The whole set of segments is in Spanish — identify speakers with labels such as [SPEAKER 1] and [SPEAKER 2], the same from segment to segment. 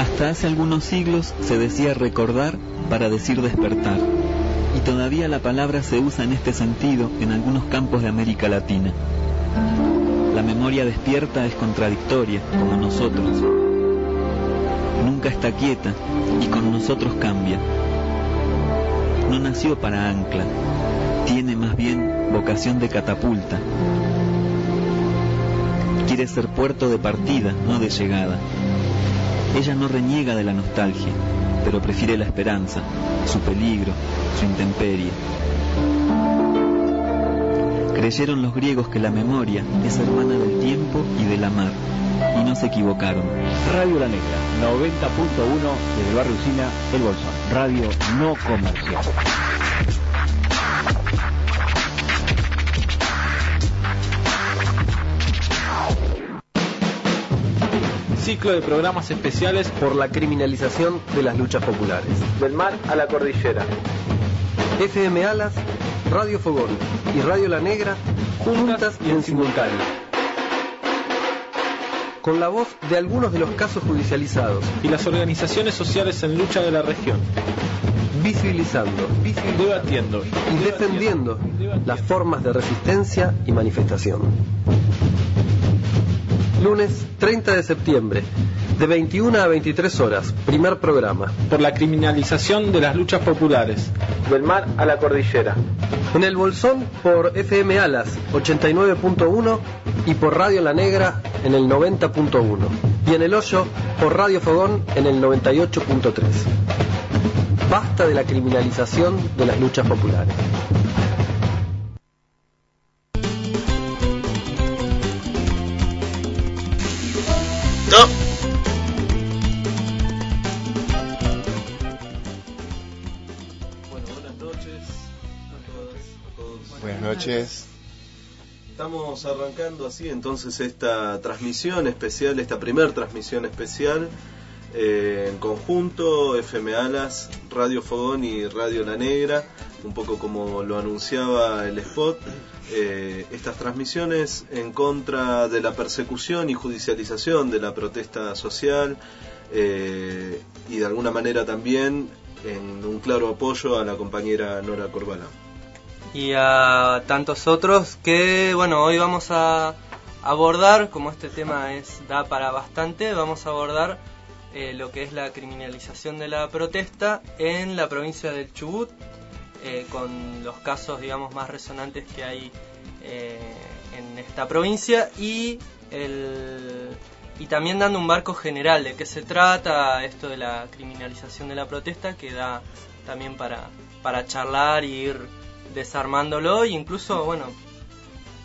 [SPEAKER 1] Hasta hace algunos siglos se decía recordar para decir despertar, y todavía la palabra se usa en este sentido en algunos campos de América Latina. La memoria despierta es contradictoria, como nosotros. Nunca está quieta y con nosotros cambia. No nació para ancla, tiene más bien vocación de catapulta. Quiere ser puerto de partida, no de llegada. Ella no reniega de la nostalgia, pero prefiere la esperanza, su peligro, su intemperie. Creyeron los griegos que la memoria es hermana del tiempo y del amar, y no se equivocaron.
[SPEAKER 2] Radio La Negra, 90.1 desde barrio Usina, El Bolsón. Radio no comercial.
[SPEAKER 3] Ciclo de programas especiales
[SPEAKER 4] por la criminalización de las luchas populares.
[SPEAKER 5] Del mar a la cordillera.
[SPEAKER 4] FM Alas, Radio Fogón y Radio La Negra juntas y en simultáneo. Con la voz de algunos de los casos judicializados
[SPEAKER 3] y las organizaciones sociales en lucha de la región.
[SPEAKER 4] Visibilizando,
[SPEAKER 3] debatiendo
[SPEAKER 4] y defendiendo las formas de resistencia y manifestación. Lunes 30 de septiembre, de 21 a 23 horas, primer programa.
[SPEAKER 3] Por la criminalización de las luchas populares.
[SPEAKER 5] Del mar a la cordillera.
[SPEAKER 4] En el Bolsón por FM Alas 89.1 y por Radio La Negra en el 90.1. Y en el Hoyo por Radio Fogón en el 98.3. Basta de la criminalización de las luchas populares.
[SPEAKER 5] Estamos arrancando así entonces esta transmisión especial, esta primer transmisión especial eh, en conjunto, FM Alas, Radio Fogón y Radio La Negra, un poco como lo anunciaba el spot, eh, estas transmisiones en contra de la persecución y judicialización de la protesta social eh, y de alguna manera también en un claro apoyo a la compañera Nora Corbalán.
[SPEAKER 6] Y a tantos otros que bueno hoy vamos a abordar como este tema es da para bastante vamos a abordar eh, lo que es la criminalización de la protesta en la provincia del Chubut eh, con los casos digamos más resonantes que hay eh, en esta provincia y el y también dando un marco general de qué se trata esto de la criminalización de la protesta que da también para para charlar y ir desarmándolo e incluso, bueno,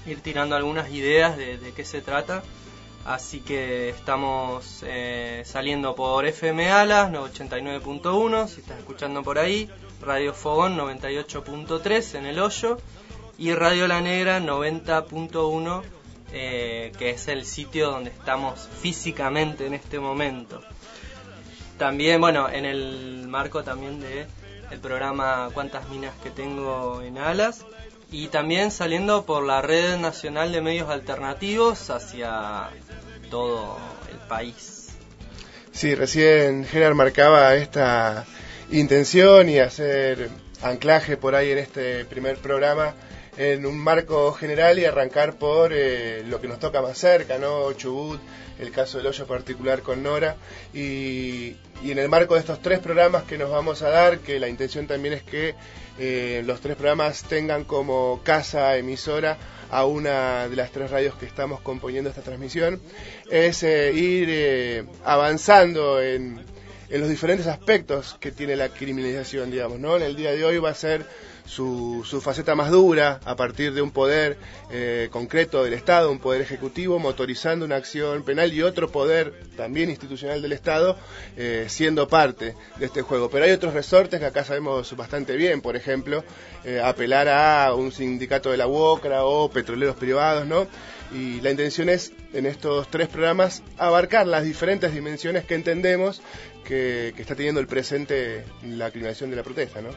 [SPEAKER 6] ir tirando algunas ideas de, qué se trata. Así que estamos eh, saliendo por FM Alas 89.1, si estás escuchando por ahí, Radio Fogón 98.3 en el hoyo y Radio La Negra 90.1, eh, que es el sitio donde estamos físicamente en este momento. También, bueno, en el marco también de el programa Cuántas minas que tengo en alas y también saliendo por la red nacional de medios alternativos hacia todo el país.
[SPEAKER 7] Sí, recién Gerard marcaba esta intención y hacer anclaje por ahí en este primer programa en un marco general y arrancar por eh, lo que nos toca más cerca, ¿no? Chubut, el caso del hoyo particular con Nora y, y en el marco de estos tres programas que nos vamos a dar, que la intención también es que eh, los tres programas tengan como casa emisora a una de las tres radios que estamos componiendo esta transmisión, es eh, ir avanzando en, en los diferentes aspectos que tiene la criminalización, digamos, ¿no? En el día de hoy va a ser su, su faceta más dura a partir de un poder eh, concreto del Estado, un poder ejecutivo motorizando una acción penal y otro poder también institucional del Estado eh, siendo parte de este juego. Pero hay otros resortes que acá sabemos bastante bien, por ejemplo, eh, apelar a un sindicato de la UOCRA o petroleros privados, ¿no? Y la intención es, en estos tres programas, abarcar las diferentes dimensiones que entendemos que, está teniendo el presente la criminalización de la protesta, ¿no?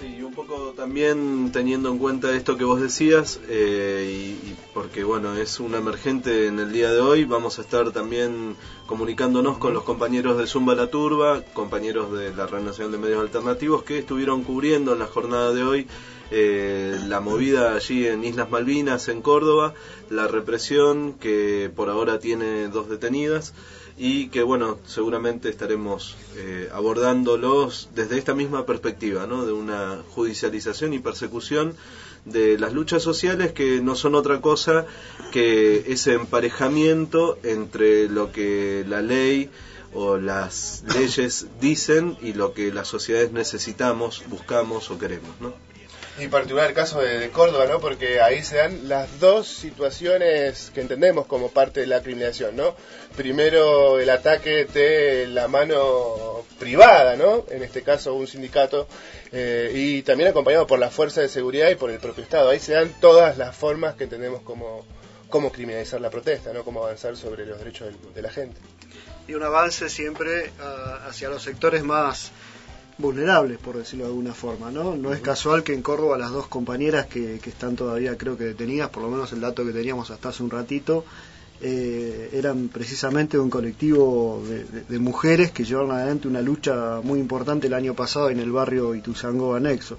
[SPEAKER 5] Sí, y un poco también teniendo en cuenta esto que vos decías, eh, y, y porque bueno, es un emergente en el día de hoy, vamos a estar también comunicándonos con los compañeros de Zumba La Turba, compañeros de la Red Nacional de Medios Alternativos, que estuvieron cubriendo en la jornada de hoy eh, la movida allí en Islas Malvinas, en Córdoba, la represión que por ahora tiene dos detenidas y que bueno, seguramente estaremos eh, abordándolos desde esta misma perspectiva, ¿no? de una judicialización y persecución de las luchas sociales que no son otra cosa que ese emparejamiento entre lo que la ley o las leyes dicen y lo que las sociedades necesitamos, buscamos o queremos, ¿no?
[SPEAKER 7] Y particular el caso de, de Córdoba, ¿no? Porque ahí se dan las dos situaciones que entendemos como parte de la criminalización, ¿no? Primero el ataque de la mano privada, ¿no? En este caso un sindicato, eh, y también acompañado por la fuerza de seguridad y por el propio Estado. Ahí se dan todas las formas que entendemos como cómo criminalizar la protesta, ¿no? Cómo avanzar sobre los derechos del- de la gente.
[SPEAKER 8] y un avance siempre ah, hacia los sectores más vulnerables, por decirlo de alguna forma. No, no es casual que en Córdoba las dos compañeras que, que están todavía creo que detenidas, por lo menos el dato que teníamos hasta hace un ratito, eh, eran precisamente un colectivo de, de- de mujeres que llevaron adelante una lucha muy importante el año pasado en el barrio Ituzangó anexo.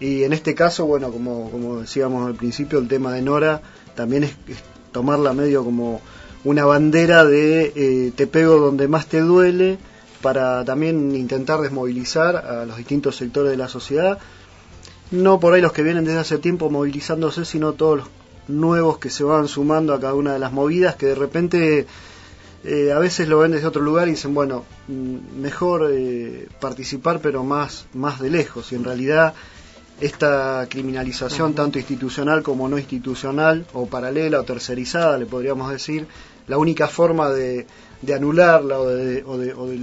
[SPEAKER 8] Y en este caso, bueno, como, como decíamos al principio, el tema de Nora también es, es tomarla medio como una bandera de eh, te pego donde más te duele para también intentar desmovilizar a los distintos sectores de la sociedad. No por ahí los que vienen desde hace tiempo movilizándose, sino todos los nuevos que se van sumando a cada una de las movidas que de repente eh, a veces lo ven desde otro lugar y dicen, bueno, mm, mejor eh, participar pero más, más de lejos. Y en realidad esta criminalización, tanto institucional como no institucional, o paralela o tercerizada, le podríamos decir, la única forma de, de anularla o de, o de- o de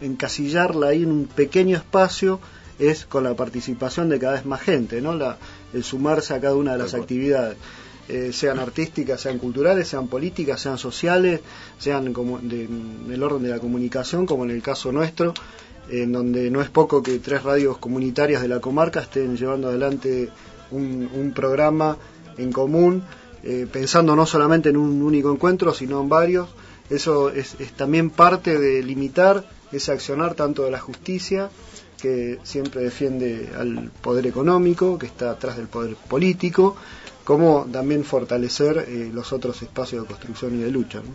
[SPEAKER 8] encasillarla ahí en un pequeño espacio es con la participación de cada vez más gente, ¿no? La, el sumarse a cada una de las actividades, eh, sean artísticas, sean culturales, sean políticas, sean sociales, sean como de- en el orden de la comunicación, como en el caso nuestro, en donde no es poco que tres radios comunitarias de la comarca estén llevando adelante un, un programa en común, eh, pensando no solamente en un único encuentro, sino en varios. Eso es, es también parte de limitar ese accionar tanto de la justicia, que siempre defiende al poder económico, que está atrás del poder político, como también fortalecer eh, los otros espacios de construcción y de lucha. ¿no?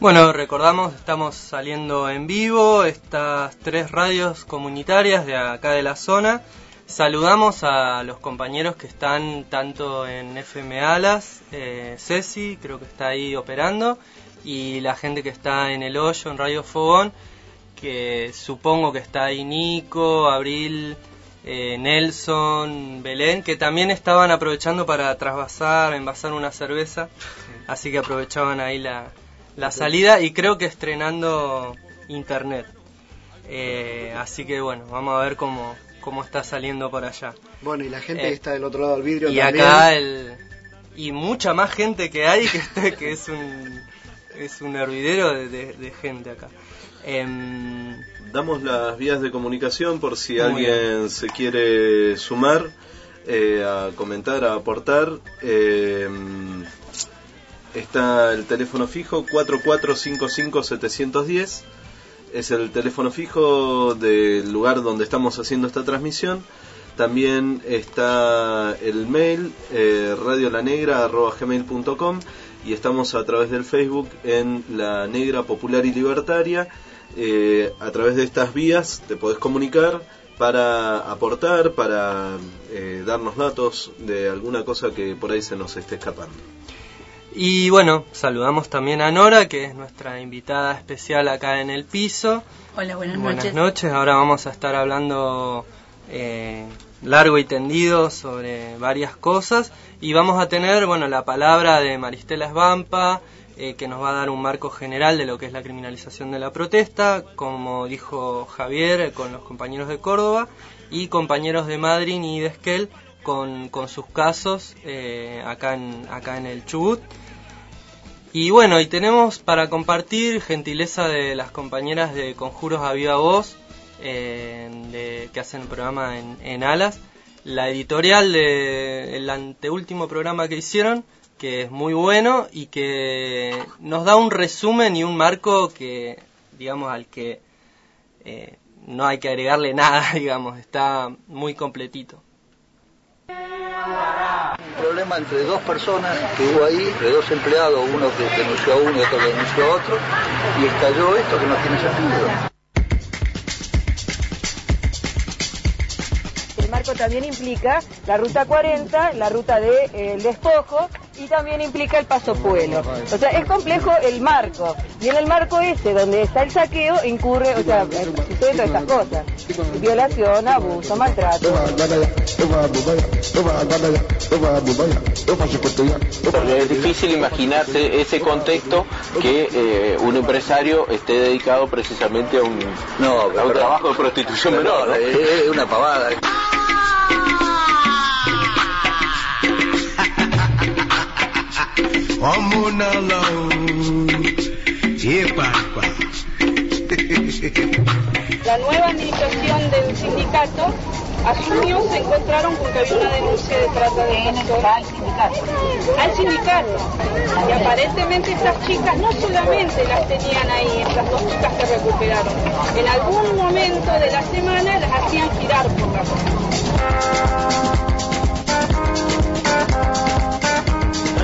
[SPEAKER 6] Bueno, recordamos, estamos saliendo en vivo, estas tres radios comunitarias de acá de la zona. Saludamos a los compañeros que están tanto en FM Alas, eh, Ceci, creo que está ahí operando, y la gente que está en el hoyo, en Radio Fogón, que supongo que está ahí Nico, Abril, eh, Nelson, Belén, que también estaban aprovechando para trasvasar, envasar una cerveza, así que aprovechaban ahí la, la salida y creo que estrenando internet. Eh, así que bueno, vamos a ver cómo, cómo está saliendo por allá.
[SPEAKER 8] Bueno, y la gente
[SPEAKER 6] Eh,
[SPEAKER 8] que está del otro lado del vidrio
[SPEAKER 6] Y
[SPEAKER 8] también.
[SPEAKER 6] acá el y mucha más gente que hay que está, que es un es un hervidero de, de- de gente acá. Em,
[SPEAKER 5] Damos las vías de comunicación por si alguien se quiere sumar eh, a comentar, a aportar. Eh, está el teléfono fijo 4455-710. Es el teléfono fijo del lugar donde estamos haciendo esta transmisión. También está el mail eh, radiolanegra.gmail.com y estamos a través del Facebook en La Negra Popular y Libertaria. Eh, a través de estas vías te podés comunicar para aportar, para eh, darnos datos de alguna cosa que por ahí se nos esté escapando.
[SPEAKER 6] Y bueno, saludamos también a Nora, que es nuestra invitada especial acá en el piso.
[SPEAKER 9] Hola, buenas,
[SPEAKER 6] Buenas
[SPEAKER 9] noches.
[SPEAKER 6] noches. Ahora vamos a estar hablando eh, largo y tendido sobre varias cosas y vamos a tener, bueno, la palabra de Maristela Esbampa, eh, que nos va a dar un marco general de lo que es la criminalización de la protesta, como dijo Javier eh, con los compañeros de Córdoba y compañeros de Madrid y de Esquel con, con sus casos eh, acá, en, acá en el Chubut. Y bueno, y tenemos para compartir gentileza de las compañeras de Conjuros a Viva Voz,
[SPEAKER 10] de- que hacen el programa en, en Alas. La editorial del anteúltimo programa que hicieron, que es muy bueno y que nos da un resumen y un marco que, digamos, al que eh, no hay que agregarle nada, digamos, está muy completito.
[SPEAKER 9] Un problema entre dos personas que hubo ahí, entre dos empleados, uno que denunció a uno y otro que denunció a otro, y estalló esto que no tiene sentido.
[SPEAKER 11] También implica la ruta 40, la ruta del de, eh, el despojo y también implica el paso pueblo. O sea, es complejo el marco. Y en el marco ese, donde está el saqueo, incurre, o sea, eh, suceden todas estas cosas. Violación, abuso, maltrato.
[SPEAKER 12] Es difícil imaginarse ese contexto que eh, un empresario esté dedicado precisamente a un,
[SPEAKER 9] No,
[SPEAKER 12] a un trabajo de prostitución menor.
[SPEAKER 9] no,
[SPEAKER 12] ¿no?
[SPEAKER 9] es una pavada.
[SPEAKER 11] La nueva administración del sindicato asumió, se encontraron con que había una denuncia de trata de personas. Al sindicato. Al sindicato. Y aparentemente estas chicas no solamente las tenían ahí, estas dos chicas que recuperaron, en algún momento de la semana las hacían girar por la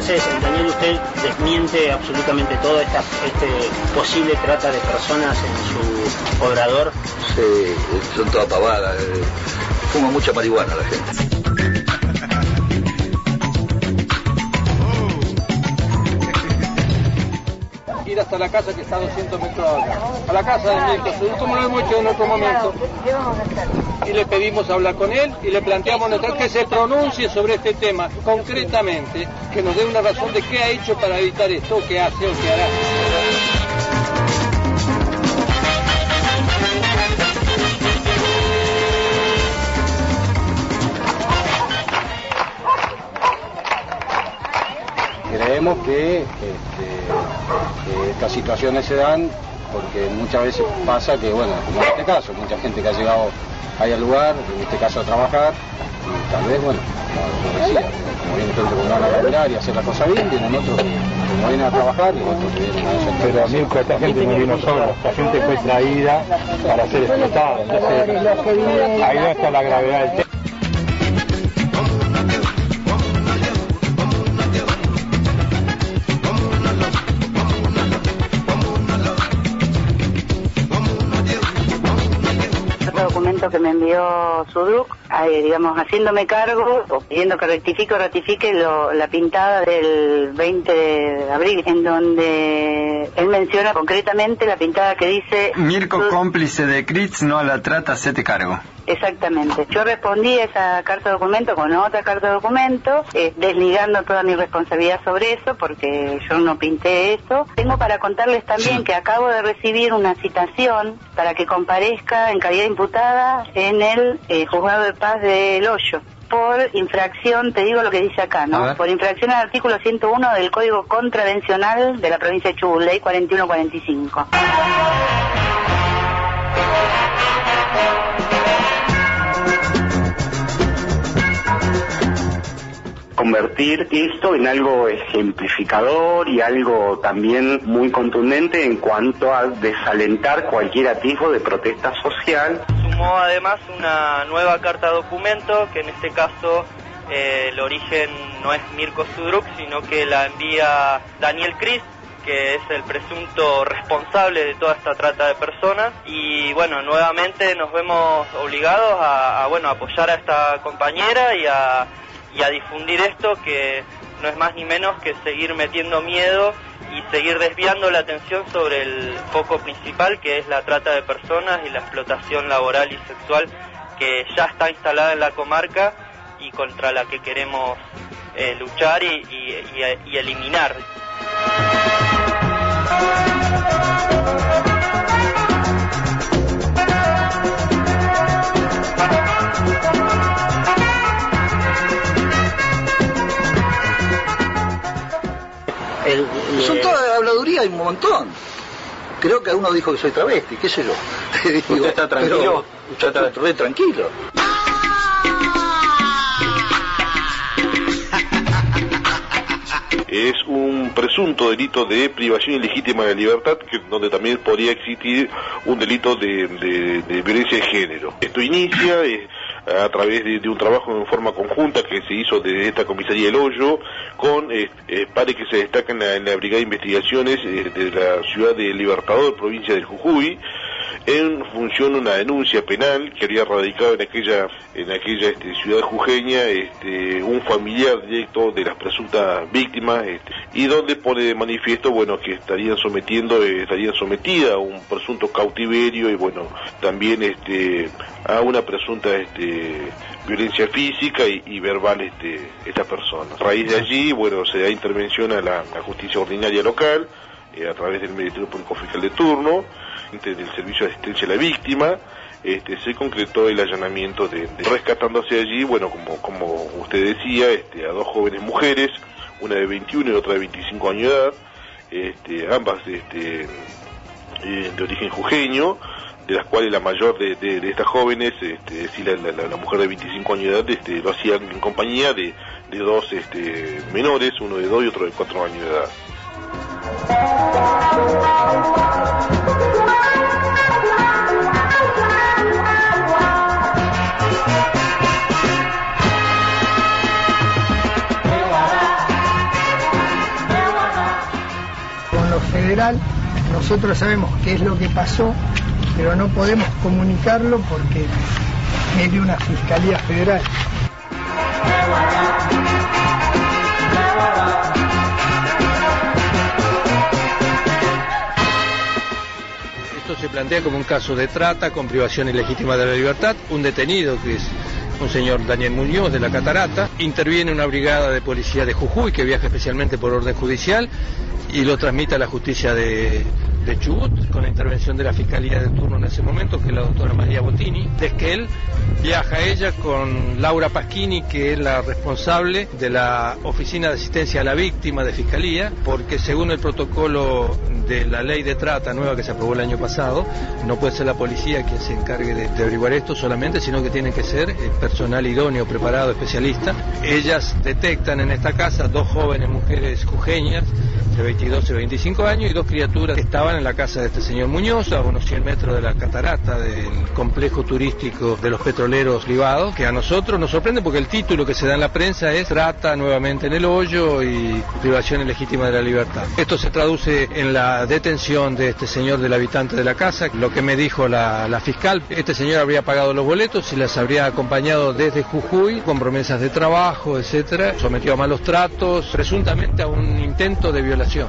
[SPEAKER 13] Entonces, Daniel, usted desmiente absolutamente todo esta este posible trata de personas en su obrador.
[SPEAKER 9] Sí, son todas pavadas. eh, Fuma mucha marihuana la gente.
[SPEAKER 14] Ir hasta la casa que está a 200 metros de a la casa de Mirko como lo hemos hecho en otro momento. Y le pedimos hablar con él y le planteamos que se pronuncie sobre este tema concretamente, que nos dé una razón de qué ha hecho para evitar esto, qué hace o qué hará.
[SPEAKER 15] Creemos que, que estas situaciones se dan porque muchas veces pasa que, bueno, como en este caso, mucha gente que ha llegado ahí al lugar, en este caso a trabajar, y tal vez, bueno, como decía, como viene gente que van a caminar y hacer la cosa bien, vienen otros que como vienen a trabajar y otros que vienen a hacer
[SPEAKER 16] Pero Mirko, esta gente no vino sola, esta gente fue traída para ser explotada. Entonces, ahí no está la gravedad del tema.
[SPEAKER 17] Documento que me envió Sudruk, eh, digamos, haciéndome cargo o pidiendo que rectifique o ratifique lo- la pintada del 20 de abril, en donde él menciona concretamente la pintada que dice...
[SPEAKER 18] Mirko, cómplice de Critz, no a la trata, hacete cargo.
[SPEAKER 17] Exactamente. Yo respondí a esa carta de documento con otra carta de documento, eh, desligando toda mi responsabilidad sobre eso, porque yo no pinté eso. Tengo para contarles también que acabo de recibir una citación para que comparezca en calidad de en el eh, juzgado de paz del Hoyo por infracción, te digo lo que dice acá, ¿no? Por infracción al artículo 101 del Código Contravencional de la provincia de Chubut, ley 4145.
[SPEAKER 19] convertir esto en algo ejemplificador y algo también muy contundente en cuanto a desalentar cualquier atisbo de protesta social.
[SPEAKER 10] Además una nueva carta documento que en este caso eh, el origen no es Mirko Sudruk, sino que la envía Daniel Cris, que es el presunto responsable de toda esta trata de personas. Y bueno, nuevamente nos vemos obligados a, a, bueno, apoyar a esta compañera y a, y a difundir esto que no es más ni menos que seguir metiendo miedo y seguir desviando la atención sobre el foco principal que es la trata de personas y la explotación laboral y sexual que ya está instalada en la comarca y contra la que queremos eh, luchar y, y- y- y eliminar.
[SPEAKER 9] Son todas habladuría, hay un montón. Creo que uno dijo que soy travesti, qué sé yo.
[SPEAKER 20] ¿Usted está tranquilo?
[SPEAKER 9] Re tranquilo.
[SPEAKER 21] es un presunto delito de privación ilegítima de libertad, que, donde también podría existir un delito de, de- de violencia de género. Esto inicia eh, a través de, un trabajo en forma conjunta que se hizo desde esta comisaría del Hoyo con eh, eh, pares que se destacan en la, en la Brigada de Investigaciones eh, de la ciudad de Libertador, provincia del Jujuy, en función de una denuncia penal que había radicado en aquella en aquella este, ciudad jujeña este, un familiar directo de las presuntas víctimas este, y donde pone de manifiesto bueno que estarían sometiendo eh, estarían sometidas a un presunto cautiverio y bueno también este a una presunta este violencia física y, y verbal este esta persona. A raíz de allí bueno se da intervención a la, a justicia ordinaria local eh, a través del Ministerio Público Fiscal de turno, del Servicio de Asistencia a la Víctima, este, se concretó el allanamiento de, de- rescatándose allí, bueno, como, como usted decía, este, a dos jóvenes mujeres, una de 21 y otra de 25 años de edad, este, ambas este, eh, de origen jujeño, de las cuales la mayor de, de- estas jóvenes, este, es decir, la mujer de 25 años de edad, este, lo hacían en compañía de, de dos este, menores, uno de 2 y otro de 4 años de edad.
[SPEAKER 22] Nosotros sabemos qué es lo que pasó, pero no podemos comunicarlo porque tiene una fiscalía federal.
[SPEAKER 23] Esto se plantea como un caso de trata con privación ilegítima de la libertad. Un detenido, que es un señor Daniel Muñoz de la Catarata, interviene una brigada de policía de Jujuy que viaja especialmente por orden judicial y lo transmite a la justicia de, de Chubut con la intervención de la fiscalía de turno en ese momento, que es la doctora María Bottini. Es que él viaja ella con Laura Pasquini, que es la responsable de la Oficina de Asistencia a la Víctima de Fiscalía, porque según el protocolo de la ley de trata nueva que se aprobó el año pasado, no puede ser la policía quien se encargue de, de averiguar esto solamente, sino que tiene que ser eh, personal idóneo, preparado, especialista. Ellas detectan en esta casa dos jóvenes mujeres jujeñas de 22 y 25 años y dos criaturas que estaban en la casa de este señor Muñoz, a unos 100 metros de la catarata del complejo turístico de los petroleros privados, que a nosotros nos sorprende porque el título que se da en la prensa es Trata nuevamente en el hoyo y privación ilegítima de la libertad. Esto se traduce en la detención de este señor del habitante de la casa, lo que me dijo la, la fiscal, este señor habría pagado los boletos y las habría acompañado desde Jujuy con promesas de trabajo, etcétera, sometió a malos tratos, presuntamente a un intento de violación.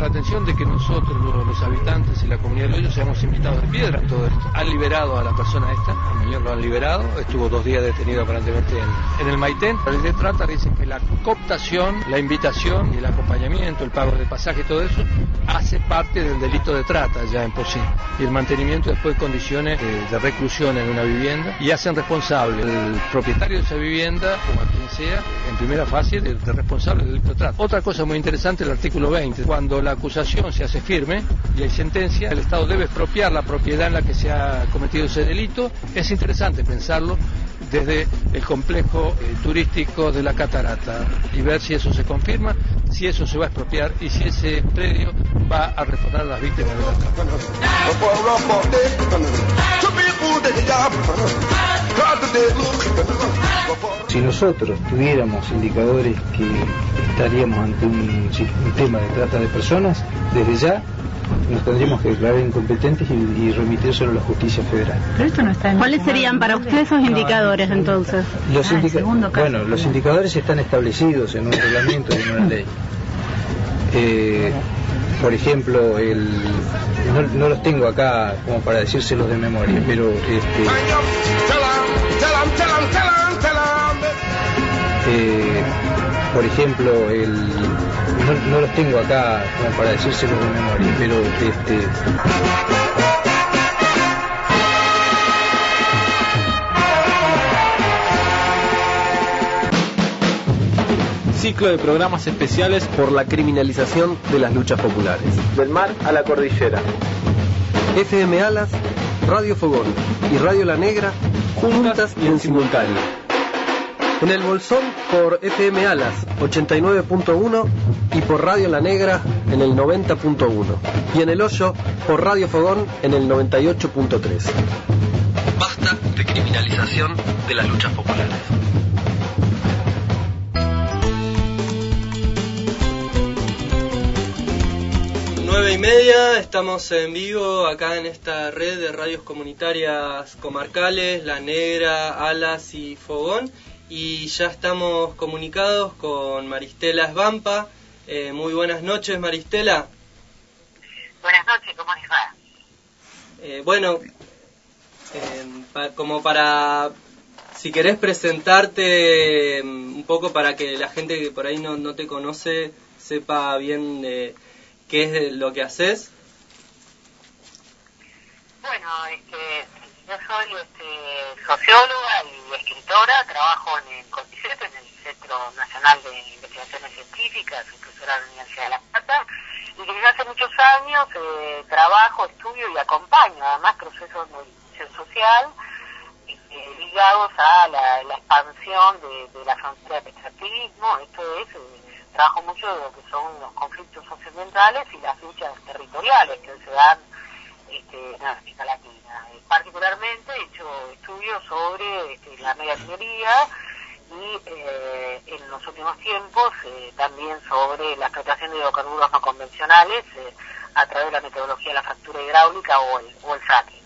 [SPEAKER 23] la atención de que nosotros, los, habitantes y la comunidad de Hoyo, seamos invitados de piedra en todo esto. Han liberado a la persona esta, al señor lo han liberado, estuvo dos días detenido aparentemente en, en el Maitén. La ley de trata dice que la cooptación, la invitación y el acompañamiento, el pago de pasaje, todo eso, hace parte del delito de trata ya en por sí. Y el mantenimiento después de condiciones de, de reclusión en una vivienda y hacen responsable el propietario de esa vivienda, como a quien sea, en primera fase, de responsable del delito de trata. Otra cosa muy interesante, el artículo 20, cuando la acusación se hace firme y hay sentencia, el Estado debe expropiar la propiedad en la que se ha cometido ese delito. Es interesante pensarlo desde el complejo eh, turístico de la catarata y ver si eso se confirma, si eso se va a expropiar y si ese predio va a reforzar a las víctimas de la trata.
[SPEAKER 24] Si nosotros tuviéramos indicadores que estaríamos ante un, tema de trata de personas, desde ya nos tendríamos que declarar incompetentes y, y remitírselo a la justicia federal.
[SPEAKER 25] ¿Cuáles serían para usted esos indicadores entonces?
[SPEAKER 24] Los
[SPEAKER 25] Ah, el
[SPEAKER 24] indica-
[SPEAKER 25] segundo caso.
[SPEAKER 24] bueno, los indicadores están establecidos en un reglamento y en una ley. Eh, por ejemplo, el, no, los tengo acá como para decírselos de memoria, pero este, por ejemplo, el, no, no los tengo acá como para decírselos de memoria, pero este,
[SPEAKER 3] ciclo de programas especiales
[SPEAKER 4] por la criminalización de las luchas populares.
[SPEAKER 3] del mar a la cordillera.
[SPEAKER 4] FM Alas, Radio Fogón y Radio La Negra juntas y en simultáneo. En el Bolsón por FM Alas 89.1 y por Radio La Negra en el 90.1. Y en el Hoyo por Radio Fogón en el 98.3. Basta de criminalización de las luchas populares.
[SPEAKER 6] Nueve y media, estamos en vivo acá en esta red de radios comunitarias comarcales, La Negra, Alas y Fogón. Y ya estamos comunicados con Maristela Esbampa. Eh, muy buenas noches, Maristela.
[SPEAKER 26] Buenas noches, ¿cómo les va?
[SPEAKER 6] Eh, bueno, eh, pa- como para, si querés presentarte mm, un poco para que la gente que por ahí no, no te conoce sepa bien eh, qué es lo que haces.
[SPEAKER 26] Bueno, este, yo soy este, socióloga y escritora, trabajo en el CONICET, en el Centro Nacional de Investigaciones Científicas, soy profesora de la Universidad de La Plata, y desde hace muchos años eh, trabajo, estudio y acompaño además procesos de movilización social eh, ligados a la, expansión de, de la frontera del extractivismo, esto es, eh, trabajo mucho de lo que son los conflictos socioambientales y las luchas territoriales que se dan este, en América Latina. Eh, particularmente he hecho estudios sobre este, la megaminería y eh, en los últimos tiempos eh, también sobre la explotación de hidrocarburos no convencionales eh, a través de la metodología de la fractura hidráulica o el, o el fracking.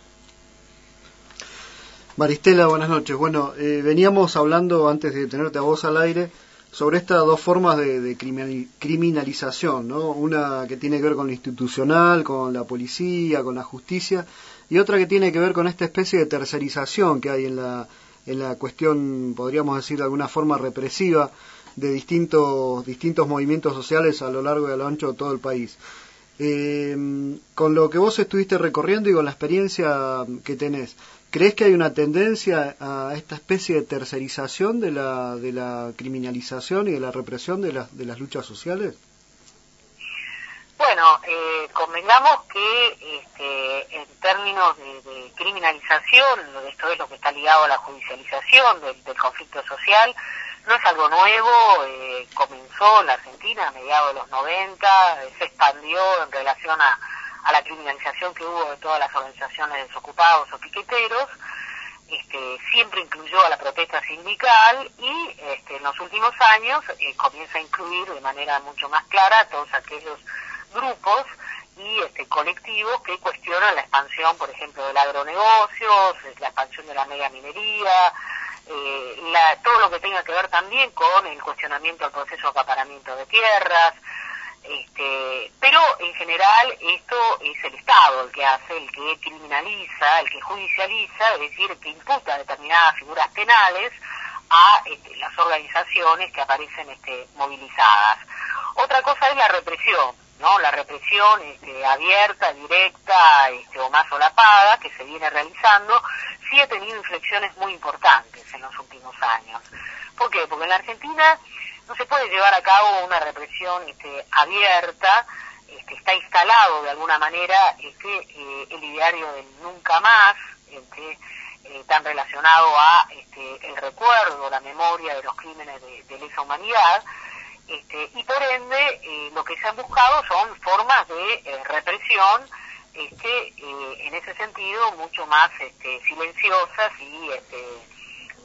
[SPEAKER 8] Maristela, buenas noches. Bueno, veníamos hablando antes de tenerte a vos al aire sobre estas dos formas de, de criminali- criminalización, ¿no? Una que tiene que ver con lo institucional, con la policía, con la justicia, y otra que tiene que ver con esta especie de tercerización que hay en la, en la cuestión, podríamos decir de alguna forma represiva, de distintos, distintos movimientos sociales a lo largo y a lo ancho de todo el país. Eh, con lo que vos estuviste recorriendo y con la experiencia que tenés, ¿crees que hay una tendencia a esta especie de tercerización de la, de la criminalización y de la represión de, las de las luchas sociales?
[SPEAKER 26] Bueno, eh, convengamos que este, en términos de, criminalización, esto es lo que está ligado a la judicialización del conflicto social, no es algo nuevo, eh, comenzó en la Argentina a mediados de los 90, eh, se expandió en relación a, a la criminalización que hubo de todas las organizaciones desocupados o piqueteros, este, siempre incluyó a la protesta sindical y este, en los últimos años eh, comienza a incluir de manera mucho más clara a todos aquellos grupos y este, colectivos que cuestionan la expansión, por ejemplo, del agronegocio, la expansión de la mega minería, eh, la, todo lo que tenga que ver también con el cuestionamiento del proceso de acaparamiento de tierras, este, pero en general esto es el Estado el que hace, el que criminaliza, el que judicializa, es decir, que imputa determinadas figuras penales a este, las organizaciones que aparecen este, movilizadas. Otra cosa es la represión, ¿no? La represión este, abierta, directa este, o más solapada que se viene realizando, sí ha tenido inflexiones muy importantes en los últimos años. ¿Por qué? Porque en la Argentina no se puede llevar a cabo una represión este, abierta, este, está instalado de alguna manera este, eh, el ideario del nunca más, este, eh, tan relacionado a este, el recuerdo, la memoria de los crímenes de, de lesa humanidad, este, y por ende eh, lo que se han buscado son formas de represión este, en ese sentido mucho más este, silenciosas y este,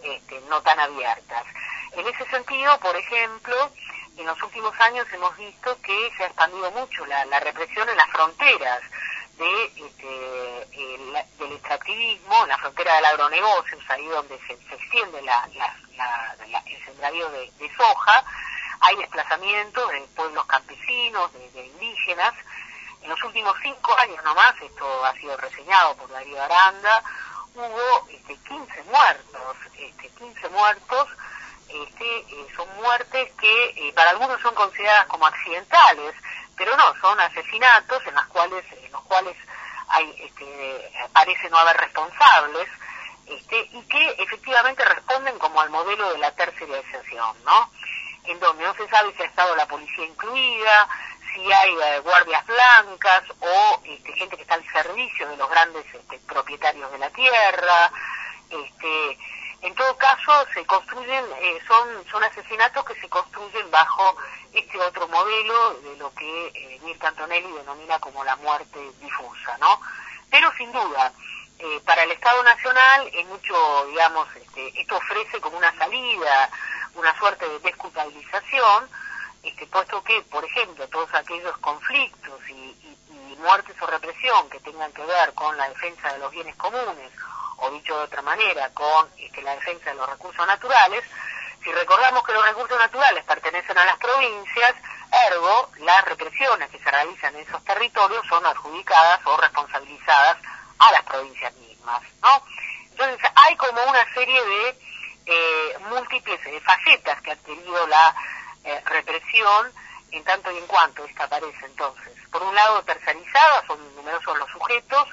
[SPEAKER 26] este, no tan abiertas. En ese sentido, por ejemplo, en los últimos años hemos visto que se ha expandido mucho la, la represión en las fronteras de, este, el, del extractivismo, en la frontera del agronegocio, ahí donde se, se extiende la, el sembradío de soja, hay desplazamientos de pueblos campesinos, de, de indígenas. En los últimos cinco años nomás, esto ha sido reseñado por Darío Aranda, hubo este, 15 muertos, este, 15 muertos, este, eh, son muertes que eh, para algunos son consideradas como accidentales, pero no, son asesinatos en, las cuales, en los cuales hay, este, parece no haber responsables, este, y que efectivamente responden como al modelo de la tercerización, ¿no? En donde no se sabe si ha estado la policía incluida, si hay eh, guardias blancas o este, gente que está al servicio de los grandes este, propietarios de la tierra. Este, en todo caso, se construyen, eh, son, son asesinatos que se construyen bajo este otro modelo de lo que eh, Mirta denomina como la muerte difusa, ¿no? Pero sin duda, eh, para el Estado Nacional es mucho, digamos, este, esto ofrece como una salida, una suerte de desculpabilización, este, puesto que, por ejemplo, todos aquellos conflictos y, muertes o represión que tengan que ver con la defensa de los bienes comunes, o dicho de otra manera, con este, la defensa de los recursos naturales, si recordamos que los recursos naturales pertenecen a las provincias, ergo, las represiones que se realizan en esos territorios son adjudicadas o responsabilizadas a las provincias mismas, ¿no? Entonces, hay como una serie de eh, múltiples eh, facetas que ha tenido la eh, represión en tanto y en cuanto esta aparece entonces. Por un lado, tercerizada, son numerosos los sujetos,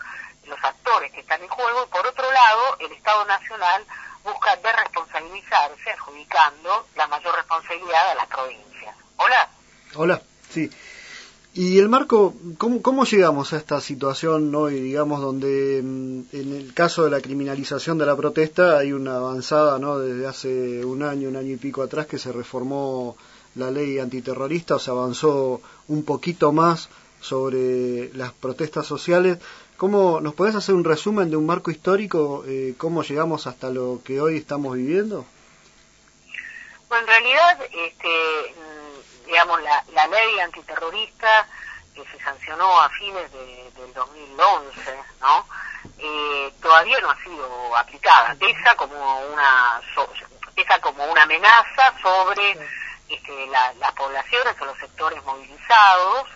[SPEAKER 26] los actores que están en juego, y por otro lado, el Estado Nacional busca desresponsabilizarse, adjudicando la mayor responsabilidad a las provincias. Hola.
[SPEAKER 8] Hola, sí. Y el marco, ¿cómo, cómo llegamos a esta situación hoy, digamos, donde mm, en el caso de la criminalización de la protesta hay una avanzada, ¿no? Desde hace un año, un año y pico atrás que se reformó la ley antiterrorista, o se avanzó un poquito más sobre las protestas sociales. ¿Cómo nos podés hacer un resumen de un marco histórico, eh, cómo llegamos hasta lo que hoy estamos viviendo?
[SPEAKER 26] Bueno, en realidad, este, digamos, la, la ley antiterrorista que se sancionó a fines de- del 2011, ¿no? Eh, todavía no ha sido aplicada. Pesa como una, so- pesa como una amenaza sobre este, la- las poblaciones o los sectores movilizados,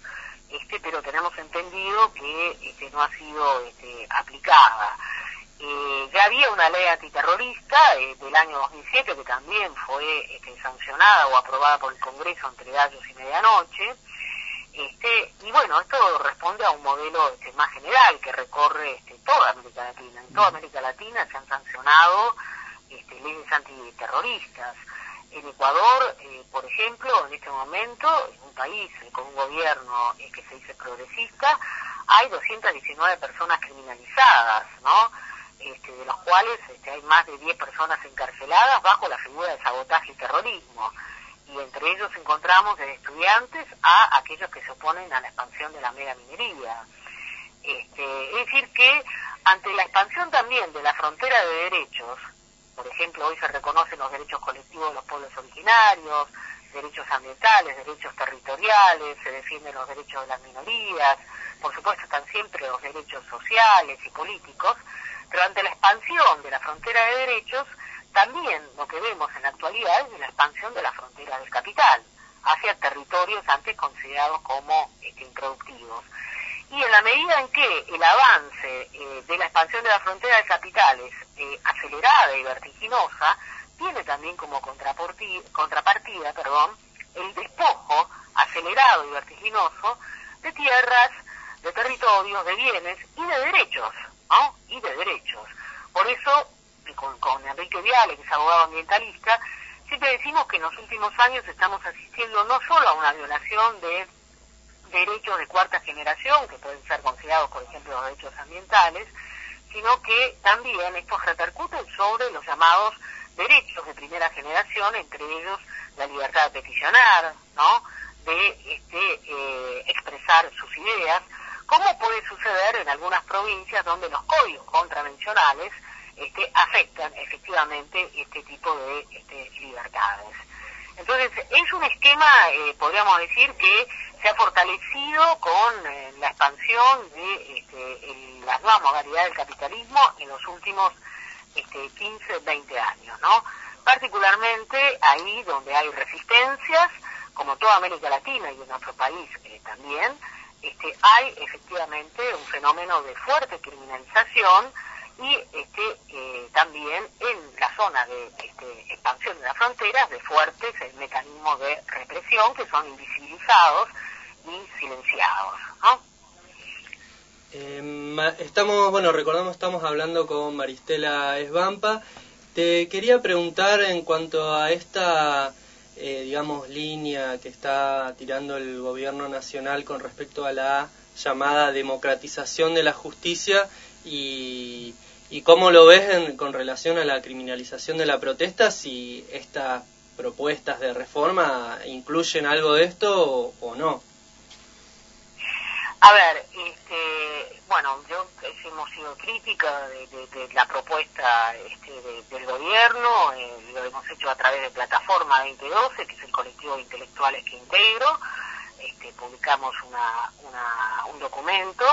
[SPEAKER 26] este, pero tenemos entendido que este, no ha sido este, aplicada. Eh, ya había una ley antiterrorista eh, del año 2007 que también fue este, sancionada o aprobada por el Congreso entre gallos y medianoche. Este, y bueno, esto responde a un modelo este, más general que recorre este, toda América Latina. En toda América Latina se han sancionado este, leyes antiterroristas. En Ecuador, eh, por ejemplo, en este momento, en un país eh, con un gobierno que se dice progresista, hay 219 personas criminalizadas, ¿no? Este, de los cuales este, hay más de 10 personas encarceladas bajo la figura de sabotaje y terrorismo. Y entre ellos encontramos desde estudiantes a aquellos que se oponen a la expansión de la mega minería. Este, es decir, que ante la expansión también de la frontera de derechos, por ejemplo, hoy se reconocen los derechos colectivos de los pueblos originarios, derechos ambientales, derechos territoriales, se defienden los derechos de las minorías, por supuesto están siempre los derechos sociales y políticos, pero ante la expansión de la frontera de derechos, también lo que vemos en la actualidad es la expansión de la frontera del capital hacia territorios antes considerados como este, improductivos. Y en la medida en que el avance eh, de la expansión de la frontera de capitales, eh, acelerada y vertiginosa, tiene también como contrapartida perdón, el despojo acelerado y vertiginoso de tierras, de territorios, de bienes y de derechos, Y de derechos. Por eso, y con, con Enrique Viale, que es abogado ambientalista, siempre decimos que en los últimos años estamos asistiendo no solo a una violación de derechos de cuarta generación, que pueden ser considerados, por ejemplo, los derechos ambientales, sino que también estos repercuten sobre los llamados derechos de primera generación, entre ellos la libertad de peticionar, ¿no? de este, eh, expresar sus ideas, como puede suceder en algunas provincias donde los códigos contravencionales este, afectan efectivamente este tipo de este, libertades. Entonces, es un esquema, eh, podríamos decir, que se ha fortalecido con eh, la expansión de este, el- las nuevas modalidades del capitalismo en los últimos este, 15, 20 años, ¿no? Particularmente ahí donde hay resistencias, como toda América Latina y en nuestro país eh, también, este, hay efectivamente un fenómeno de fuerte criminalización y este, eh, también en la zona de este, expansión de las fronteras de fuertes mecanismos de represión que son invisibilizados y silenciados. ¿no?
[SPEAKER 6] Eh, estamos, bueno, recordamos, estamos hablando con Maristela Esbampa. Te quería preguntar en cuanto a esta eh, digamos, línea que está tirando el gobierno nacional con respecto a la llamada democratización de la justicia y, y cómo lo ves en- con relación a la criminalización de la protesta, si estas propuestas de reforma incluyen algo de esto o, o no.
[SPEAKER 26] A ver, este, bueno, yo eh, hemos sido crítica de, de- de la propuesta este, de- del gobierno, eh, lo hemos hecho a través de Plataforma 2012, que es el colectivo de intelectuales que integro. Este, publicamos una, una- un documento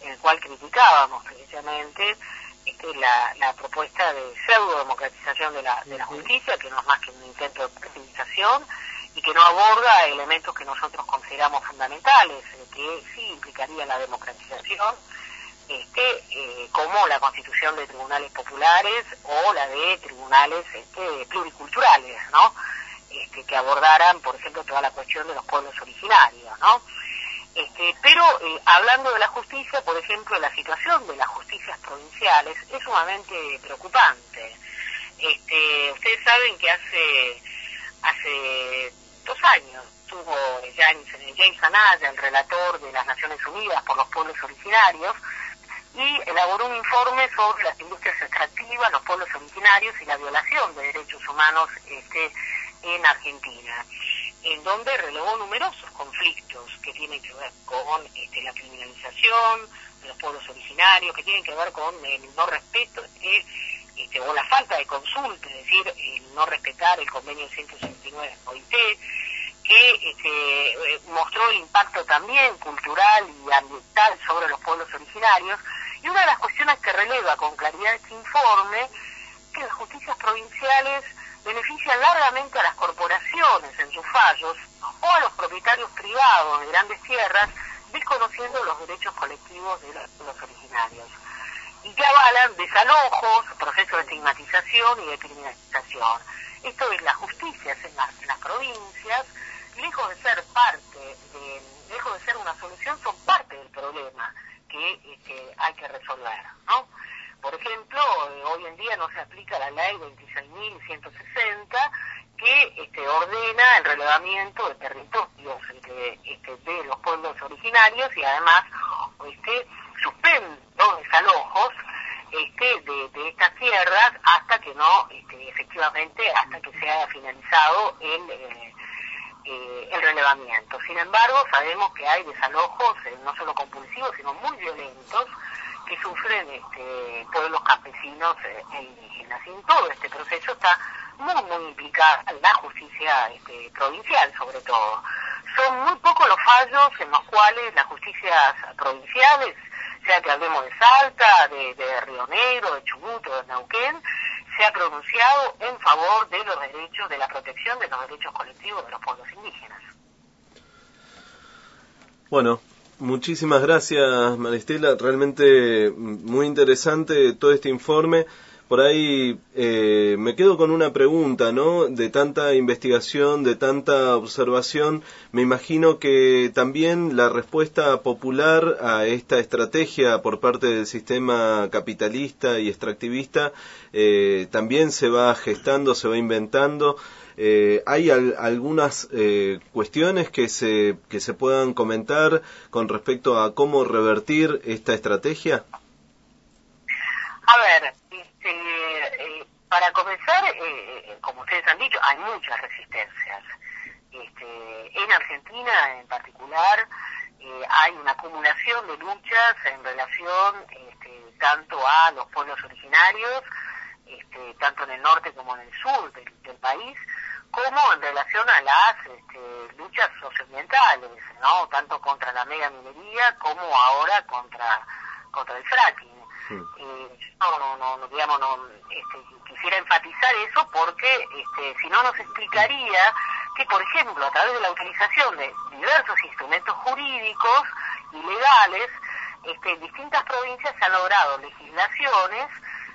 [SPEAKER 26] en el cual criticábamos precisamente este, la, la propuesta de pseudo-democratización de la, de la justicia, que no es más que un intento de privatización y que no aborda elementos que nosotros consideramos fundamentales, eh, que sí implicaría la democratización, este, eh, como la constitución de tribunales populares o la de tribunales este, pluriculturales, ¿no? Este, que abordaran, por ejemplo, toda la cuestión de los pueblos originarios, ¿no? Este, pero eh, hablando de la justicia, por ejemplo, la situación de las justicias provinciales es sumamente preocupante. Este, ustedes saben que hace hace dos años tuvo James, James Anaya, el relator de las Naciones Unidas por los pueblos originarios, y elaboró un informe sobre las industrias extractivas, los pueblos originarios y la violación de derechos humanos este, en Argentina, en donde relevó numerosos conflictos que tienen que ver con este, la criminalización de los pueblos originarios, que tienen que ver con el no respeto de, o la falta de consulta, es decir, el no respetar el convenio 169 de OIT, que este, eh, mostró el impacto también cultural y ambiental sobre los pueblos originarios. Y una de las cuestiones que releva con claridad este informe que las justicias provinciales benefician largamente a las corporaciones en sus fallos o a los propietarios privados de grandes tierras, desconociendo los derechos colectivos de los originarios. Y avalan desalojos, procesos de estigmatización y de criminalización. Esto es las, en las provincias, lejos de ser parte, de, lejos de ser una solución, son parte del problema que este, hay que resolver, ¿no? Por ejemplo, eh, hoy en día no se aplica la ley 26.160 que este, ordena el relevamiento de territorios de los pueblos originarios y además este, suspende los desalojos este, de, estas tierras hasta que no, este, efectivamente, hasta que se haya finalizado el, eh, eh, el relevamiento. Sin embargo, sabemos que hay desalojos no solo compulsivos, sino muy violentos que sufren este, pueblos campesinos e indígenas. Y en todo este proceso está muy, muy implicada la justicia este, provincial, sobre todo. Son muy pocos los fallos en los cuales las justicias provinciales, sea que hablemos de Salta, de, de Río Negro, de Chubut de Neuquén, se ha pronunciado en favor de los derechos, de la protección de los derechos colectivos de los pueblos indígenas.
[SPEAKER 5] Bueno, muchísimas gracias Maristela, realmente muy interesante todo este informe. Por ahí eh, me quedo con una pregunta, ¿no? De tanta investigación, de tanta observación, me imagino que también la respuesta popular a esta estrategia por parte del sistema capitalista y extractivista eh, también se va gestando, se va inventando. Eh, ¿Hay al- algunas eh, cuestiones que se, que se puedan comentar con respecto a cómo revertir esta estrategia?
[SPEAKER 26] A ver, para comenzar, eh, eh, como ustedes han dicho, hay muchas resistencias. Este, en Argentina, en particular, eh, hay una acumulación de luchas en relación este, tanto a los pueblos originarios, este, tanto en el norte como en el sur del, país, como en relación a las luchas socioambientales, ¿no? Tanto contra la mega minería como ahora contra contra el fracking. Eh, no, no, no, digamos, no, este, quisiera enfatizar eso porque este, si no nos explicaría que, por ejemplo, a través de la utilización de diversos instrumentos jurídicos y legales, este, en distintas provincias se han logrado legislaciones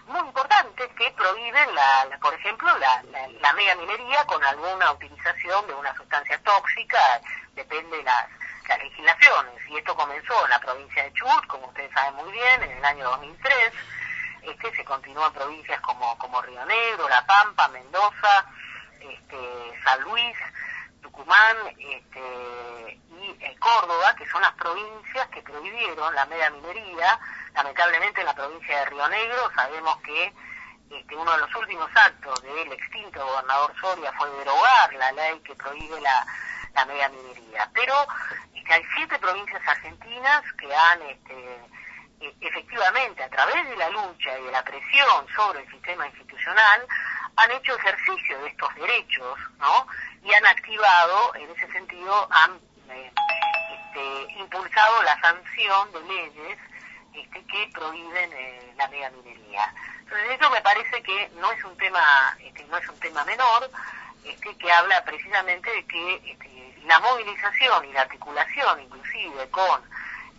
[SPEAKER 26] muy importantes que prohíben, la, por ejemplo, la, la, la mega minería con alguna utilización de una sustancia tóxica, depende de las, las legislaciones. Y esto comenzó en la provincia de Chubut, como ustedes saben muy bien, en el año 2003. Este se continúa en provincias como, como Río Negro, La Pampa, Mendoza, este, San Luis, Tucumán este, y eh, Córdoba, que son las provincias que prohibieron la media minería. Lamentablemente en la provincia de Río Negro sabemos que este, uno de los últimos actos del extinto gobernador Soria fue derogar la ley que prohíbe la, la media minería. Pero este, hay siete provincias argentinas que han este, e- efectivamente a través de la lucha y de la presión sobre el sistema institucional han hecho ejercicio de estos derechos, ¿no? Y han activado, en ese sentido, han eh, este, impulsado la sanción de leyes que prohíben eh, la mega minería. Entonces eso me parece que no es un tema, este, no es un tema menor, que habla precisamente de que la movilización y la articulación, inclusive con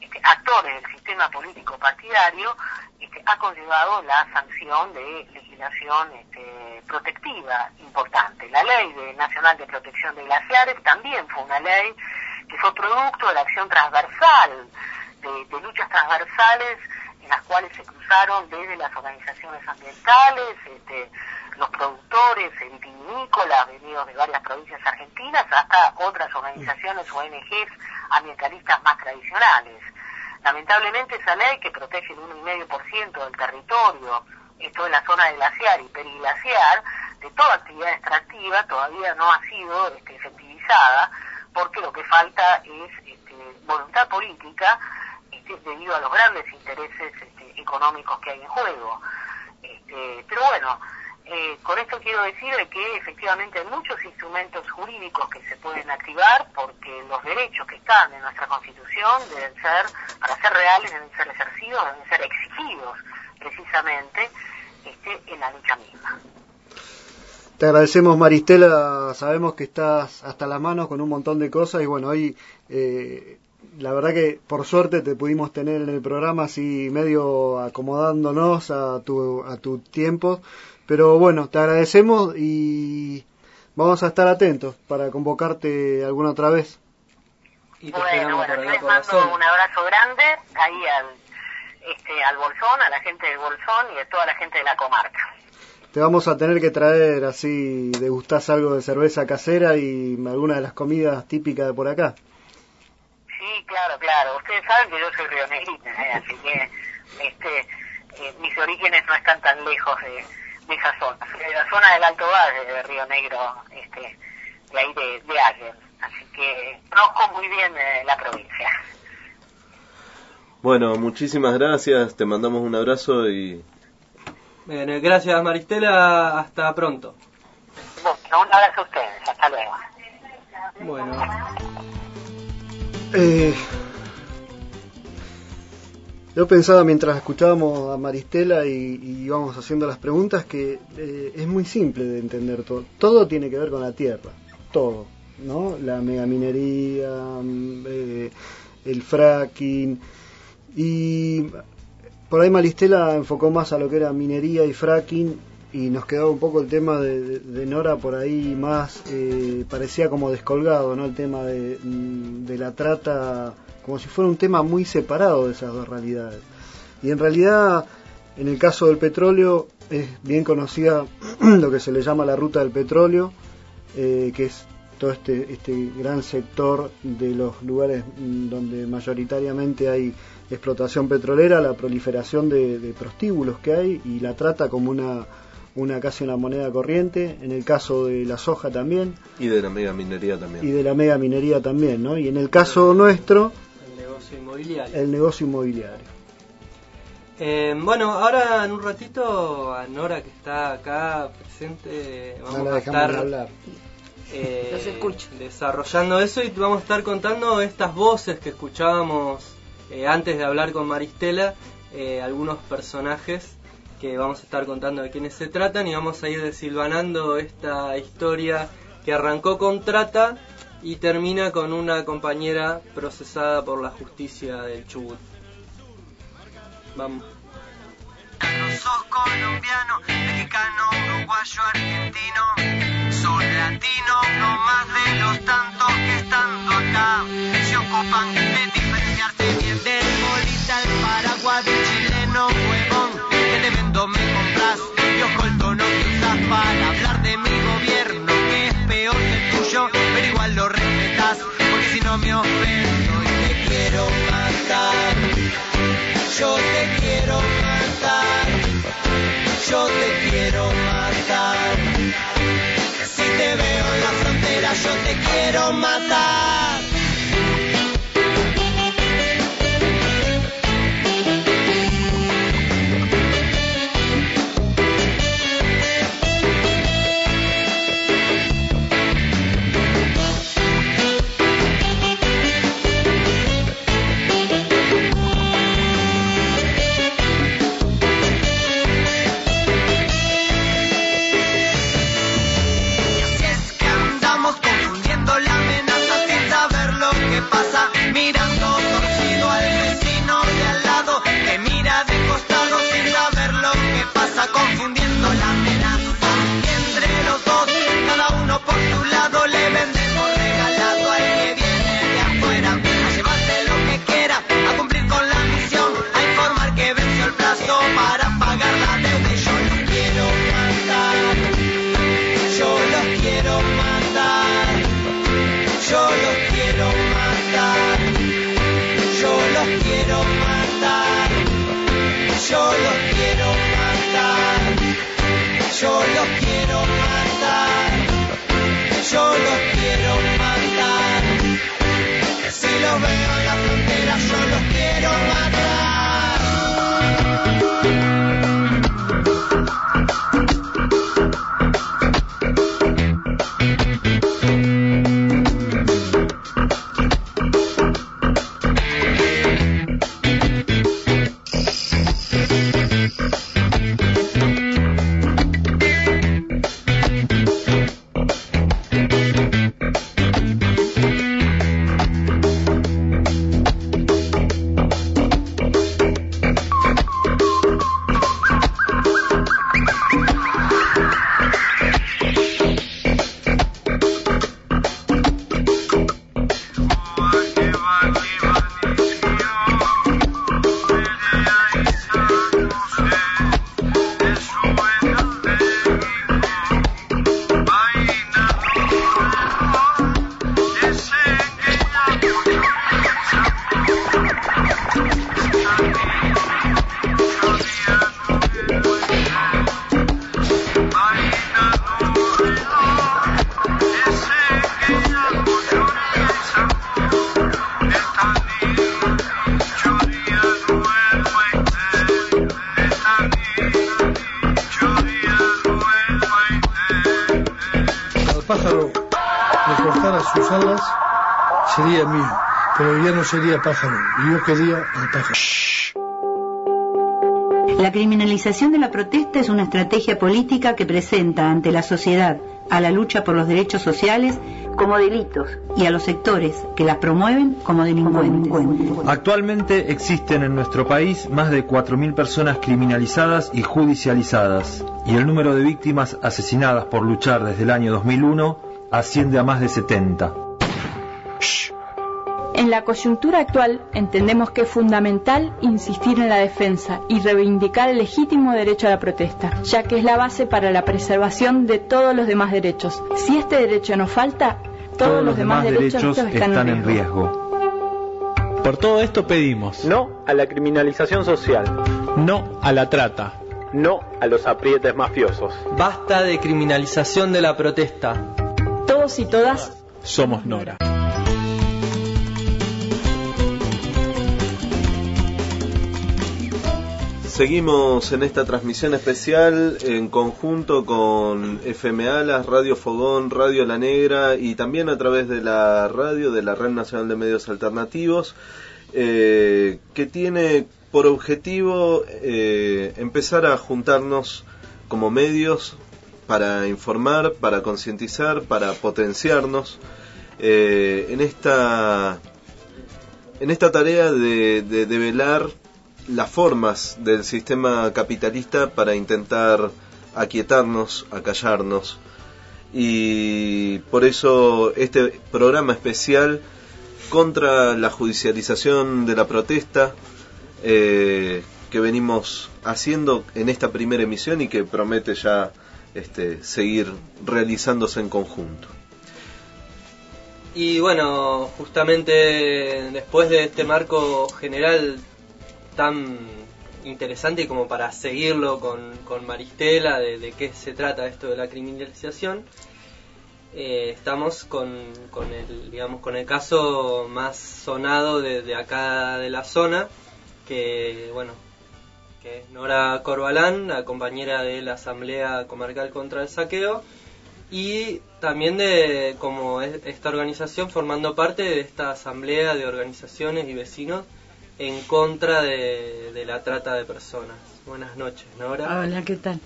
[SPEAKER 26] este, actores del sistema político partidario, este, ha conllevado la sanción de legislación este, protectiva importante. La ley nacional de protección de glaciares también fue una ley que fue producto de la acción transversal, de, de luchas transversales en las cuales se cruzaron desde las organizaciones ambientales, este, los productores eh, vitivinícolas venidos de varias provincias argentinas, hasta otras organizaciones ONGs ambientalistas más tradicionales. Lamentablemente esa ley que protege el 1,5% del territorio, esto de la zona de glaciar y periglaciar, de toda actividad extractiva todavía no ha sido este, efectivizada porque lo que falta es este, voluntad política este, debido a los grandes intereses este, económicos que hay en juego. Este, pero bueno, eh, con esto quiero decir de que efectivamente hay muchos instrumentos jurídicos que se pueden activar porque los derechos que están en nuestra Constitución deben ser, para ser reales, deben ser ejercidos, deben ser exigidos precisamente este, en la lucha misma.
[SPEAKER 8] Te agradecemos Maristela, sabemos que estás hasta la mano con un montón de cosas y bueno, hoy eh, la verdad que por suerte te pudimos tener en el programa así medio acomodándonos a tu, a tu tiempo, pero bueno, te agradecemos y vamos a estar atentos para convocarte alguna otra vez.
[SPEAKER 6] Y te
[SPEAKER 26] Bueno,
[SPEAKER 6] esperamos
[SPEAKER 26] bueno,
[SPEAKER 6] por
[SPEAKER 26] yo les mando un abrazo grande ahí al, este, al Bolsón, a la gente del Bolsón y a toda la gente de la comarca.
[SPEAKER 8] Te vamos a tener que traer así, degustás algo de cerveza casera y alguna de las comidas típicas de por acá.
[SPEAKER 26] Sí, claro, claro. Ustedes saben que yo soy rionegrina, ¿eh? así que este, eh, mis orígenes no están tan lejos de, de esa zona. De la zona del Alto Valle de Río Negro, este, de ahí de, de Allen. Así que conozco muy bien eh, la provincia.
[SPEAKER 5] Bueno, muchísimas gracias, te mandamos un abrazo y
[SPEAKER 6] Bien, gracias Maristela, hasta pronto.
[SPEAKER 26] Bueno, un abrazo a ustedes. Hasta luego.
[SPEAKER 6] Bueno,
[SPEAKER 8] Eh, yo pensaba mientras escuchábamos a Maristela y, íbamos haciendo las preguntas que eh, es muy simple de entender todo. Todo tiene que ver con la tierra, todo, ¿no? La megaminería, mm, eh, el fracking y por ahí Maristela enfocó más a lo que era minería y fracking y nos quedaba un poco el tema de, Nora por ahí más eh, parecía como descolgado no el tema de, mm, de la trata como si fuera un tema muy separado de esas dos realidades y en realidad en el caso del petróleo es bien conocida lo que se le llama la ruta del petróleo eh, que es todo este, este gran sector de los lugares mm, donde mayoritariamente hay explotación petrolera, la proliferación de, de prostíbulos que hay y la trata como una, una casi una moneda corriente, en el caso de la soja también
[SPEAKER 5] y de la mega minería también.
[SPEAKER 8] y de la mega minería también, ¿no? Y en el caso nuestro,
[SPEAKER 6] negocio inmobiliario.
[SPEAKER 8] el negocio inmobiliario.
[SPEAKER 6] Eh, bueno, ahora en un ratito a Nora que está acá presente vamos
[SPEAKER 8] No la
[SPEAKER 6] a estar
[SPEAKER 8] hablar.
[SPEAKER 6] eh,
[SPEAKER 8] No se escucha.
[SPEAKER 6] desarrollando eso y vamos a estar contando estas voces que escuchábamos eh, antes de hablar con Maristela, eh, algunos personajes que vamos a estar contando de quiénes se tratan y vamos a ir desilvanando esta historia que arrancó con trata y termina con una compañera procesada por la justicia del Chubut. Vamos.
[SPEAKER 27] sos colombiano, mexicano, uruguayo, argentino. Sos latino, no más de los tantos que estando acá se ocupan de diferenciarse bien del yo te quiero matar, yo te quiero matar. Si te veo en la frontera, yo te quiero matar.
[SPEAKER 22] Sería mío, pero ya no sería pájaro, y yo quería al pájaro.
[SPEAKER 28] La criminalización de la protesta es una estrategia política que presenta ante la sociedad a la lucha por los derechos sociales como delitos y a los sectores que las promueven como delincuentes.
[SPEAKER 3] Actualmente existen en nuestro país más de 4.000 personas criminalizadas y judicializadas, y el número de víctimas asesinadas por luchar desde el año 2001 asciende a más de 70.
[SPEAKER 29] En la coyuntura actual entendemos que es fundamental insistir en la defensa y reivindicar el legítimo derecho a la protesta, ya que es la base para la preservación de todos los demás derechos. Si este derecho nos falta, todos, los demás, derechos, están, en riesgo.
[SPEAKER 3] Por todo esto pedimos
[SPEAKER 30] No a la criminalización social.
[SPEAKER 3] no a la trata,
[SPEAKER 30] No a los aprietes mafiosos.
[SPEAKER 6] Basta de criminalización de la protesta.
[SPEAKER 29] Todos y todas
[SPEAKER 3] somos Nora.
[SPEAKER 5] Seguimos en esta transmisión especial en conjunto con FM Alas, Radio Fogón, Radio La Negra y también a través de la radio de la Red Nacional de Medios Alternativos, eh, que tiene por objetivo eh, empezar a juntarnos como medios para informar, para concientizar, para potenciarnos eh, en esta en esta tarea de, de develar las formas del sistema capitalista para intentar aquietarnos, acallarnos. Y por eso este programa especial contra la judicialización de la protesta eh, que venimos haciendo en esta primera emisión y que promete ya este, seguir realizándose en conjunto.
[SPEAKER 6] Y bueno, justamente después de este marco general tan interesante como para seguirlo con, con Maristela, de, qué se trata esto de la criminalización, eh, estamos con, con el digamos con el caso más sonado de, de acá de la zona que bueno que es Nora Corbalán la compañera de la asamblea comarcal contra el saqueo y también de como es- esta organización formando parte de esta asamblea de organizaciones y vecinos en contra de, de la trata de personas. Buenas noches, Nora.
[SPEAKER 28] Hola, ¿qué tal?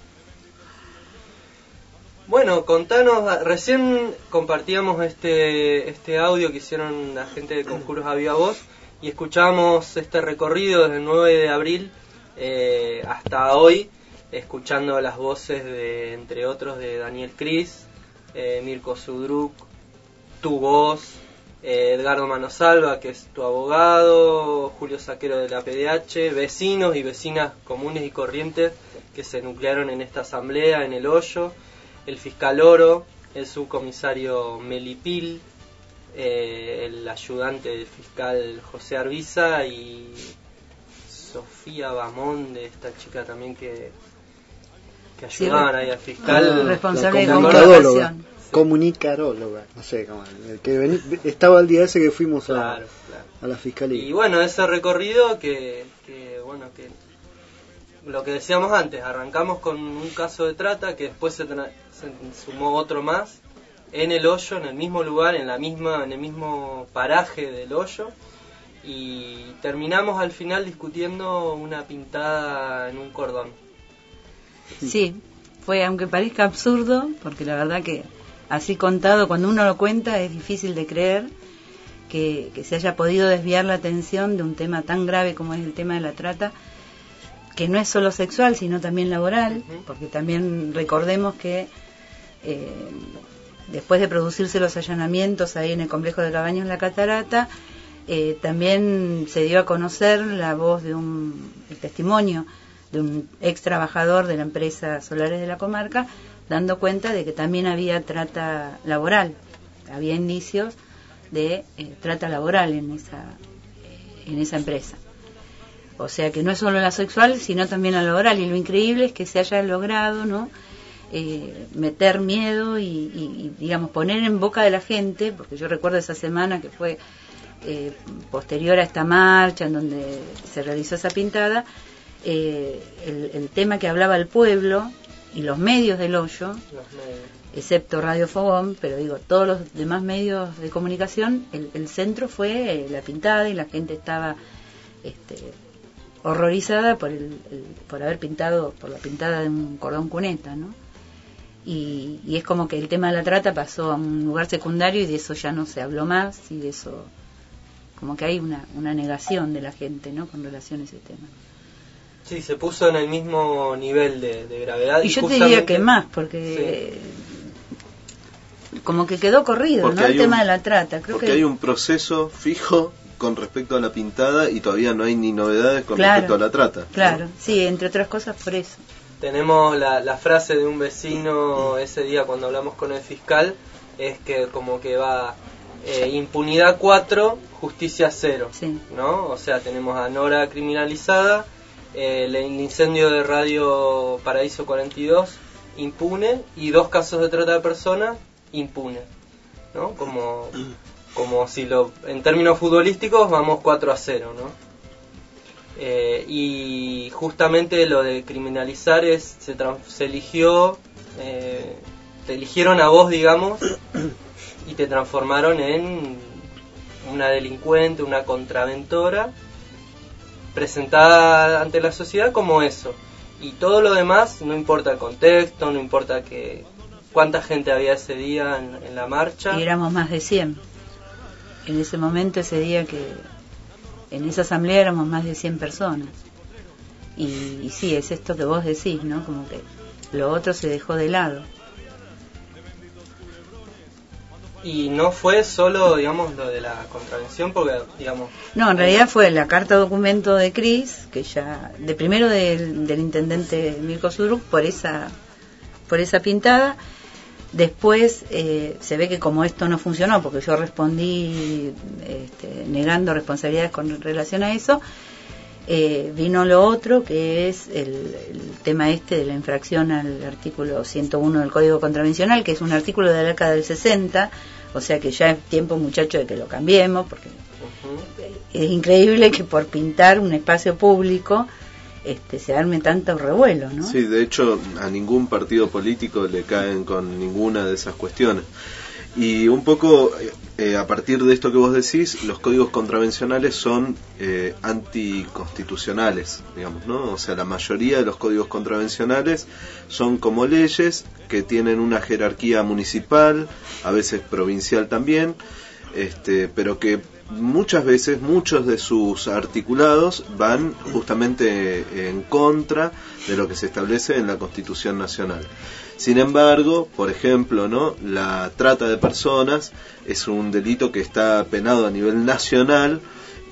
[SPEAKER 6] Bueno, contanos, recién compartíamos este, este audio que hicieron la gente de Conjuros a Viva Voz y escuchamos este recorrido desde el 9 de abril eh, hasta hoy, escuchando las voces de, entre otros, de Daniel Cris, eh, Mirko Sudruk, tu voz, Edgardo Manosalva, que es tu abogado, Julio Saquero de la PDH, vecinos y vecinas comunes y corrientes que se nuclearon en esta asamblea en el hoyo, el fiscal Oro, el subcomisario Melipil, eh, el ayudante del fiscal José Arbiza y Sofía Bamón, de esta chica también que, que
[SPEAKER 28] Sí,
[SPEAKER 6] ayudaban ahí al fiscal.
[SPEAKER 28] responsable de
[SPEAKER 8] la
[SPEAKER 28] comunicación.
[SPEAKER 8] Comunicaróloga, no sé cómo, el que vení- estaba el día ese que fuimos a,
[SPEAKER 6] Claro,
[SPEAKER 8] a la fiscalía.
[SPEAKER 6] Y bueno, ese recorrido que, que, bueno, que lo que decíamos antes, arrancamos con un caso de trata que después se, tra- se sumó otro más en el hoyo, en el mismo lugar, en la misma, en el mismo paraje del hoyo y terminamos al final discutiendo una pintada en un cordón.
[SPEAKER 28] Sí, fue, aunque parezca absurdo, porque la verdad que así contado, cuando uno lo cuenta, es difícil de creer que, que se haya podido desviar la atención de un tema tan grave como es el tema de la trata, que no es solo sexual, sino también laboral, porque también recordemos que eh, después de producirse los allanamientos ahí en el complejo de Cabaños La Catarata, eh, también se dio a conocer la voz de un el testimonio de un ex trabajador de la empresa Solares de la comarca, dando cuenta de que también había trata laboral, había indicios de eh, trata laboral en esa en esa empresa. O sea que no es solo la sexual, sino también la laboral. Y lo increíble es que se haya logrado, ¿no? Eh, meter miedo y, digamos, poner en boca de la gente, porque yo recuerdo esa semana que fue eh, posterior a esta marcha en donde se realizó esa pintada, eh, el tema que hablaba el pueblo y los medios del hoyo,
[SPEAKER 6] Los medios.
[SPEAKER 28] excepto Radio Fogón, pero digo, todos los demás medios de comunicación, el, el centro fue eh, la pintada y la gente estaba este, horrorizada por, el, el- por haber pintado, por la pintada de un cordón cuneta, ¿no? Y, y es como que el tema de la trata pasó a un lugar secundario y de eso ya no se habló más y de eso como que hay una, una negación de la gente, ¿no? Con relación a ese tema.
[SPEAKER 6] Sí, se puso en el mismo nivel de, de gravedad.
[SPEAKER 28] Y yo te diría que más, porque como que quedó corrido,
[SPEAKER 5] Porque
[SPEAKER 28] ¿no? El tema
[SPEAKER 5] un-
[SPEAKER 28] de la trata. Creo
[SPEAKER 5] Porque
[SPEAKER 28] que
[SPEAKER 5] hay un proceso fijo con respecto a la pintada y todavía no hay ni novedades con
[SPEAKER 28] Claro.
[SPEAKER 5] respecto a la trata.
[SPEAKER 28] Claro, sí, entre otras cosas por eso.
[SPEAKER 6] Tenemos la, la frase de un vecino ese día cuando hablamos con el fiscal, es que como que va eh, impunidad 4, justicia 0. ¿no? O sea, tenemos a Nora criminalizada, el, incendio de Radio Paraíso 42 impune y dos casos de trata de personas impune. ¿no? Como, como si lo en términos futbolísticos vamos 4 a 0, ¿no? Eh, y justamente lo de criminalizar es se, se eligió eh, te eligieron a vos digamos y te transformaron en una delincuente una contraventora presentada ante la sociedad como eso y todo lo demás no importa el contexto no importa que cuánta gente había ese día en, la marcha
[SPEAKER 28] Y éramos más de 100. En ese momento, ese día que en esa asamblea éramos más de 100 personas. Y, y sí, es esto que vos decís, ¿no? Como que lo otro se dejó de lado.
[SPEAKER 6] Y no fue solo digamos lo de la contravención porque digamos
[SPEAKER 28] No, en realidad fue la carta documento de Cris, que ya, de primero del, intendente Mirko Suruk, por esa, por esa pintada. Después eh, se ve que como esto no funcionó, porque yo respondí este, negando responsabilidades con relación a eso, eh, vino lo otro, que es el, el tema este de la infracción al artículo 101 del Código Contravencional, que es un artículo de la década del 60, o sea que ya es tiempo, muchacho, de que lo cambiemos, porque es increíble que por pintar un espacio público este, se arme tanto revuelo, ¿no?
[SPEAKER 5] Sí, de hecho a ningún partido político le caen con ninguna de esas cuestiones. Y un poco eh, a partir de esto que vos decís, los códigos contravencionales son eh, anticonstitucionales, digamos, ¿no? O sea, la mayoría de los códigos contravencionales son como leyes que tienen una jerarquía municipal, a veces provincial también, este, pero que muchas veces muchos de sus articulados van justamente en contra de lo que se establece en la Constitución Nacional. Sin embargo, por ejemplo, ¿no? la trata de personas es un delito que está penado a nivel nacional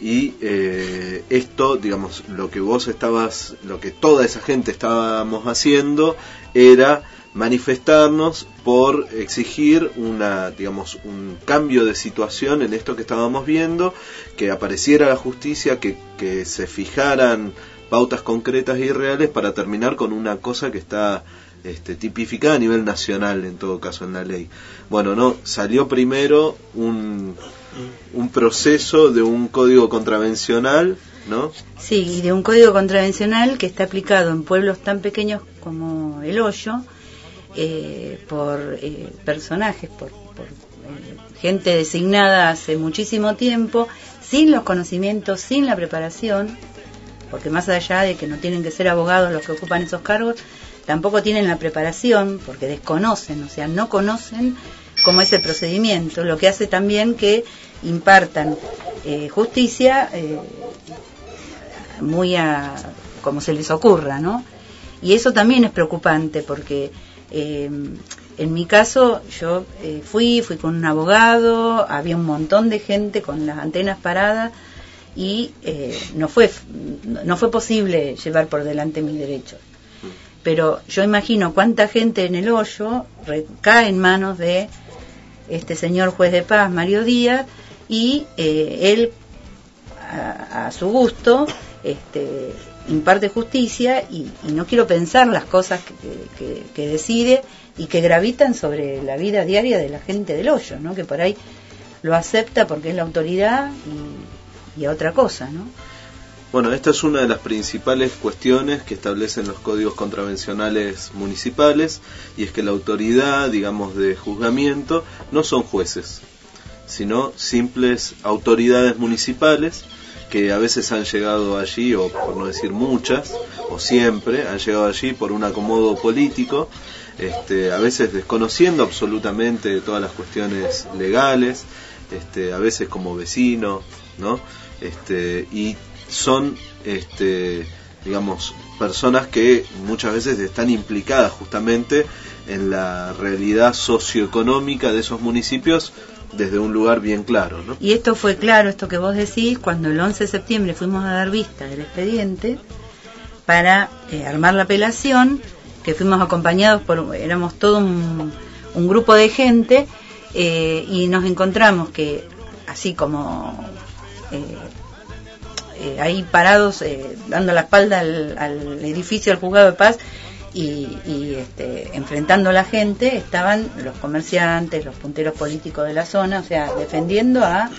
[SPEAKER 5] y eh, esto, digamos, lo que vos estabas, lo que toda esa gente estábamos haciendo era manifestarnos por exigir una, digamos, un cambio de situación en esto que estábamos viendo, que apareciera la justicia, que, que se fijaran pautas concretas y reales para terminar con una cosa que está este, tipificada a nivel nacional en todo caso en la ley. Bueno, no, salió primero un, un proceso de un código contravencional, ¿no?
[SPEAKER 28] Sí, y de un código contravencional que está aplicado en pueblos tan pequeños como El Hoyo, eh, por eh, personajes, por, por eh, gente designada hace muchísimo tiempo, sin los conocimientos, sin la preparación, porque más allá de que no tienen que ser abogados los que ocupan esos cargos, tampoco tienen la preparación, porque desconocen, o sea, no conocen cómo es el procedimiento, lo que hace también que impartan eh, justicia eh, muy a como se les ocurra, ¿no? Y eso también es preocupante porque eh, en mi caso yo fui, fui con un abogado, había un montón de gente con las antenas paradas y no fue no fue posible llevar por delante mis derechos. Pero yo imagino cuánta gente en el hoyo cae en manos de este señor juez de paz, Mario Díaz, y eh, él, a, su gusto, este, imparte justicia y, y, no quiero pensar las cosas que, que, que, decide y que gravitan sobre la vida diaria de la gente del hoyo, ¿no? que por ahí lo acepta porque es la autoridad y, y a otra cosa, ¿no?
[SPEAKER 5] Bueno, esta es una de las principales cuestiones que establecen los códigos contravencionales municipales y es que la autoridad, digamos, de juzgamiento no son jueces, sino simples autoridades municipales que a veces han llegado allí, o por no decir muchas, o siempre han llegado allí por un acomodo político, este, a veces desconociendo absolutamente todas las cuestiones legales, este, a veces como vecino, ¿no? Este, y son, este, digamos, personas que muchas veces están implicadas justamente en la realidad socioeconómica de esos municipios desde un lugar bien claro.
[SPEAKER 28] Y esto fue claro, esto que vos decís, cuando el 11 de septiembre fuimos a dar vista del expediente para eh, armar la apelación, que fuimos acompañados por, éramos todo un, un grupo de gente, eh, y nos encontramos que, así como eh, eh, ahí parados, eh, dando la espalda al, edificio, al juzgado de paz, y, y este, enfrentando a la gente, estaban los comerciantes, los punteros políticos de la zona, o sea, defendiendo a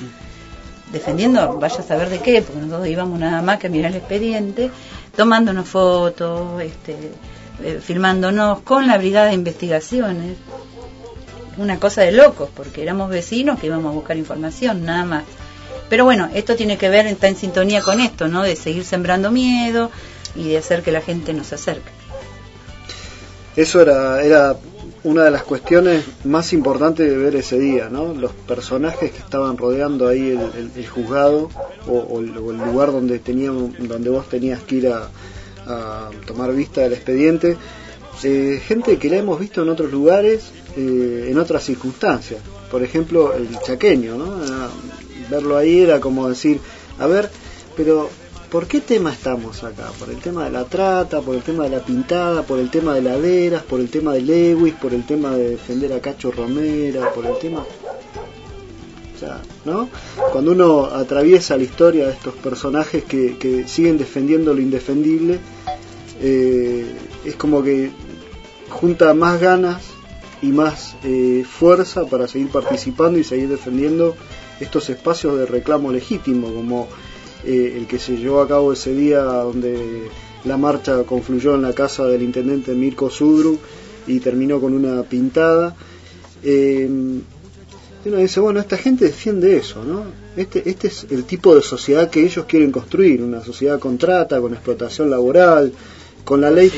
[SPEAKER 28] defendiendo, vaya a saber de qué, porque nosotros íbamos nada más que a mirar el expediente, tomándonos fotos, este, eh, filmándonos con la brigada de investigaciones. Una cosa de locos, porque éramos vecinos que íbamos a buscar información, nada más. Pero bueno, esto tiene que ver, está en sintonía con esto, ¿no? De seguir sembrando miedo y de hacer que la gente nos acerque.
[SPEAKER 8] Eso era, era una de las cuestiones más importantes de ver ese día, ¿no? Los personajes que estaban rodeando ahí el, juzgado o, el, lugar donde teníamos, donde vos tenías que ir a, a tomar vista del expediente, eh, gente que la hemos visto en otros lugares, eh, en otras circunstancias. Por ejemplo, el chaqueño, ¿no? Verlo ahí era como decir, a ver, pero ¿por qué tema estamos acá? ¿Por el tema de la trata, por el tema de la pintada, por el tema de laderas, por el tema de Lewis, por el tema de defender a Cacho Romera, por el tema... sea, ¿no? Cuando uno atraviesa la historia de estos personajes que, que siguen defendiendo lo indefendible, eh, es como que junta más ganas y más eh, fuerza para seguir participando y seguir defendiendo estos espacios de reclamo legítimo, como eh, el que se llevó a cabo ese día donde la marcha confluyó en la casa del intendente Mirko Sudru y terminó con una pintada. Eh, y uno dice, bueno, esta gente defiende eso, ¿no? Este, este es el tipo de sociedad que ellos quieren construir, una sociedad con trata, con explotación laboral, con la ley,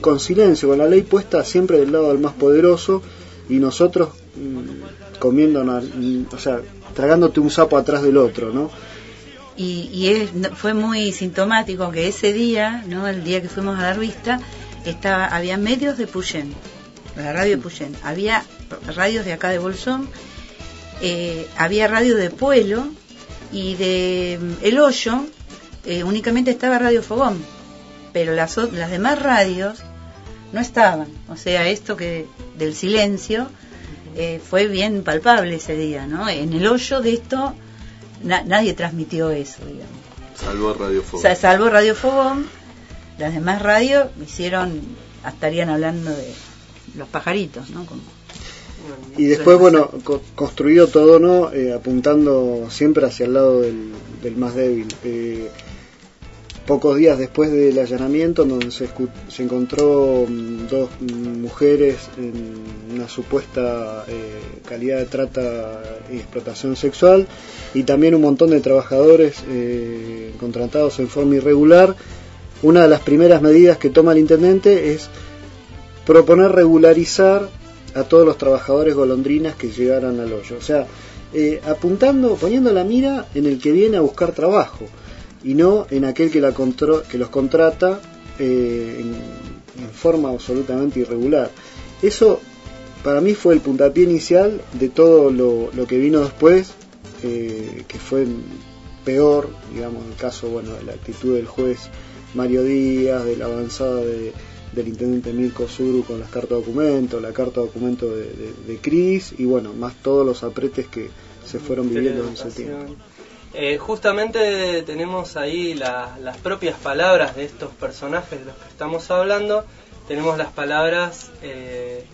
[SPEAKER 8] con silencio, con la ley puesta siempre del lado del más poderoso y nosotros mm, comiéndonos, mm, o sea, tragándote un sapo atrás del otro, ¿no?
[SPEAKER 28] y, y es- fue muy sintomático que ese día, ¿no? el día que fuimos a dar vista, estaba, había medios de Puyén, la radio de Puyén, había radios de acá de Bolsón, eh, había radio de Pueblo y de mm, El Hoyo eh, únicamente estaba Radio Fogón, pero las, las demás radios no estaban. O sea, esto que del silencio eh, fue bien palpable ese día, ¿no? En El Hoyo de esto na- nadie transmitió eso, digamos.
[SPEAKER 5] Salvo Radio
[SPEAKER 28] O
[SPEAKER 5] Fogón.
[SPEAKER 28] sea, salvo Radio Fogón, las demás radios hicieron, estarían hablando de los pajaritos, ¿no? Como-
[SPEAKER 8] Y después, bueno, co- construido todo, ¿no? Eh, apuntando siempre hacia el lado del, del más débil. Eh, pocos días después del allanamiento, en donde se, se encontró mm, dos mm, mujeres en una supuesta eh, calidad de trata y explotación sexual, y también un montón de trabajadores eh, contratados en forma irregular, una de las primeras medidas que toma el intendente es proponer regularizar a todos los trabajadores golondrinas que llegaran al hoyo. O sea, eh, apuntando, poniendo la mira en el que viene a buscar trabajo y no en aquel que, la contro- que los contrata eh, en, en forma absolutamente irregular. Eso para mí fue el puntapié inicial de todo lo, lo que vino después, eh, que fue peor, digamos, el caso bueno, de la actitud del juez Mario Díaz, de la avanzada de, del intendente Mirko Suru con las cartas de documento, la carta de documento de, de, de Cris y bueno, más todos los apretes que se fueron viviendo en ese tiempo.
[SPEAKER 6] Eh, justamente tenemos ahí la- las propias palabras de estos personajes de los que estamos hablando. Tenemos las palabras eh,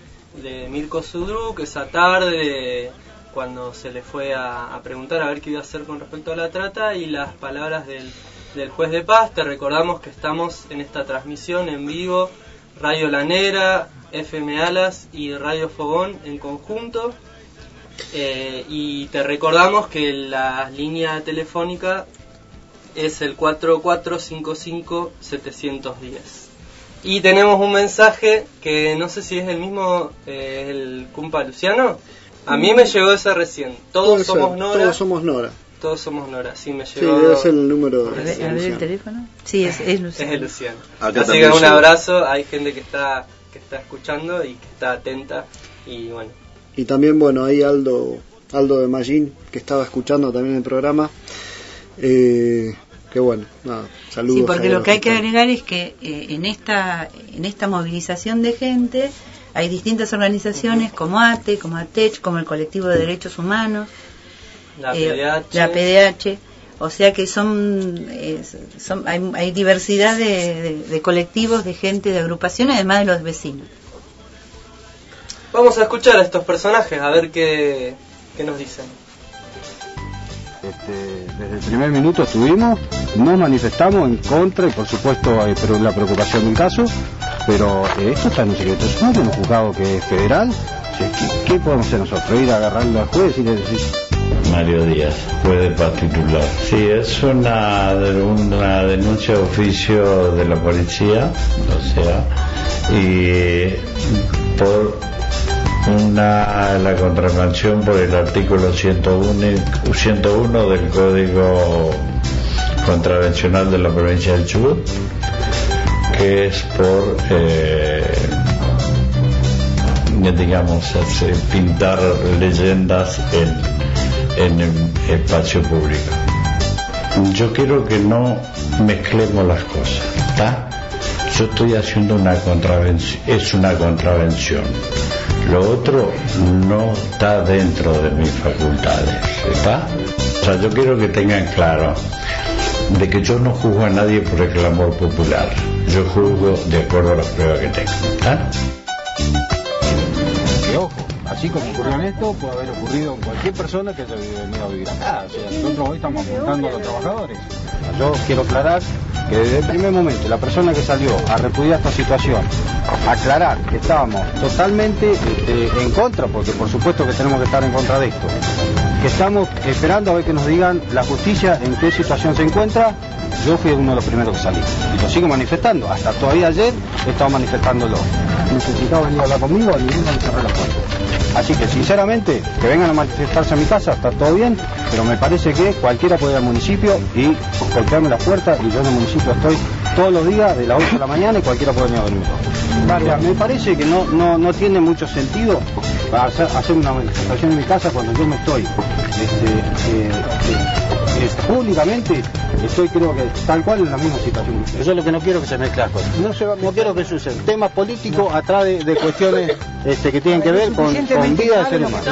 [SPEAKER 6] de Mirko Sudru, que esa tarde, cuando se le fue a, a preguntar a ver qué iba a hacer con respecto a la trata, y las palabras del, del juez de paz. Te recordamos que estamos en esta transmisión en vivo, Radio Lanera, FM Alas y Radio Fogón en conjunto. Eh, y te recordamos que la línea telefónica es el 4455-710. Y tenemos un mensaje que no sé si es el mismo, eh, el cumpa Luciano. A mí me llegó ese recién. Todos
[SPEAKER 8] Puede ser,
[SPEAKER 6] somos Nora.
[SPEAKER 8] Todos somos Nora.
[SPEAKER 6] Todos somos Nora. Sí, me
[SPEAKER 8] Sí,
[SPEAKER 6] llegó.
[SPEAKER 8] debe ser el número
[SPEAKER 28] A
[SPEAKER 8] de
[SPEAKER 28] ver, a ver el
[SPEAKER 8] Luciano.
[SPEAKER 28] teléfono. Sí, es, es Luciano.
[SPEAKER 6] Es el Luciano.
[SPEAKER 5] Acá
[SPEAKER 6] Así que un abrazo. Hay gente que está que está escuchando y que está atenta. Y bueno,
[SPEAKER 8] Y también, bueno, ahí Aldo, Aldo de Magín, que estaba escuchando también el programa. Eh, que bueno, nada, saludos.
[SPEAKER 28] Sí, porque
[SPEAKER 8] a
[SPEAKER 28] lo que hay que agregar es que eh, en esta en esta movilización de gente hay distintas organizaciones como ATE, como ATECH, como el Colectivo de Derechos Humanos,
[SPEAKER 6] la
[SPEAKER 28] eh,
[SPEAKER 6] PDH.
[SPEAKER 28] la PDH, o sea que son, eh, son hay, hay diversidad de, de- de colectivos, de gente, de agrupaciones, además de los vecinos.
[SPEAKER 6] Vamos a escuchar a estos personajes a ver qué, qué nos dicen.
[SPEAKER 15] Este, desde el primer minuto estuvimos, nos manifestamos en contra y por supuesto hay pero la preocupación del caso, pero eh, esto está en un secreto sumario, en un juzgado que es federal. ¿qué, qué podemos hacer nosotros? Ir a agarrarlo al juez y decir,
[SPEAKER 31] Mario Díaz, juez de paz titular. Sí, es una, una denuncia de oficio de la policía, o sea, y por una la contravención por el artículo 101, 101 del Código Contravencional de la provincia del Chubut, que es por eh, digamos pintar leyendas en, en el espacio público. Yo quiero que no mezclemos las cosas, ¿está? Yo estoy haciendo una contravención, es una contravención. Lo otro no está dentro de mis facultades, ¿está? O sea, yo quiero que tengan claro de que yo no juzgo a nadie por el clamor popular. Yo juzgo de acuerdo a las pruebas que tengo, ¿está?
[SPEAKER 15] Así como ocurrió en esto, puede haber ocurrido en cualquier persona que haya venido a vivir acá. O nosotros hoy estamos apuntando a los trabajadores. Yo quiero aclarar que desde el primer momento la persona que salió a repudiar esta situación, aclarar que estábamos totalmente este, en contra, porque por supuesto que tenemos que estar en contra de esto, que estamos esperando a ver que nos digan la justicia en qué situación se encuentra, yo fui uno de los primeros que salí. Y lo sigo manifestando. Hasta todavía ayer he estado manifestándolo. Necesitaba venir a hablar conmigo, a ninguno le cerré la puerta. Así que sinceramente, que vengan a manifestarse a mi casa, está todo bien, pero me parece que cualquiera puede ir al municipio y golpearme las puertas y yo en el municipio estoy todos los días de las 8 de la mañana y cualquiera puede venir a dormir. Me parece que no, no, no tiene mucho sentido hacer, hacer una manifestación en mi casa cuando yo me estoy este, eh, eh, eh, públicamente estoy creo que tal cual en la misma situación. Eso es lo que no quiero que se mezcle las cosas. No, se va- no quiero que suceda. Temas políticos atrás de, de cuestiones este, que tienen que ver con, con vida de ser humano.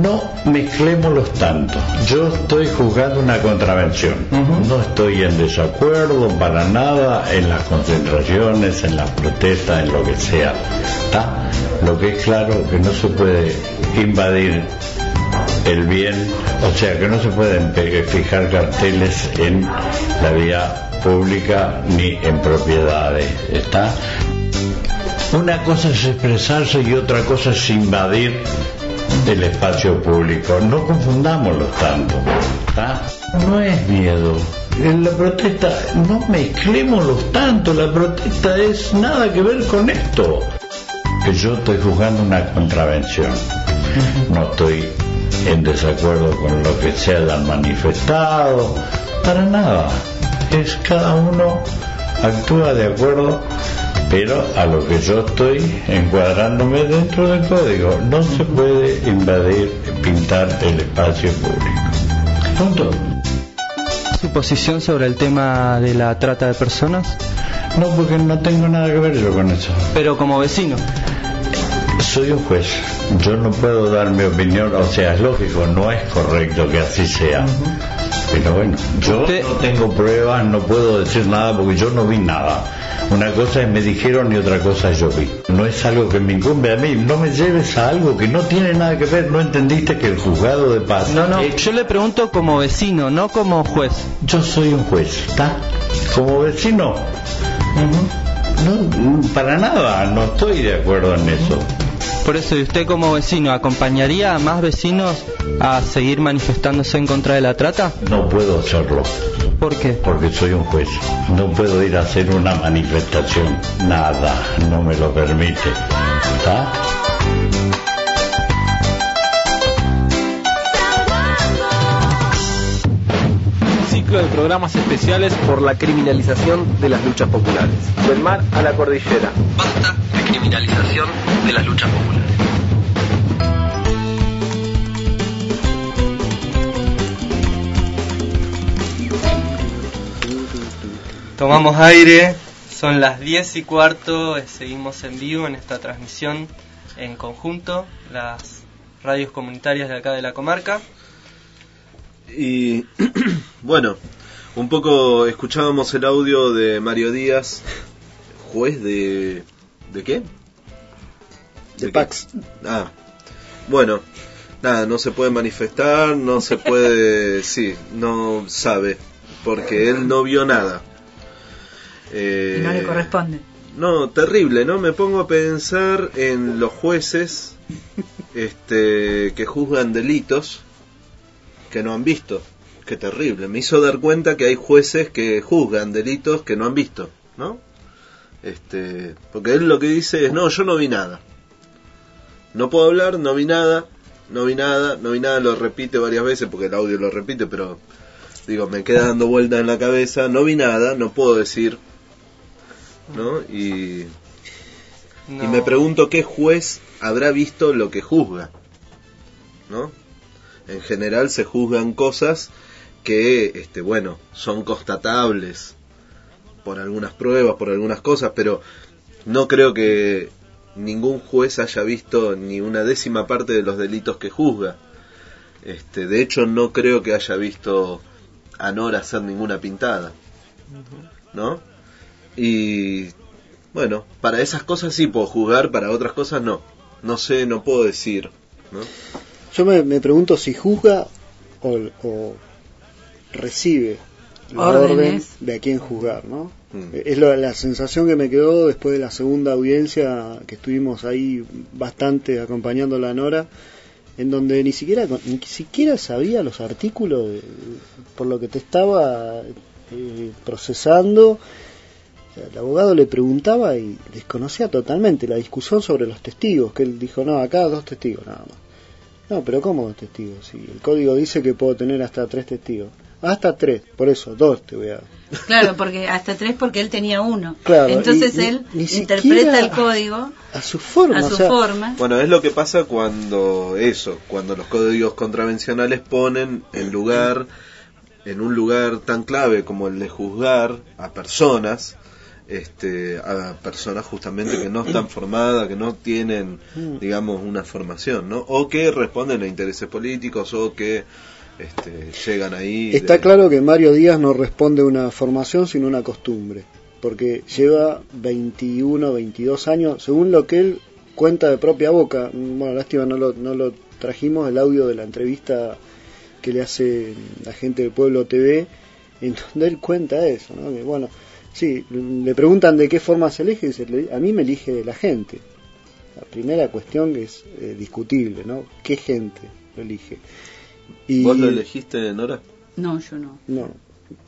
[SPEAKER 31] No mezclémoslos tanto. Yo estoy juzgando una contravención. No estoy en desacuerdo para nada en las concentraciones, en las protestas, en lo que sea. ¿Está? Lo que es claro que no se puede invadir el bien, o sea que no se pueden pe- fijar carteles en la vía pública ni en propiedades. ¿Está? Una cosa es expresarse y otra cosa es invadir el espacio público. No confundámoslos tanto. ¿tá? No es miedo. La protesta, no mezclémoslos tanto. La protesta es nada que ver con esto. Que yo estoy juzgando una contravención. No estoy en desacuerdo con lo que se hayan manifestado. Para nada. Es cada uno actúa de acuerdo pero a lo que yo estoy encuadrándome dentro del código. No se puede invadir, pintar el espacio público. Punto.
[SPEAKER 6] ¿Su posición sobre el tema de la trata de personas?
[SPEAKER 31] No, porque no tengo nada que ver yo con eso.
[SPEAKER 6] Pero como vecino.
[SPEAKER 31] Soy un juez. Yo no puedo dar mi opinión, o sea, es lógico, no es correcto que así sea. Pero bueno, yo no tengo pruebas, no puedo decir nada porque yo no vi nada. Una cosa es me dijeron y otra cosa es yo vi. No es algo que me incumbe a mí. No me lleves a algo que no tiene nada que ver. No entendiste que el juzgado de paz.
[SPEAKER 6] No, no, yo le pregunto como vecino, no como juez.
[SPEAKER 31] Yo soy un juez, ¿está? Como vecino. No, para nada, no estoy de acuerdo en eso.
[SPEAKER 6] Por eso, ¿y usted como vecino acompañaría a más vecinos a seguir manifestándose en contra de la trata?
[SPEAKER 31] No puedo hacerlo.
[SPEAKER 6] ¿Por qué?
[SPEAKER 31] Porque soy un juez. No puedo ir a hacer una manifestación. Nada, no me lo permite. ¿Está?
[SPEAKER 30] Ciclo de programas especiales por la criminalización de las luchas populares. Del mar a la cordillera. Basta de criminalización de las luchas populares.
[SPEAKER 6] Tomamos aire, son las 10 y cuarto, eh, seguimos en vivo en esta transmisión en conjunto, las radios comunitarias de acá de la comarca.
[SPEAKER 5] Y bueno, un poco escuchábamos el audio de Mario Díaz, juez de... ¿De qué?
[SPEAKER 8] De? Pax.
[SPEAKER 5] Ah, bueno, nada, no se puede manifestar, no se puede... sí, no sabe, porque él no vio nada. Eh,
[SPEAKER 28] Y no le corresponde.
[SPEAKER 5] no, terrible, ¿no? Me pongo a pensar en los jueces este, que juzgan delitos que no han visto. Qué terrible. Me hizo dar cuenta que hay jueces que juzgan delitos que no han visto, ¿no? Este, porque él lo que dice es, no, yo no vi nada. No puedo hablar, no vi nada, no vi nada, no vi nada, lo repite varias veces porque el audio lo repite, pero digo, me queda dando vueltas en la cabeza, no vi nada, no puedo decir, ¿no? Y, y me pregunto qué juez habrá visto lo que juzga, ¿no? En general se juzgan cosas que, este, bueno, son constatables por algunas pruebas, por algunas cosas, pero no creo que ningún juez haya visto ni una décima parte de los delitos que juzga. Este, de hecho, no creo que haya visto a Nora hacer ninguna pintada, ¿no? Y bueno, para esas cosas sí puedo juzgar, para otras cosas no. No sé, no puedo decir, ¿no?
[SPEAKER 8] Yo me, me pregunto si juzga o, o recibe la orden
[SPEAKER 28] Órdenes.
[SPEAKER 8] de a quién juzgar, ¿no?
[SPEAKER 5] Mm.
[SPEAKER 8] Es lo- la sensación que me quedó después de la segunda audiencia que estuvimos ahí bastante acompañando a la Nora, en donde ni siquiera ni siquiera sabía los artículos de- por lo que te estaba eh, procesando. O sea, el abogado le preguntaba y desconocía totalmente la discusión sobre los testigos, que él dijo, no, acá dos testigos nada más. No, pero ¿cómo dos testigos? Si el código dice que puedo tener hasta tres testigos. Hasta tres, por eso, dos te voy a...
[SPEAKER 28] Claro, porque hasta tres porque él tenía uno.
[SPEAKER 8] Claro,
[SPEAKER 28] Entonces
[SPEAKER 8] y-
[SPEAKER 28] él
[SPEAKER 8] ni
[SPEAKER 28] interpreta el código
[SPEAKER 8] A su forma,
[SPEAKER 28] a
[SPEAKER 8] o
[SPEAKER 28] su
[SPEAKER 8] sea,
[SPEAKER 28] forma.
[SPEAKER 5] Bueno, es lo que pasa cuando eso, cuando los códigos contravencionales ponen en lugar, en un lugar tan clave como el de juzgar a personas, este, a personas justamente que no están formadas, que no tienen,
[SPEAKER 8] Mm.
[SPEAKER 5] digamos, una formación, ¿no? O que responden a intereses políticos o que este, llegan ahí.
[SPEAKER 8] Está
[SPEAKER 5] de-
[SPEAKER 8] claro que Mario Díaz no responde a una formación sino una costumbre, porque lleva 21, 22 años, según lo que él cuenta de propia boca. Bueno, lástima no lo, no lo trajimos el audio de la entrevista que le hace la gente del Pueblo TV, en donde él cuenta eso, ¿no? Que, bueno, sí, le preguntan de qué forma se elige, y dice, "Le- a mí me elige la gente. La primera cuestión que es eh, discutible, ¿no? ¿Qué gente lo elige? Y,
[SPEAKER 5] ¿Vos lo elegiste, Nora?
[SPEAKER 28] No, yo no.
[SPEAKER 8] No.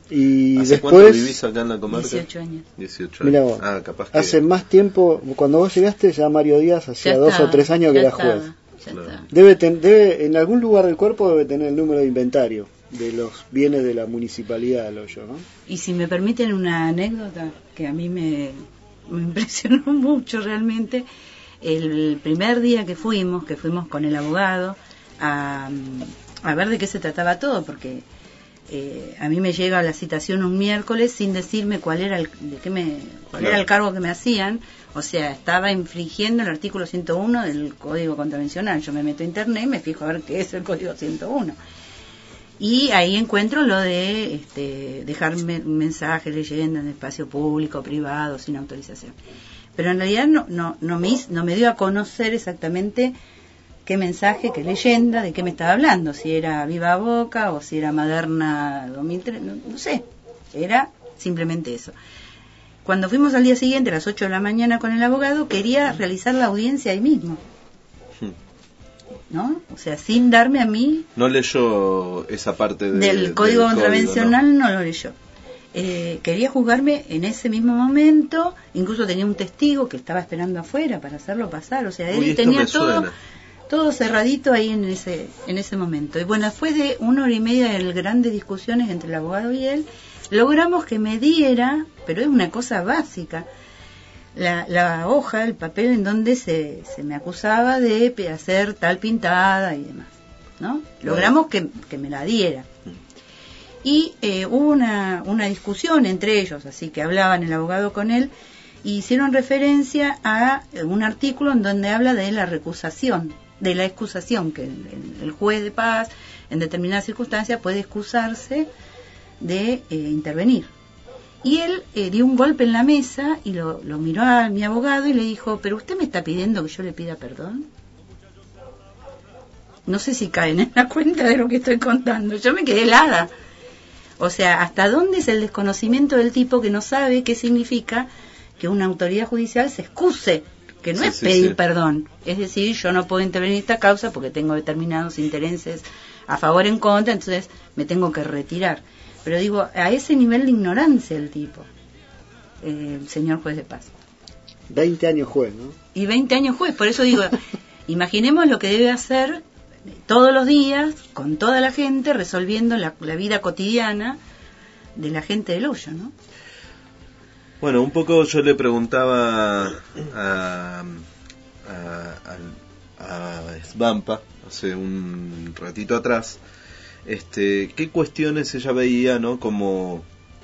[SPEAKER 8] Y
[SPEAKER 5] ¿Hace cuánto
[SPEAKER 8] después,
[SPEAKER 5] vivís acá en la comarca?
[SPEAKER 28] 18 años.
[SPEAKER 5] 18 años.
[SPEAKER 8] Vos,
[SPEAKER 5] ah, capaz que...
[SPEAKER 8] hace más tiempo, cuando vos llegaste ya Mario Díaz hacía
[SPEAKER 28] Ya
[SPEAKER 8] dos
[SPEAKER 28] estaba,
[SPEAKER 8] o tres años que era juez.
[SPEAKER 28] estaba.
[SPEAKER 8] Debe, ten- debe, en algún lugar del cuerpo debe tener el número de inventario de los bienes de la municipalidad del hoyo, ¿no?
[SPEAKER 28] Y si me permiten una anécdota que a mí me, me impresionó mucho realmente, el primer día que fuimos, que fuimos con el abogado a, a ver de qué se trataba todo, porque eh, a mí me llega la citación un miércoles sin decirme cuál era el, de qué me, cuál era el cargo que me hacían, o sea, estaba infringiendo el artículo 101 del Código Contravencional. Yo me meto a internet y me fijo a ver qué es el Código 101. Y ahí encuentro lo de este, dejar me- mensajes, leyendo en espacio público, privado, sin autorización. Pero en realidad no, no, no, me, no me dio a conocer exactamente qué mensaje, qué leyenda, de qué me estaba hablando, si era Viva Boca o si era Maderna 2003, no, no sé, era simplemente eso. Cuando fuimos al día siguiente, a las 8 de la mañana con el abogado, quería realizar la audiencia ahí mismo, ¿no? O sea, sin darme a mí
[SPEAKER 5] No leyó esa parte de-
[SPEAKER 28] del código contravencional no lo leyó. Eh, quería juzgarme en ese mismo momento, incluso tenía un testigo que estaba esperando afuera para hacerlo pasar, o sea, él
[SPEAKER 5] Uy,
[SPEAKER 28] tenía todo,
[SPEAKER 5] suena.
[SPEAKER 28] todo cerradito ahí en ese, en ese momento. Y bueno, después de una hora y media de grandes discusiones entre el abogado y él, logramos que me diera, pero es una cosa básica, la, la hoja, el papel en donde se, se me acusaba de hacer tal pintada y demás. ¿no? Logramos que, que me la diera. Y eh, hubo una, una discusión entre ellos, así que hablaban el abogado con él, y hicieron referencia a eh, un artículo en donde habla de la recusación, de la excusación, que el juez de paz en determinadas circunstancias puede excusarse de eh, intervenir. Y él eh, dio un golpe en la mesa y lo, lo miró a mi abogado y le dijo, pero usted me está pidiendo que yo le pida perdón. No sé si caen en la cuenta de lo que estoy contando. Yo me quedé helada. O sea, ¿hasta dónde es el desconocimiento del tipo que no sabe qué significa que una autoridad judicial se excuse? Que no
[SPEAKER 5] Sí,
[SPEAKER 28] es
[SPEAKER 5] sí,
[SPEAKER 28] pedir
[SPEAKER 5] sí.
[SPEAKER 28] perdón. Es decir, yo no puedo intervenir en esta causa porque tengo determinados intereses a favor o en contra, entonces me tengo que retirar. Pero digo, a ese nivel de ignorancia el tipo, eh, el señor juez de paz.
[SPEAKER 8] 20 años juez, ¿no?
[SPEAKER 28] Y 20 años juez, por eso digo, imaginemos lo que debe hacer todos los días con toda la gente resolviendo la, la vida cotidiana de la gente del hoyo, ¿no?
[SPEAKER 5] Bueno, un poco yo le preguntaba a, a, a, a Svampa hace un ratito atrás este, qué cuestiones ella veía ¿no? como,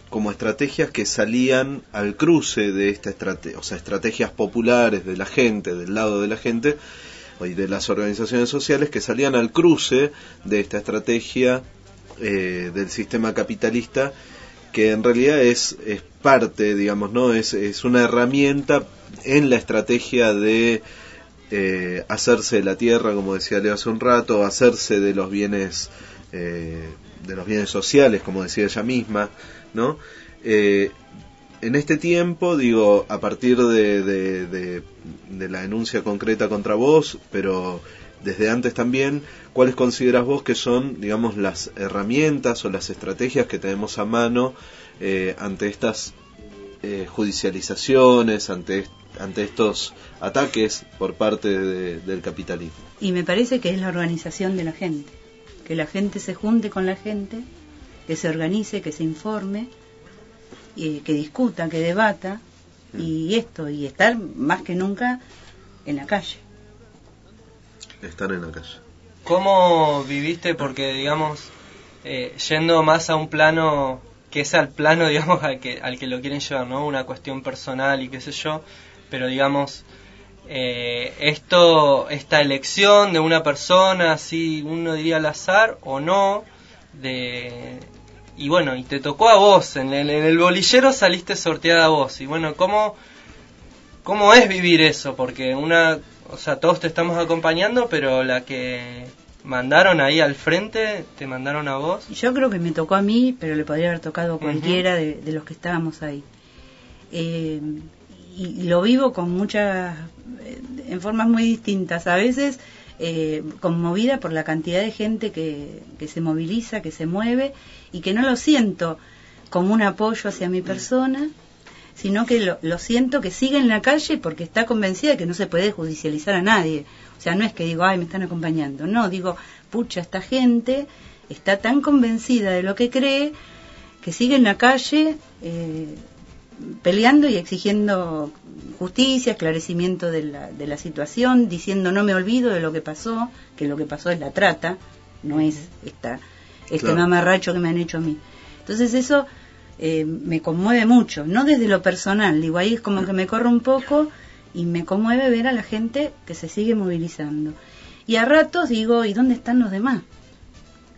[SPEAKER 5] como estrategias que salían al cruce de esta estrategia, o sea, estrategias populares de la gente, del lado de la gente, y de las organizaciones sociales que salían al cruce de esta estrategia eh, del sistema capitalista que en realidad es, es parte, digamos, ¿no? Es, es una herramienta en la estrategia de eh, hacerse de la tierra, como decía Leo hace un rato, hacerse de los bienes, eh, de los bienes sociales, como decía ella misma, ¿no? Eh, en este tiempo, digo, a partir de, de, de, de la denuncia concreta contra vos, pero desde antes también, ¿cuáles consideras vos que son, digamos, las herramientas o las estrategias que tenemos a mano eh, ante estas eh, judicializaciones, ante, ante estos ataques por parte de- del capitalismo?
[SPEAKER 28] Y me parece que es la organización de la gente, que la gente se junte con la gente, que se organice, que se informe, y que discuta, que debata, y esto, y estar más que nunca en la calle.
[SPEAKER 5] Estar en la calle.
[SPEAKER 6] ¿Cómo viviste? Porque, digamos, eh, yendo más a un plano que es al plano, digamos, al que, al que lo quieren llevar, ¿no? Una cuestión personal y qué sé yo, pero digamos, eh, esto, esta elección de una persona, así uno diría al azar o no, de, y bueno, y te tocó a vos, en el, en el bolillero saliste sorteada a vos, y bueno, ¿cómo, cómo es vivir eso? Porque una, o sea, todos te estamos acompañando, pero la que mandaron ahí al frente, te mandaron a vos.
[SPEAKER 28] Yo creo que me tocó a mí, pero le podría haber tocado a cualquiera de, de los que estábamos ahí. Eh, y, y lo vivo con muchas, eh, en formas muy distintas. A veces eh, conmovida por la cantidad de gente que, se moviliza, que se mueve y que no lo siento como un apoyo hacia mi persona, sino que lo, lo siento que sigue en la calle porque está convencida de que no se puede judicializar a nadie. O sea, no es que digo, ay, me están acompañando. No, digo, pucha, esta gente está tan convencida de lo que cree que sigue en la calle eh, peleando y exigiendo justicia, esclarecimiento de la, de la situación, diciendo no me olvido de lo que pasó, que lo que pasó es la trata, no es esta, este
[SPEAKER 32] Claro.
[SPEAKER 28] mamarracho que me han hecho a mí. Entonces eso eh, me conmueve mucho, no desde lo personal, digo, ahí es como que me corro un poco y me conmueve ver a la gente que se sigue movilizando. Y a ratos digo, ¿y dónde están los demás?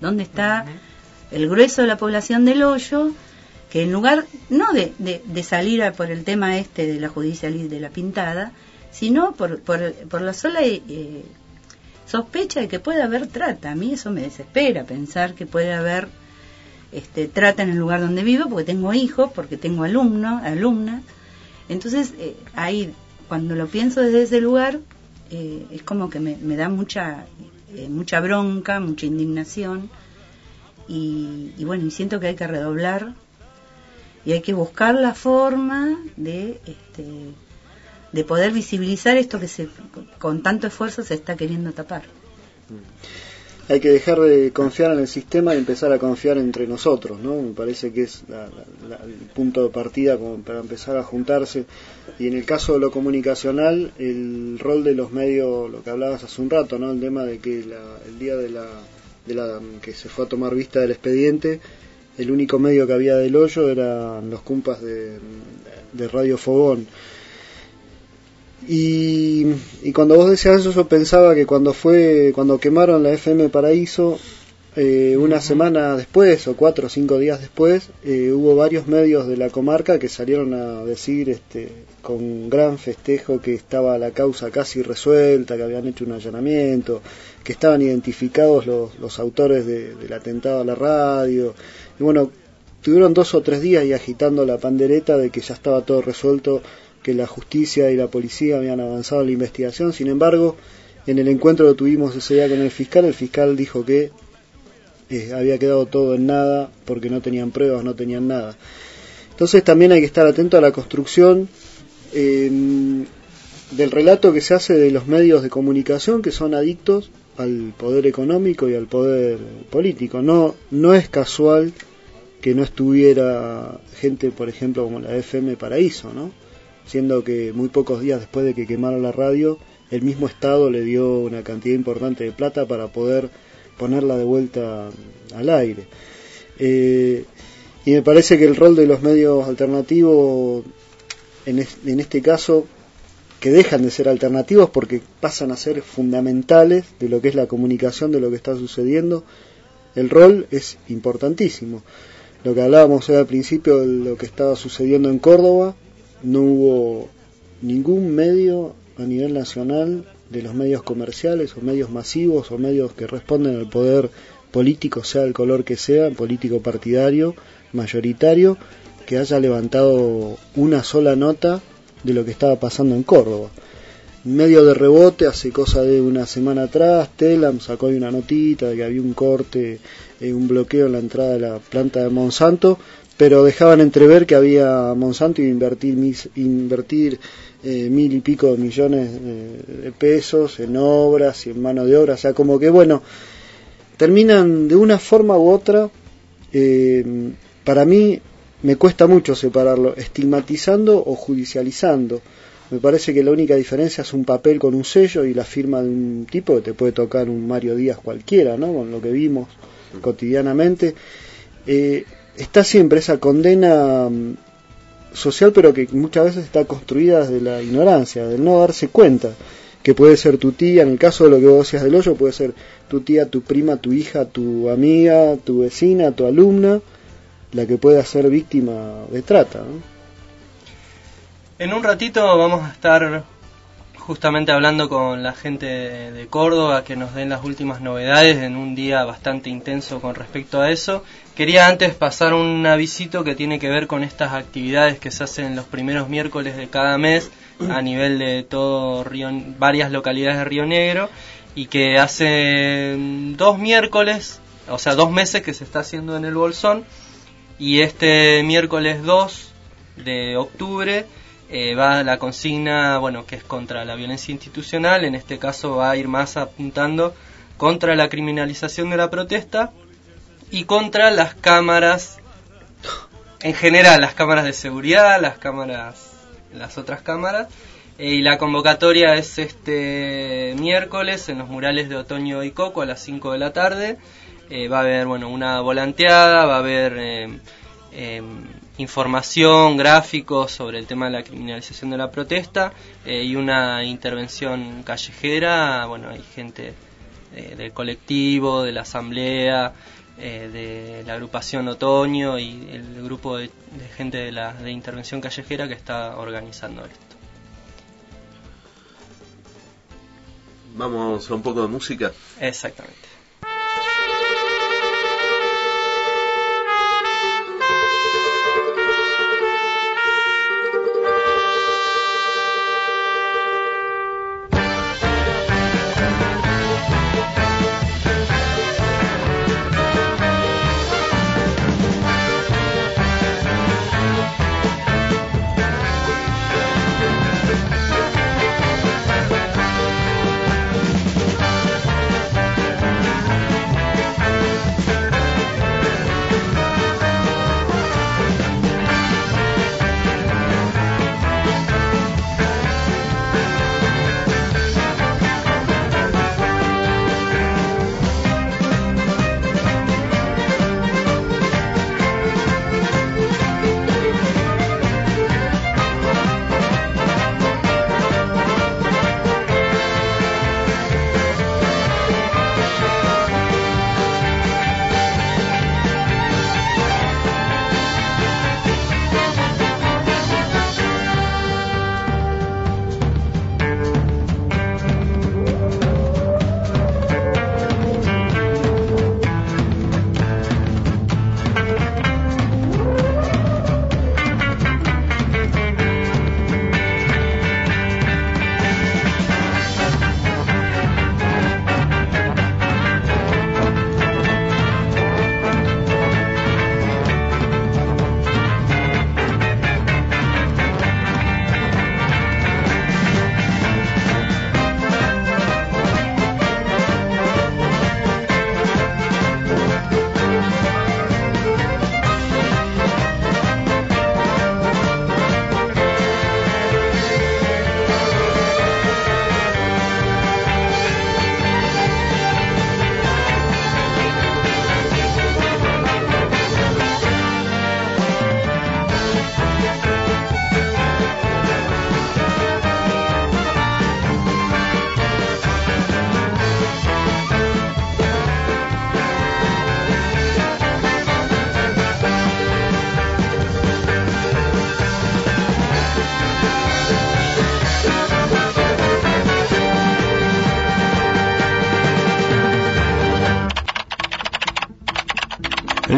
[SPEAKER 28] ¿Dónde está el grueso de la población del hoyo? Que en lugar, no de, de, de salir a por el tema este de la judicial de la pintada, sino por, por, por la sola eh, sospecha de que puede haber trata. A mí eso me desespera, pensar que puede haber este, trata en el lugar donde vivo, porque tengo hijos, porque tengo alumnos, alumnas. Entonces, eh, ahí, cuando lo pienso desde ese lugar, eh, es como que me, me da mucha, eh, mucha bronca, mucha indignación. Y, y bueno, y siento que hay que redoblar y hay que buscar la forma de, este, de poder visibilizar esto que se, con tanto esfuerzo se está queriendo tapar.
[SPEAKER 8] Hay que dejar de confiar en el sistema y empezar a confiar entre nosotros, ¿no? Me parece que es la- la- el punto de partida como para empezar a juntarse. Y en el caso de lo comunicacional, el rol de los medios, lo que hablabas hace un rato, ¿no? El tema de que la- el día de la, de la que se fue a tomar vista del expediente, el único medio que había del hoyo eran los cumpas de, de Radio Fogón. Y, y cuando vos decías eso, yo pensaba que cuando fue, cuando quemaron la FM Paraíso, eh, una semana después o cuatro o cinco días después, eh, hubo varios medios de la comarca que salieron a decir, este, con gran festejo, que estaba la causa casi resuelta, que habían hecho un allanamiento, que estaban identificados los, los autores de- del atentado a la radio. Y bueno, tuvieron dos o tres días ahí agitando la pandereta de que ya estaba todo resuelto, que la justicia y la policía habían avanzado en la investigación. Sin embargo, en el encuentro que tuvimos ese día con el fiscal, el fiscal dijo que eh, había quedado todo en nada porque no tenían pruebas, no tenían nada. Entonces también hay que estar atento a la construcción eh, del relato que se hace de los medios de comunicación que son adictos al poder económico y al poder político. No, no es casual que no estuviera gente, por ejemplo, como la FM Paraíso, ¿no? Siendo que muy pocos días después de que quemaron la radio, el mismo Estado le dio una cantidad importante de plata para poder ponerla de vuelta al aire. Eh, Y me parece que el rol de los medios alternativos, en, en este caso, que dejan de ser alternativos porque pasan a ser fundamentales de lo que es la comunicación de lo que está sucediendo, el rol es importantísimo. Lo que hablábamos hoy al principio de lo que estaba sucediendo en Córdoba, no hubo ningún medio a nivel nacional de los medios comerciales o medios masivos o medios que responden al poder político, sea el color que sea, político partidario, mayoritario, que haya levantado una sola nota de lo que estaba pasando en Córdoba. Medio de rebote, hace cosa de una semana atrás, Telam sacó una notita de que había un corte, eh, un bloqueo en la entrada de la planta de Monsanto, pero dejaban entrever que había Monsanto a invertir, mis- invertir eh, mil y pico de millones eh, de pesos en obras y en mano de obra, o sea, como que bueno, terminan de una forma u otra, eh, para mí me cuesta mucho separarlo, estigmatizando o judicializando. Me parece que la única diferencia es un papel con un sello y la firma de un tipo que te puede tocar un Mario Díaz cualquiera, ¿no? Con lo que vimos cotidianamente. Eh, está siempre esa condena mm, social, pero que muchas veces está construida desde la ignorancia, del no darse cuenta que puede ser tu tía, en el caso de lo que vos decías del hoyo, puede ser tu tía, tu prima, tu hija, tu amiga, tu vecina, tu alumna, la que pueda ser víctima de trata. ¿no?
[SPEAKER 6] En un ratito vamos a estar justamente hablando con la gente de Córdoba que nos den las últimas novedades en un día bastante intenso con respecto a eso. Quería antes pasar un avisito que tiene que ver con estas actividades que se hacen los primeros miércoles de cada mes a nivel de todo Río, varias localidades de Río Negro y que hace dos miércoles, o sea, dos meses que se está haciendo en el Bolsón y este miércoles 2 de octubre eh, va la consigna, bueno, que es contra la violencia institucional, en este caso va a ir más apuntando contra la criminalización de la protesta y contra las cámaras, en general, las cámaras de seguridad, las cámaras, las otras cámaras, eh, y la convocatoria es este miércoles en los murales de Otoño y Coco a las 5 de la tarde. Eh, va a haber, bueno, una volanteada, va a haber eh, información, gráficos sobre el tema de la criminalización de la protesta eh, y una intervención callejera. Bueno, hay gente eh, del colectivo, de la asamblea, eh, de la agrupación Otoño y el grupo de, de gente de, la, de intervención callejera que está organizando esto.
[SPEAKER 5] Vamos a un poco de música.
[SPEAKER 6] Exactamente.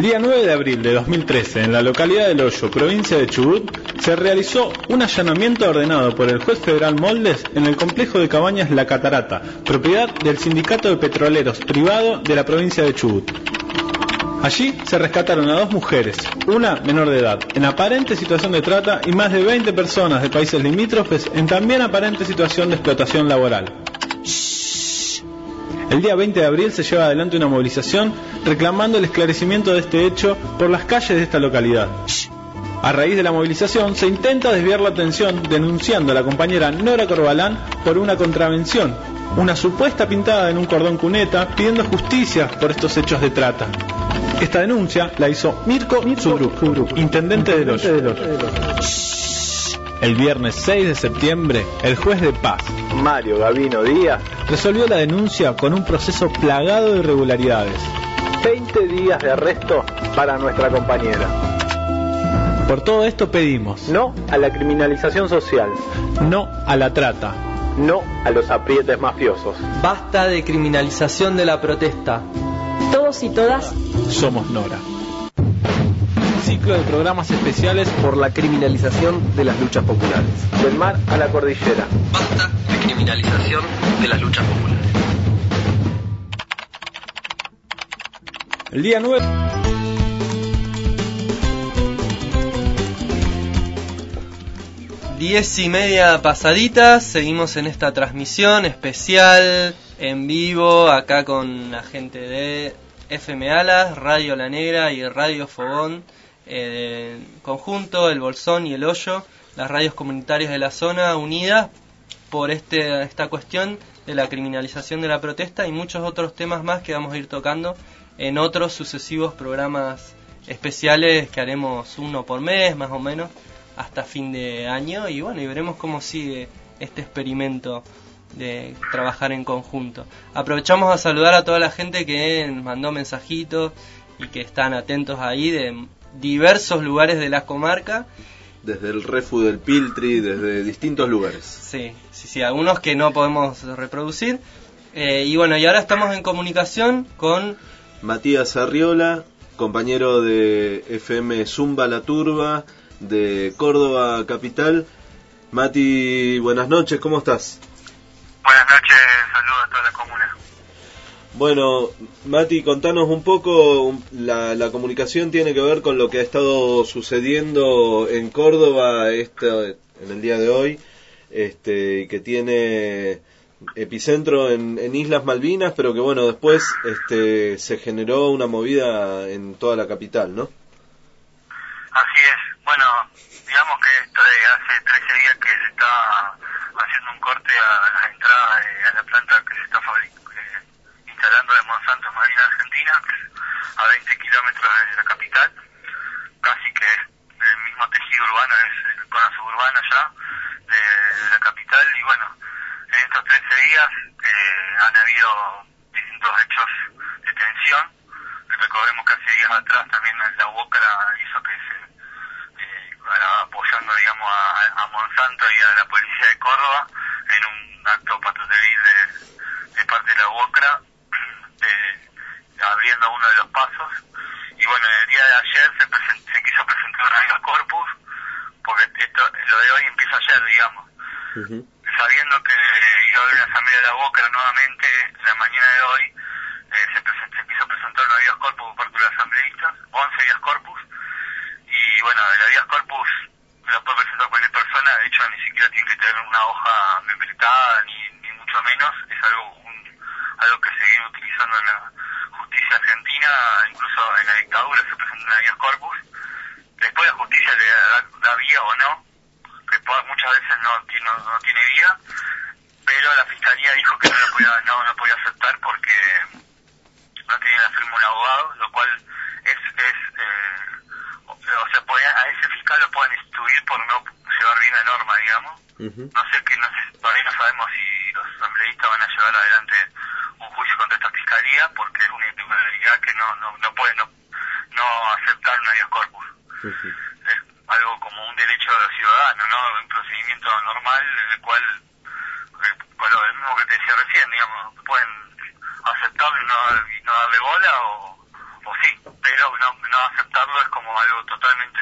[SPEAKER 32] Día 9 de abril de 2013, en la localidad del Hoyo, provincia de Chubut, se realizó un allanamiento ordenado por el juez federal Moldes en el complejo de cabañas La Catarata, propiedad del Sindicato de Petroleros privado de la provincia de Chubut. Allí se rescataron a dos mujeres, una menor de edad, en aparente situación de trata y más de 20 personas de países limítrofes en también aparente situación de explotación laboral. El día 20 de abril se lleva adelante una movilización reclamando el esclarecimiento de este hecho por las calles de esta localidad. A raíz de la movilización se intenta desviar la atención denunciando a la compañera Nora Corbalán por una contravención, una supuesta pintada en un cordón cuneta pidiendo justicia por estos hechos de trata. Esta denuncia la hizo Mirko Zubru, intendente de Hoyo. El viernes 6 de septiembre, el juez de paz, Mario Gavino Díaz, resolvió la denuncia con un proceso plagado de irregularidades. 20 días de arresto para nuestra compañera. Por todo esto pedimos no a la criminalización social, no a la trata, no a los aprietes mafiosos.
[SPEAKER 6] Basta de criminalización de la protesta.
[SPEAKER 29] Todos y todas
[SPEAKER 32] Somos Nora.
[SPEAKER 30] Ciclo de programas especiales por la criminalización de las luchas populares. Del mar a la cordillera. Basta de criminalización de las luchas populares.
[SPEAKER 32] El día 9
[SPEAKER 6] Diez y media pasaditas, seguimos en esta transmisión especial, en vivo, acá con la gente de FM Alas, Radio La Negra y Radio Fogón, eh, conjunto, El Bolsón y El Hoyo, las radios comunitarias de la zona unidas por este, esta cuestión de la criminalización de la protesta y muchos otros temas más que vamos a ir tocando en otros sucesivos programas especiales que haremos uno por mes más o menos hasta fin de año y bueno y veremos cómo sigue este experimento de trabajar en conjunto. Aprovechamos a saludar a toda la gente que mandó mensajitos y que están atentos ahí de diversos lugares de la comarca.
[SPEAKER 5] Desde el Refu del Piltri, desde distintos lugares.
[SPEAKER 6] Sí, sí, sí, algunos que no podemos reproducir. Eh, y bueno, y ahora estamos en comunicación con
[SPEAKER 5] Matías Arriola, compañero de FM Zumba La Turba, de Córdoba Capital. Mati, buenas noches, ¿cómo estás?
[SPEAKER 33] Buenas noches, saludos a toda la comuna.
[SPEAKER 5] Bueno, Mati, contanos un poco, la, la comunicación tiene que ver con lo que ha estado sucediendo en Córdoba este, en el día de hoy, este, que tiene epicentro en, Islas Malvinas, pero que bueno, después este, se generó una movida en toda la capital, ¿no?
[SPEAKER 33] Así es, bueno, digamos que esto de hace 13 días que se está haciendo un corte a las entradas de, a la planta que se está eh, instalando de Monsanto Marina Argentina, a 20 kilómetros de la capital, casi que es el mismo tejido urbano, es el zona suburbana ya de la capital, y bueno, en estos 13 días eh, han habido distintos hechos de tensión, recordemos que hace días atrás también la UOCRA hizo que se eh, apoyando digamos a, Monsanto y a la policía de Córdoba en un acto patrulleril de, de parte de la UOCRA de, abriendo uno de los pasos. Y bueno el día de ayer se, presen- se quiso presentar un habeas corpus porque esto lo de hoy empieza ayer digamos sabiendo que iba a haber una asamblea de la UOCRA nuevamente la mañana de hoy eh, se, se quiso presentar un habeas corpus por parte de los asambleístas 11 habeas corpus y bueno, el habeas corpus lo puede presentar cualquier persona, de hecho ni siquiera tiene que tener una hoja membretada ni, ni mucho menos, es algo un- algo que se viene utilizando en la justicia argentina, incluso en la dictadura se presenta un habeas corpus, después la justicia le da, da vía o no, que muchas veces no tiene, no, no tiene vía, pero la fiscalía dijo que no lo podía, no, no podía aceptar porque no tenía la firma un abogado, lo cual es, es eh, o, sea, podía- a ese fiscal lo pueden instruir por no llevar bien la norma, digamos. No sé que no sé, todavía no sabemos si los asambleístas van a llevar adelante un juicio contra esta fiscalía porque es una irregularidad que no, no, no puede no, no aceptar un habeas corpus. Es algo como un derecho ciudadano, ¿no? Un procedimiento normal en el cual, eh, lo mismo que te decía recién, digamos, pueden aceptarlo y no, y no darle bola o, sí, pero no, no aceptarlo es como algo totalmente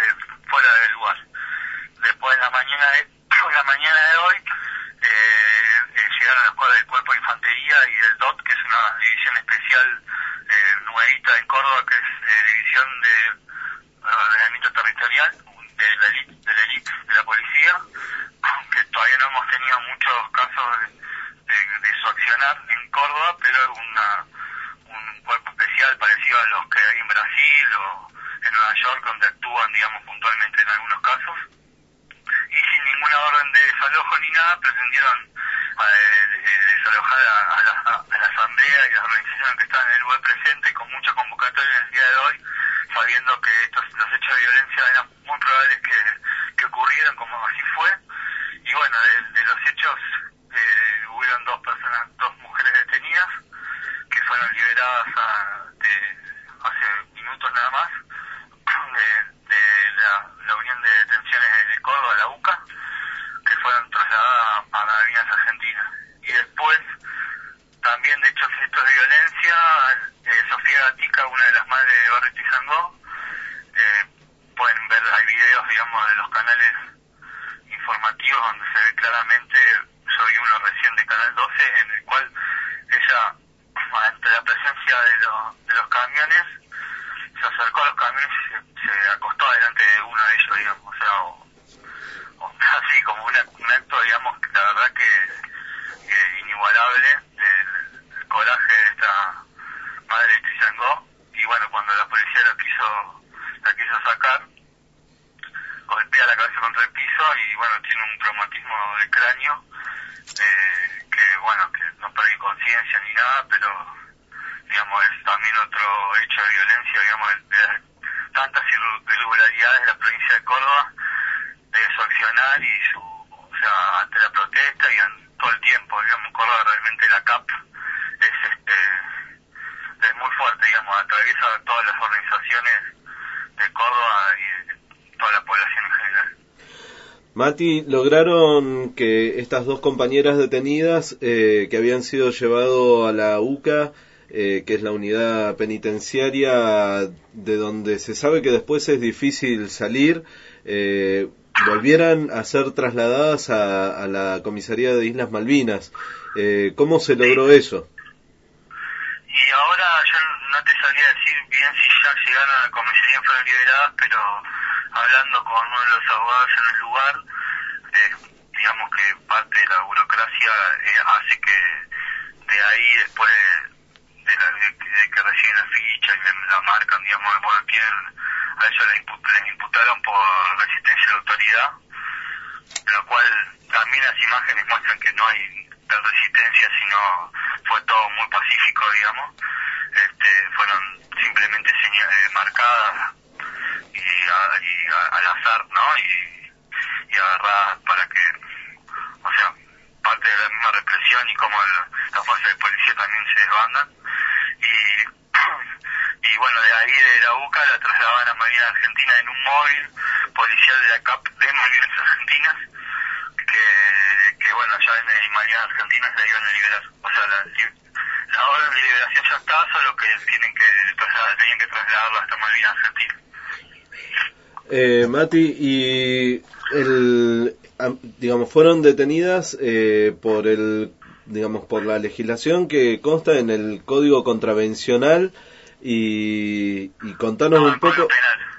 [SPEAKER 33] fuera del lugar. Después en la mañana de, la mañana de hoy eh, eh, llegaron las escuadras del Cuerpo de Infantería y del DOT, que es una división especial eh, nuevita en Córdoba, que es eh, división de ordenamiento territorial de la elite, de la elite de la policía, que todavía no hemos tenido muchos casos de, de- su accionar en Córdoba, pero es un cuerpo especial parecido a los que hay en Brasil o en Nueva York, donde actúan, digamos, puntualmente en algunos casos. Y sin ninguna orden de desalojo ni nada, pretendieron eh, eh, desalojar a, la, asamblea y las organizaciones que están en el lugar presente con mucha convocatoria en el día de hoy, sabiendo que estos los hechos de violencia eran muy probables que, que ocurrieran como así fue. Y bueno, de, los hechos eh, hubieron dos personas, dos mujeres detenidas que fueron liberadas a- de- hace minutos nada más de, la Unión de Detenciones de Córdoba, la UCA, que fueron trasladadas a Malvinas Argentina. Y después, también de hechos estos de violencia, eh, Sofía Gatica, una de las madres de Barrio Tizangó, eh, pueden ver, hay videos, digamos, de los canales informativos donde se ve claramente, yo vi uno recién de Canal 12, en el cual ella, ante la presencia de, lo- de los camiones, se acercó a los camiones y se, acostó delante de uno de ellos, digamos, o sea, o- o así como una- un acto, digamos, la verdad que, inigualable coraje de esta madre de Tizangó, y bueno, cuando la policía la quiso, la quiso sacar, golpea la cabeza contra el piso y bueno, tiene un traumatismo de cráneo, eh, que bueno, que no perdí conciencia ni nada, pero digamos, es también otro hecho de violencia, digamos, de, de tantas irregularidades de la provincia de Córdoba, de su accionar y su, o sea, ante la protesta y todo el tiempo, digamos, Córdoba realmente la CAP es este, es muy fuerte, digamos, atraviesa todas las organizaciones de Córdoba y de toda la población en general.
[SPEAKER 5] Mati, lograron que estas dos compañeras detenidas eh, que habían sido llevado a la UCA, eh, que es la unidad penitenciaria de donde se sabe que después es difícil salir, eh, volvieran a ser trasladadas a, a la comisaría de Islas Malvinas. Eh, ¿Cómo se logró eso?
[SPEAKER 33] Y ahora yo no te sabría decir bien si ya llegaron a la comisaría y fueron liberadas, pero hablando con uno de los abogados en el lugar, eh, digamos que parte de la burocracia eh, hace que de ahí después de, la- de de que reciben la ficha y la marcan, digamos, bueno, tienen, a ellos les, impu- les imputaron por resistencia a la autoridad, lo cual también las imágenes muestran que no hay tal resistencia, sino fue todo muy pacífico, digamos. Este, fueron simplemente seña- eh, marcadas y, a- y a- al azar, ¿no? Y, y agarradas para que, o sea, parte de la misma represión y como el- las fuerzas de policía también se desbandan. Y, y bueno, de ahí de la UCA la trasladaban a Malvinas Argentina en un móvil policial de la CAP de Malvinas Argentinas, que, que bueno, ya en, Malvinas Argentinas la iban a liberar. O sea, la, la orden de liberación ya está, solo que tienen que trasladar, tenían que trasladarla hasta Malvinas Argentina.
[SPEAKER 5] Eh, Mati, y el, am- digamos, fueron detenidas eh, por el, digamos, por la legislación que consta en el Código Contravencional y, y contanos un poco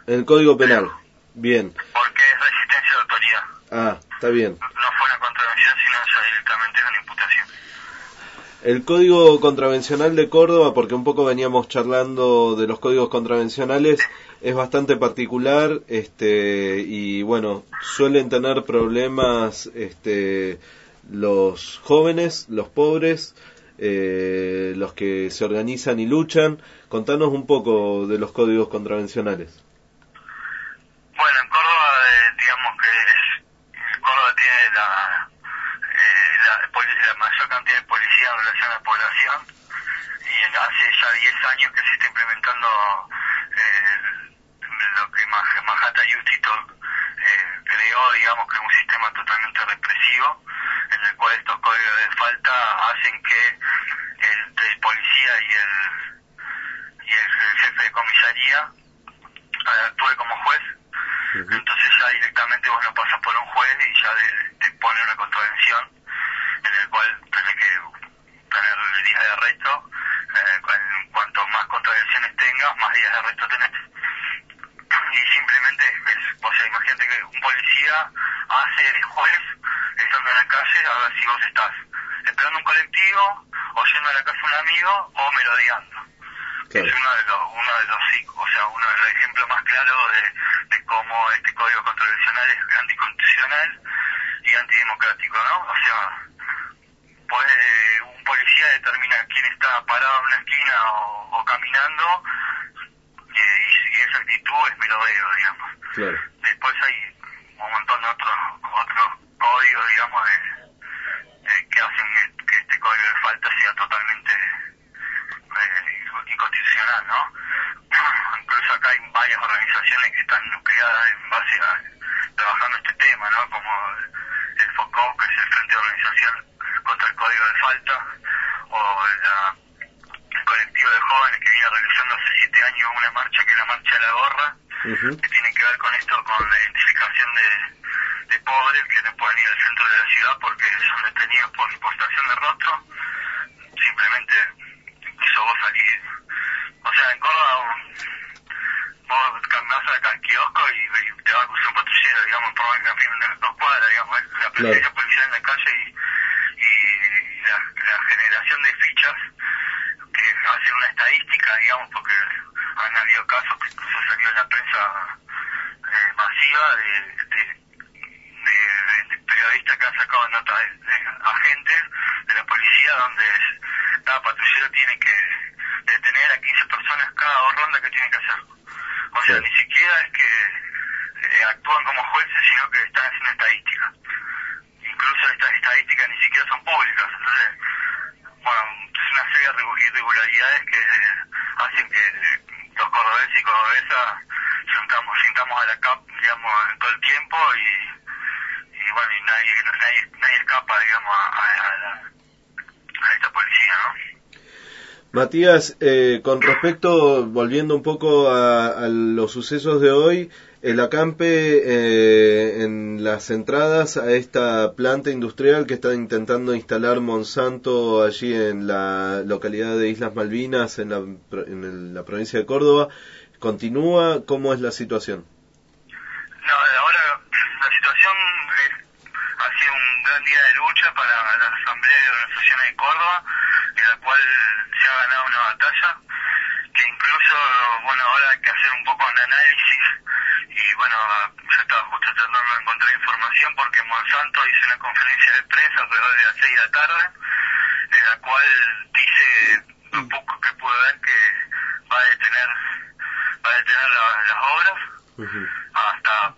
[SPEAKER 5] el Código Penal. Bien.
[SPEAKER 33] Porque es resistencia de autoridad.
[SPEAKER 5] Ah, está bien.
[SPEAKER 33] No fue una contravención, sino directamente una imputación.
[SPEAKER 5] El Código Contravencional de Córdoba, porque un poco veníamos charlando de los códigos contravencionales, es bastante particular, este, y bueno, suelen tener problemas, este, los jóvenes, los pobres, eh, los que se organizan y luchan. Contanos un poco de los códigos contravencionales.
[SPEAKER 33] Bueno, en Córdoba, eh, digamos que es, Córdoba tiene la, cantidad de policía en relación a la población y hace ya 10 años que se está implementando eh, lo que Manhattan Justito eh, creó, digamos que es un sistema totalmente represivo en el cual estos códigos de falta hacen que el, policía y el, y el, el jefe de comisaría actúe como juez. Entonces ya directamente vos no pasas por un juez y ya te pone una contravención en el cual tenés que tener días de arresto. Eh, cuanto más contradicciones tengas, más días de arresto tenés. Y simplemente, es, o sea, imagínate que un policía hace el juez estando en la calle a ver si vos estás esperando un colectivo, o yendo a la casa de un amigo, o melodiando. Es uno de los, uno de los, o sea, uno de los ejemplos más claros de, cómo este código contravencional es anticonstitucional y antidemocrático, ¿no? O sea, pues eh, un policía determina quién está parado en una esquina o, o caminando eh, y, y esa actitud es merodeo, digamos.
[SPEAKER 5] Claro.
[SPEAKER 33] Después hay un montón de otros otros códigos, digamos, de, de que hacen que este código de falta sea totalmente eh, inconstitucional, ¿no? Incluso acá hay varias organizaciones que están nucleadas en base a trabajando este tema, ¿no? Como el FOCO, que es el Frente de Organización contra el Código de Falta, o la, el colectivo de jóvenes que viene realizando hace siete años una marcha que es la Marcha de la Gorra, que tiene que ver con esto, con la identificación de, de pobres que no pueden ir al centro de la ciudad porque son detenidos por impostación de rostro. Simplemente incluso vos salís, o sea, en Córdoba vos caminás acá al kiosco y, y te va a cruzar un patrullero, digamos, por más que caminen de dos cuadras, digamos, la presencia policial en la calle y, y la, la generación de fichas que hacen una estadística, digamos, porque han habido casos que incluso salió en la prensa eh, masiva de, de, de, de periodistas que han sacado notas de, de agentes de la policía donde cada patrullero tiene que detener a 15 personas cada ronda que tiene que hacer. O sea, ni siquiera es que eh, actúan como jueces, sino que están haciendo estadística. Incluso estas estadísticas ni siquiera son públicas. Entonces, bueno, es una serie de irregularidades que eh, hacen que eh, los cordobeses y cordobesas sintamos, sintamos a la CAP, digamos, todo el tiempo y, y bueno, y nadie, nadie, nadie escapa, digamos, a, a, a la, a esta policía, ¿no?
[SPEAKER 5] Matías, eh, con respecto, volviendo un poco a, los sucesos de hoy, el acampe eh, en las entradas a esta planta industrial que está intentando instalar Monsanto allí en la localidad de Islas Malvinas, en la, en la provincia de Córdoba, continúa. ¿Cómo es la situación?
[SPEAKER 33] No, ahora la situación es- ha sido un gran día de lucha para la Asamblea de Organizaciones de Córdoba, la cual se ha ganado una batalla, que incluso, bueno, ahora hay que hacer un poco un análisis y bueno, yo estaba justo tratando de encontrar información porque Monsanto hizo una conferencia de prensa alrededor de las 6 de la tarde, en la cual dice, lo poco que pude ver, que va a detener, va a detener la- las obras hasta,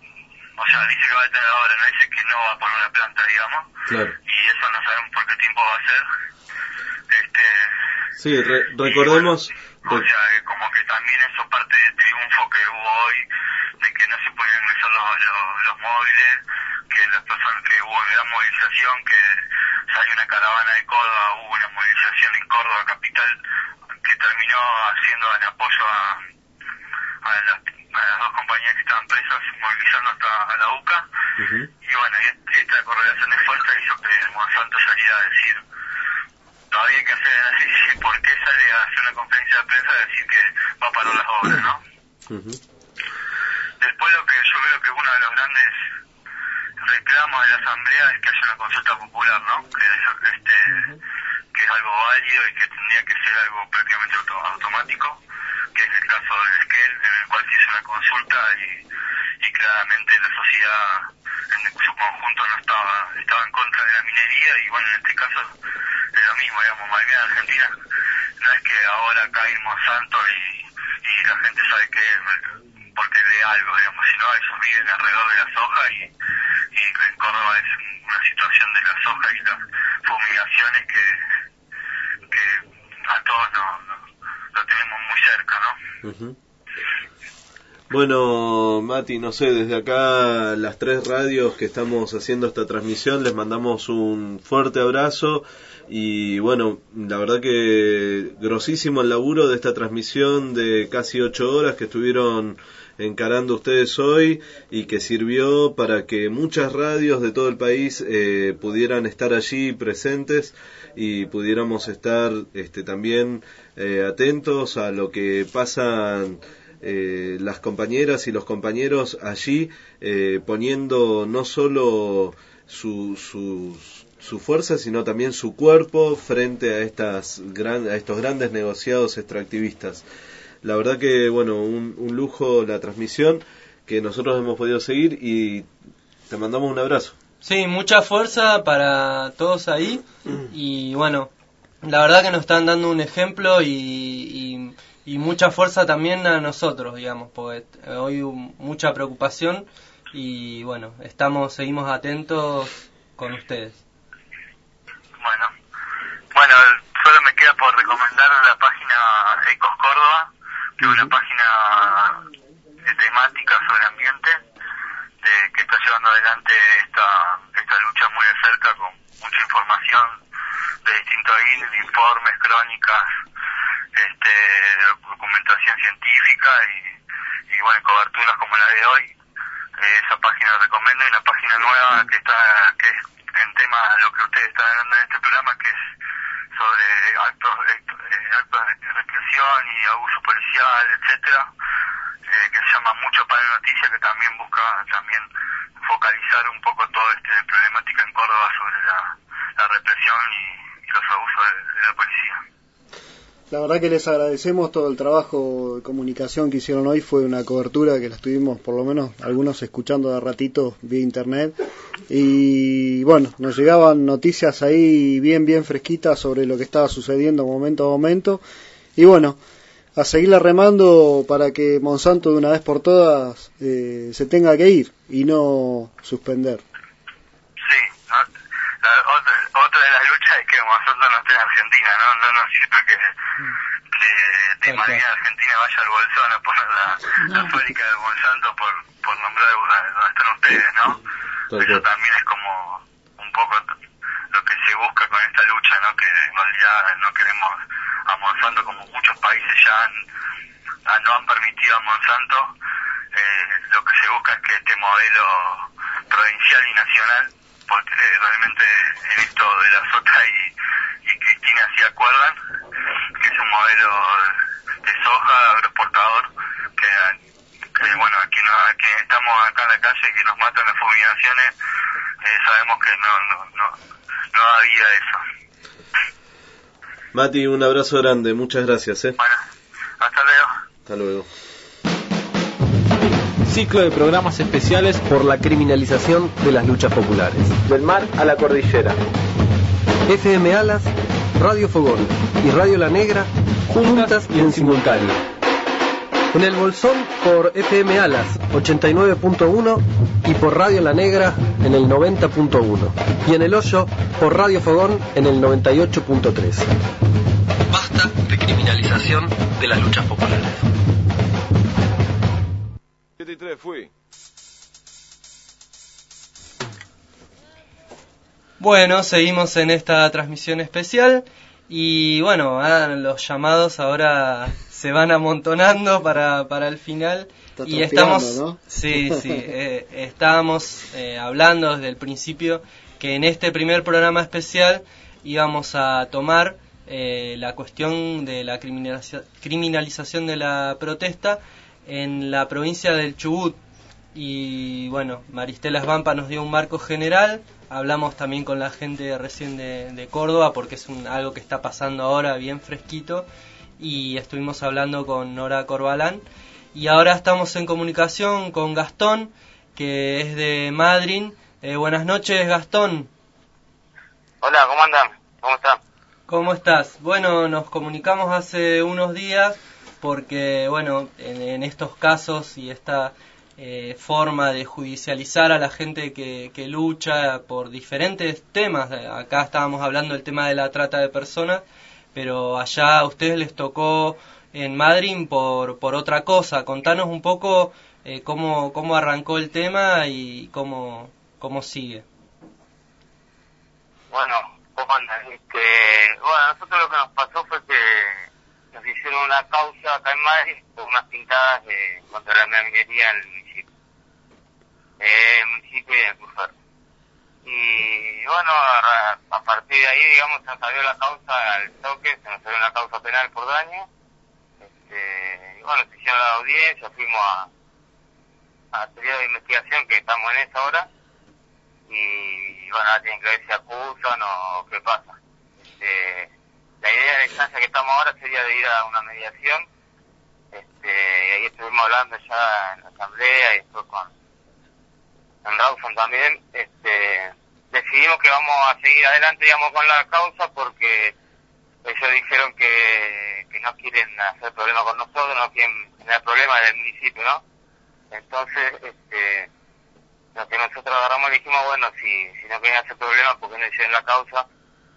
[SPEAKER 33] o sea, dice que va a detener la obra, no dice que no va a poner la planta, digamos,
[SPEAKER 5] Claro.
[SPEAKER 33] y eso no sabemos por qué tiempo va a ser. Este,
[SPEAKER 5] Sí, re- recordemos.
[SPEAKER 33] o sea, que como que también eso parte del triunfo que hubo hoy, de que no se pueden ingresar los, los, los móviles, que las personas, que hubo una gran movilización, que salió una caravana de Córdoba, hubo una movilización en Córdoba capital, que terminó haciendo en apoyo a, a, las, a las dos compañías que estaban presas, movilizando hasta a la UCA, y bueno, y est- esta correlación de fuerza hizo que Monsanto saliera a decir todavía hay que hacer análisis por qué sale a hacer una conferencia de prensa a decir que va a parar las obras, ¿no? Después lo que yo creo que uno de los grandes reclamos de la asamblea es que haya una consulta popular, ¿no? Que, es- este, que es algo válido y que tendría que ser algo prácticamente auto- automático, que es el caso de Esquel, en el cual se hizo una consulta y, y claramente la sociedad en su conjunto no estaba, estaba en contra de la minería y bueno, en este caso es lo mismo, digamos, Malvinas Argentina no es que ahora cae Monsanto y, y la gente sabe que porque lee algo, digamos, sino ellos viven alrededor de la soja y, y en Córdoba es una situación de la soja y las fumigaciones que, a todos no, no- lo tenemos muy cerca, ¿no?
[SPEAKER 5] Ujú. Bueno, Mati, no sé, desde acá las tres radios que estamos haciendo esta transmisión les mandamos un fuerte abrazo y bueno, la verdad que grosísimo el laburo de esta transmisión de casi ocho horas que estuvieron encarando ustedes hoy y que sirvió para que muchas radios de todo el país eh, pudieran estar allí presentes y pudiéramos estar este, también eh, atentos a lo que pasa eh, las compañeras y los compañeros allí eh, poniendo no solo su, su, su fuerza, sino también su cuerpo frente a, estas gran, a estos grandes negociados extractivistas. La verdad que, bueno, un, un lujo la transmisión que nosotros hemos podido seguir y te mandamos un abrazo.
[SPEAKER 6] Sí, mucha fuerza para todos ahí y bueno, la verdad que nos están dando un ejemplo y, y, mucha fuerza también a nosotros, digamos, porque hoy mucha preocupación y bueno, estamos, seguimos atentos con ustedes.
[SPEAKER 33] Bueno, bueno, solo me queda por recomendar la página Ecos Córdoba, es una página temática sobre ambiente, de, que está llevando adelante esta, esta lucha muy de cerca con mucha información de distintos informes, crónicas, este, documentación científica y bueno, coberturas como la de hoy. Eh, esa página la recomiendo y una página nueva que está que es en tema lo que ustedes están hablando en este programa que es sobre actos, eh, actos de represión y abuso policial, etcétera, eh, que se llama Mucho para Noticias, que también busca también focalizar un poco toda esta problemática en Córdoba sobre la, la represión y, los abusos de, la policía.
[SPEAKER 8] La verdad que les agradecemos todo el trabajo de comunicación que hicieron hoy. Fue una cobertura que la estuvimos, por lo menos, algunos escuchando de ratito vía internet. Y bueno, nos llegaban noticias ahí bien, bien fresquitas sobre lo que estaba sucediendo momento a momento. Y bueno, a seguirla remando para que Monsanto de una vez por todas eh, se tenga que ir y no suspender.
[SPEAKER 33] Otra, de las luchas es que Monsanto no esté en Argentina, no, no nos sirve que, que de María Argentina vaya al bolsón a poner la, la fábrica de Monsanto por, por nombrar donde están ustedes, ¿no? Eso también es como un poco lo que se busca con esta lucha, ¿no? Que en realidad no queremos a Monsanto como muchos países ya han, ah, no han permitido a Monsanto. Eh, lo que se busca es que este modelo provincial y nacional porque realmente en esto de la Sota y, y Cristina sí acuerdan, que es un modelo de soja agroexportador que, bueno, aquí, no, aquí estamos acá en la calle que nos matan las fumigaciones, eh, sabemos que no, no, no, no había eso.
[SPEAKER 5] Mati, un abrazo grande, muchas gracias. ¿eh?
[SPEAKER 33] Bueno, hasta luego.
[SPEAKER 5] Hasta luego
[SPEAKER 30] ciclo de programas especiales por la criminalización de las luchas populares.
[SPEAKER 4] Del mar a la cordillera.
[SPEAKER 30] FM Alas, Radio Fogón y Radio La Negra, juntas y en simultáneo.
[SPEAKER 4] En el Bolsón por FM Alas 89.1 y por Radio La Negra en el 90.1. Y en el Hoyo por Radio Fogón en el 98.3.
[SPEAKER 30] Basta de criminalización de las luchas populares
[SPEAKER 21] fui.
[SPEAKER 6] Bueno, seguimos en esta transmisión especial y bueno, ah, los llamados ahora se van amontonando para, para el final y estamos, sí, sí, eh, estábamos eh, hablando desde el principio que en este primer programa especial íbamos a tomar eh, la cuestión de la criminalización de la protesta en la provincia del Chubut. Y bueno, Maristela Svampa nos dio un marco general. Hablamos también con la gente recién de, Córdoba porque es un, algo que está pasando ahora bien fresquito. Y estuvimos hablando con Nora Corbalán. Y ahora estamos en comunicación con Gastón, que es de Madrid. Eh, buenas noches, Gastón.
[SPEAKER 34] Hola, ¿cómo andan? ¿Cómo están?
[SPEAKER 6] ¿Cómo estás? Bueno, nos comunicamos hace unos días porque, bueno, en, estos casos y esta eh, forma de judicializar a la gente que, que, lucha por diferentes temas, acá estábamos hablando del tema de la trata de personas, pero allá a ustedes les tocó en Madrid por, por otra cosa. Contanos un poco eh, cómo, cómo arrancó el tema y cómo, cómo sigue.
[SPEAKER 34] Bueno, ¿cómo Este, bueno, nosotros lo que nos pasó fue que nos hicieron una causa acá en Madrid por unas pintadas de, contra la minería en. Eh, municipio de Cruzar. Y bueno, a, partir de ahí, digamos, se salió la causa al toque, se nos salió una causa penal por daño. Este, y bueno, se hicieron la audiencia, fuimos a, a periodo de investigación que estamos en esa hora y bueno, ahora tienen que ver si acusan o qué pasa. Este, la idea de la instancia que estamos ahora sería de ir a una mediación este, y ahí estuvimos hablando ya en la asamblea y después con en Rawson también, este, decidimos que vamos a seguir adelante, digamos, con la causa porque ellos dijeron que, que no quieren hacer problema con nosotros, no quieren tener problemas del municipio, ¿no? Entonces, este, lo que nosotros agarramos y dijimos, bueno, si, si no quieren hacer problemas, ¿por qué no hicieron la causa?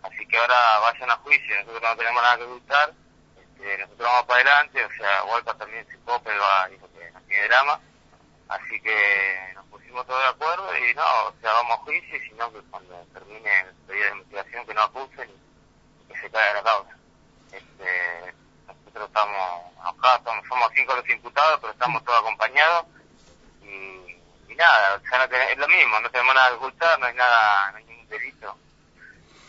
[SPEAKER 34] Así que ahora vayan a juicio, nosotros no tenemos nada que ocultar, este, nosotros vamos para adelante, o sea, Walter también se cope, va, dijo que no tiene drama, así que pusimos todos de acuerdo y no, o sea, vamos a juicio, y si no, que cuando termine el periodo de investigación que no acusen y que se caiga la causa. Este, nosotros estamos acá, estamos, somos cinco los imputados, pero estamos todos acompañados y, y nada, o sea, no ten- es lo mismo, no tenemos nada que ocultar, no hay nada, no hay ningún delito.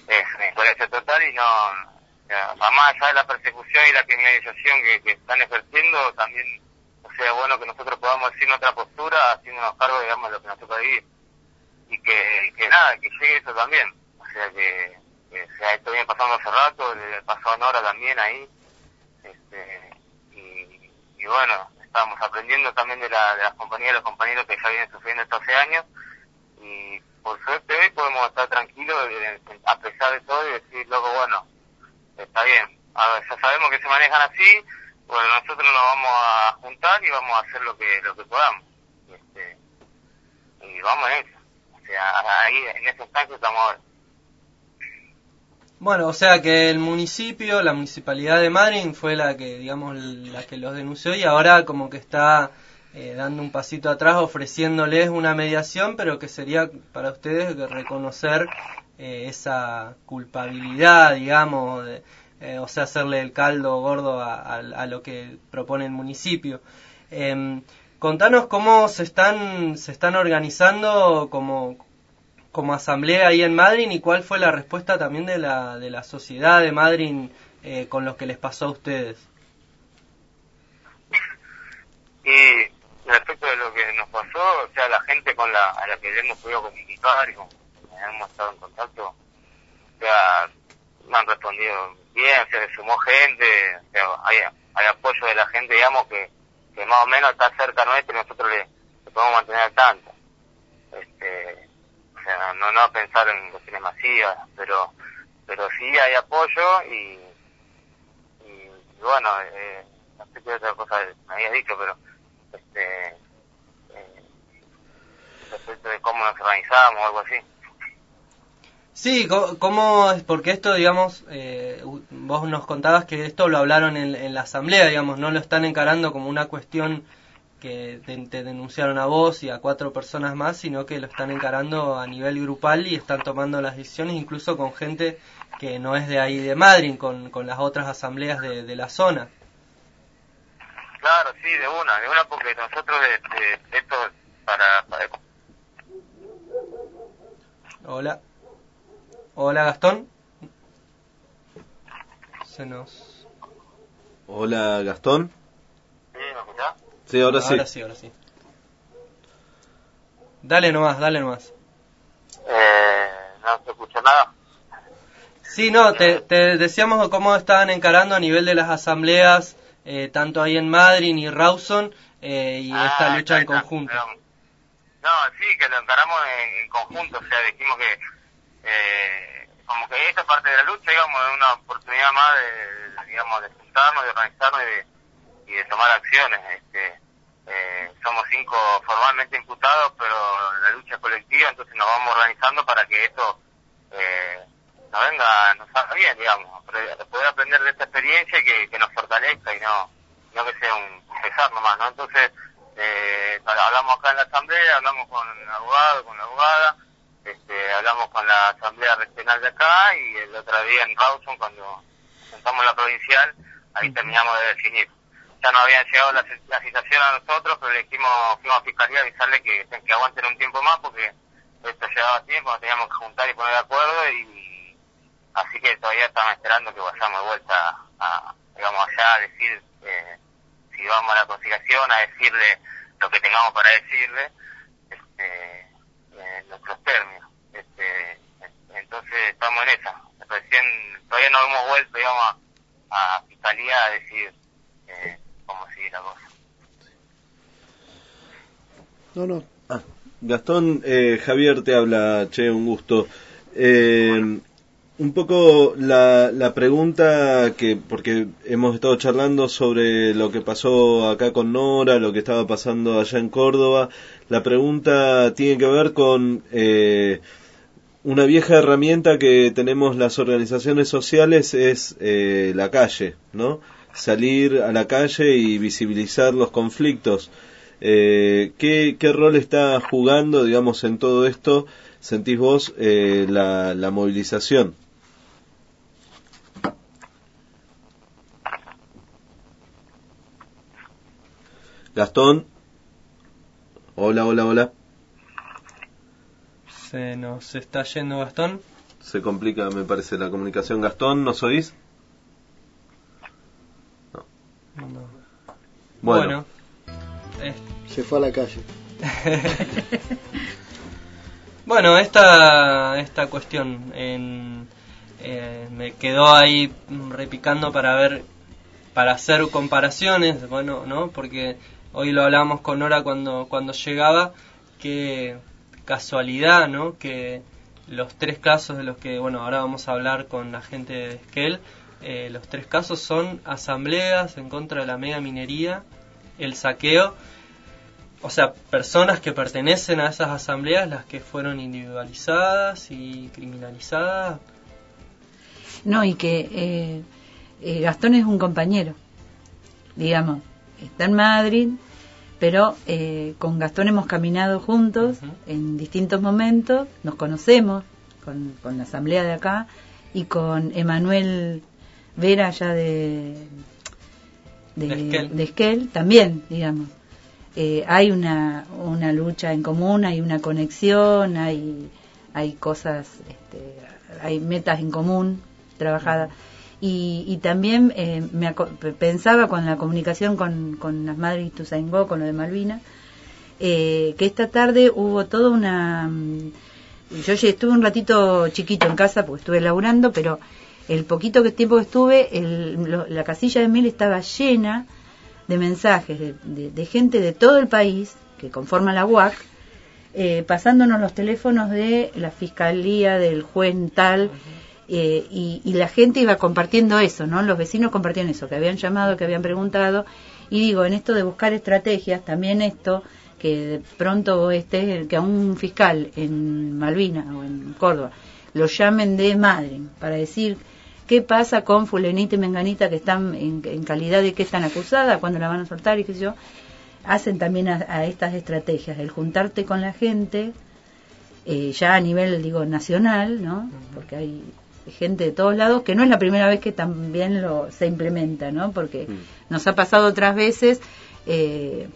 [SPEAKER 34] Es incoherencia total y no, o sea, más allá de la persecución y la criminalización que, están ejerciendo, también, sea, bueno que nosotros podamos decir nuestra postura haciéndonos cargo, digamos, de lo que nos toca vivir. Y que, que nada, que llegue eso también. O sea, que, que sea, esto viene pasando hace rato, le pasó Nora también ahí. Este, y, y bueno, estamos aprendiendo también de, la, de las compañías y los compañeros que ya vienen sufriendo estos hace años. Y por suerte podemos estar tranquilos a pesar de todo y decir, loco, bueno, está bien. A ver, ya sabemos que se manejan así, bueno, nosotros nos vamos a juntar y vamos a hacer lo que lo que podamos. Este, y vamos en eso. O sea, ahí en ese instante estamos ahora.
[SPEAKER 6] Bueno, o sea que el municipio, la municipalidad de Madrid fue la que, digamos, la que los denunció y ahora como que está eh, dando un pasito atrás ofreciéndoles una mediación, pero que sería para ustedes reconocer eh, esa culpabilidad, digamos, de, eh, o sea, hacerle el caldo gordo a, lo que propone el municipio. Em, contanos cómo se están, se están organizando como, como asamblea ahí en Madrid y cuál fue la respuesta también de la, de la sociedad de Madrid eh, con lo que les pasó a ustedes.
[SPEAKER 34] Y respecto de lo que nos pasó, o sea, la gente con la, a la que hemos podido comunicar y con hemos estado en contacto, o sea, me han respondido bien, se sumó gente, hay, hay apoyo de la gente, digamos, que, que más o menos está cerca nuestro y nosotros le, podemos mantener tanto. Este, o sea, no, no pensar en cuestiones masivas, pero, pero sí hay apoyo y, y, y bueno, eh, no sé qué otra cosa me habías dicho, pero este, eh, respecto de cómo nos organizamos o algo así.
[SPEAKER 6] Sí, ¿cómo es? Porque esto, digamos, eh, vos nos contabas que esto lo hablaron en, en la asamblea, digamos, no lo están encarando como una cuestión que te, te denunciaron a vos y a cuatro personas más, sino que lo están encarando a nivel grupal y están tomando las decisiones incluso con gente que no es de ahí de Madrid, con, con las otras asambleas de, de la zona.
[SPEAKER 34] Claro, sí, de una, de una porque nosotros este, esto para, para
[SPEAKER 6] Hola. Hola, Gastón. Se nos...
[SPEAKER 5] Hola Gastón.
[SPEAKER 34] ¿Sí, me escuchás?
[SPEAKER 5] Sí, ahora sí.
[SPEAKER 6] Ahora sí, ahora sí. Dale nomás, dale nomás.
[SPEAKER 34] Eh, no se escucha nada.
[SPEAKER 6] Sí, no, te, te decíamos cómo estaban encarando a nivel de las asambleas, eh, tanto ahí en Madrid y Rawson, eh, y esta lucha en conjunto.
[SPEAKER 34] No, sí, que lo encaramos en, en conjunto, o sea, dijimos que eh, como que esta parte de la lucha, digamos, es una oportunidad más de, digamos, de juntarnos, de organizarnos y de, y de tomar acciones. Este, eh, somos cinco formalmente imputados, pero la lucha es colectiva, entonces nos vamos organizando para que esto eh, nos venga, nos salga bien, digamos, poder aprender de esta experiencia y que, nos fortalezca y no, no que sea un pesar nomás, ¿no? Entonces, eh, hablamos acá en la asamblea, hablamos con el abogado, con la abogada, hablamos con la asamblea regional de acá y el otro día en Rawson cuando sentamos la provincial, ahí terminamos de definir. Ya no habían llegado la, la citación a nosotros, pero le dijimos, fuimos a fiscalía a avisarle que, que aguanten un tiempo más porque esto llevaba tiempo, nos teníamos que juntar y poner de acuerdo y así que todavía estamos esperando que vayamos de vuelta a, digamos, allá a decir eh, si vamos a la conciliación a decirle lo que tengamos para decirle, este, en nuestros términos. Este, entonces estamos en esa. Recién, todavía no hemos vuelto, digamos, a, a fiscalía a decir eh, cómo sigue la cosa.
[SPEAKER 8] No, no.
[SPEAKER 5] Ah, Gastón, eh, Javier te habla, che, un gusto. Eh, un poco la, la pregunta que, porque hemos estado charlando sobre lo que pasó acá con Nora, lo que estaba pasando allá en Córdoba, la pregunta tiene que ver con eh, una vieja herramienta que tenemos las organizaciones sociales es eh, la calle, ¿no? Salir a la calle y visibilizar los conflictos. Eh, ¿qué, ¿Qué rol está jugando, digamos, en todo esto? ¿Sentís vos eh, la, la movilización? Gastón. Hola, hola, hola.
[SPEAKER 6] Se nos está yendo Gastón.
[SPEAKER 5] Se complica, me parece, la comunicación. Gastón, ¿nos oís?
[SPEAKER 6] No.
[SPEAKER 5] Bueno.
[SPEAKER 6] Bueno. eh,
[SPEAKER 8] Se fue a la calle.
[SPEAKER 6] Bueno, esta, esta cuestión en- eh, me quedó ahí repicando para ver, para hacer comparaciones, bueno, ¿no? Porque hoy lo hablábamos con Nora cuando, cuando llegaba, que casualidad, ¿no? Que los tres casos de los que, bueno, ahora vamos a hablar con la gente de Esquel, eh, los tres casos son asambleas en contra de la mega minería, el saqueo, o sea, personas que pertenecen a esas asambleas, las que fueron individualizadas y criminalizadas.
[SPEAKER 28] No, y que eh, eh, Gastón es un compañero, digamos, está en Madrid, pero eh, con Gastón hemos caminado juntos en distintos momentos, nos conocemos con, con la asamblea de acá y con Emanuel Vera allá de, de,
[SPEAKER 6] De Esquel.
[SPEAKER 28] de Esquel también, digamos. Eh, hay una, una lucha en común, hay una conexión, hay, hay cosas, este, hay metas en común trabajadas. Y, y también eh, me pensaba con la comunicación con, con las madres Ituzaingó, con lo de Malvina, eh, que esta tarde hubo toda una... mm, Yo estuve un ratito chiquito en casa porque estuve laburando, pero el poquito que tiempo que estuve, el- lo- la casilla de mail estaba llena de mensajes de gente de todo el país que conforma la UAC, eh, pasándonos los teléfonos de la fiscalía, del juez tal, eh, y, y la gente iba compartiendo eso, ¿no? Los vecinos compartían eso, que habían llamado, que habían preguntado, y digo, en esto de buscar estrategias, también esto, que de pronto este, que a un fiscal en Malvinas o en Córdoba lo llamen de madre para decir qué pasa con fulanita y menganita que están en, en calidad de que están acusadas, cuándo la van a soltar y qué sé yo, hacen también a, a estas estrategias, el juntarte con la gente, eh, ya a nivel, digo, nacional, ¿no? Porque hay gente de todos lados que no es la primera vez que también lo se implementa, ¿no? Porque nos ha pasado otras veces eh,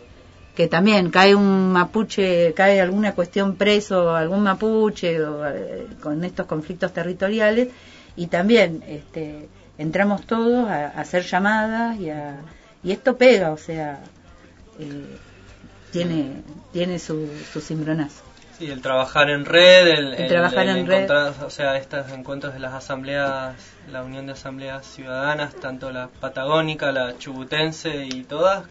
[SPEAKER 28] que también cae un mapuche, cae alguna cuestión preso, algún mapuche o, eh, con estos conflictos territoriales y también este, entramos todos a, a hacer llamadas y, a, y esto pega, o sea, eh, tiene, tiene su, su cimbronazo.
[SPEAKER 6] Sí, el trabajar en red, el,
[SPEAKER 28] El trabajar en red.
[SPEAKER 6] o sea, estos encuentros de las asambleas, la unión de asambleas ciudadanas, tanto la patagónica, la chubutense y todas,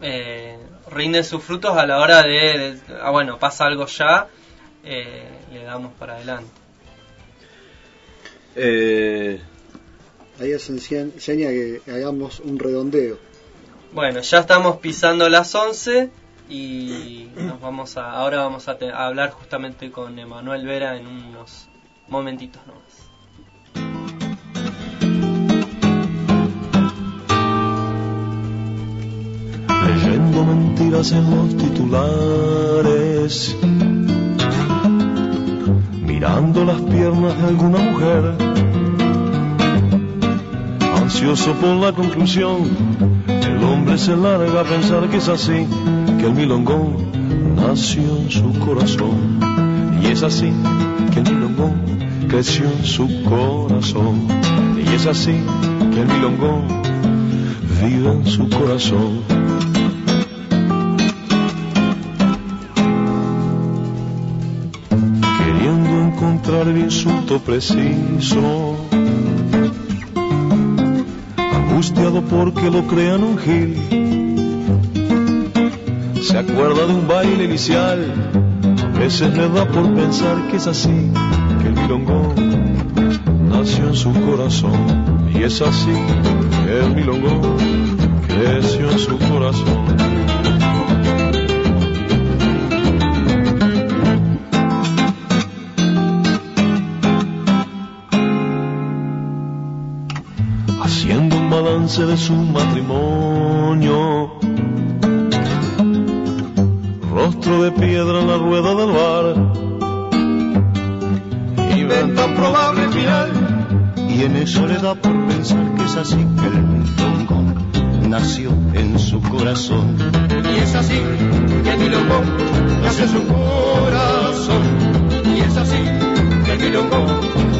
[SPEAKER 6] eh, rinden sus frutos a la hora de, de- ah, bueno, pasa algo ya, eh, le damos para adelante.
[SPEAKER 5] Eh,
[SPEAKER 8] Ahí hacen seña que hagamos un redondeo.
[SPEAKER 6] Bueno, ya estamos pisando las 11 y nos vamos a, ahora vamos a, hablar justamente con Emanuel Vera en unos momentitos nomás.
[SPEAKER 35] leyendo mentiras en los titulares, mirando las piernas de alguna mujer, ansioso por la conclusión, el hombre se larga a pensar que es así, que el milongón nació en su corazón, y es así que el milongón creció en su corazón, y es así que el milongón vive en su corazón. Queriendo encontrar el insulto preciso, angustiado porque lo crean un gil, se acuerda de un baile inicial, a veces le da por pensar que es así, que el milongón nació en su corazón, y es así que el milongón creció en su corazón. Haciendo un balance de su matrimonio, rostro de piedra en la rueda del bar, y ven tan probable final,
[SPEAKER 36] y en eso le da por pensar que es así que el milongón nació en su corazón.
[SPEAKER 27] Y es así que el milongón nace en su corazón. Y es así que el milongón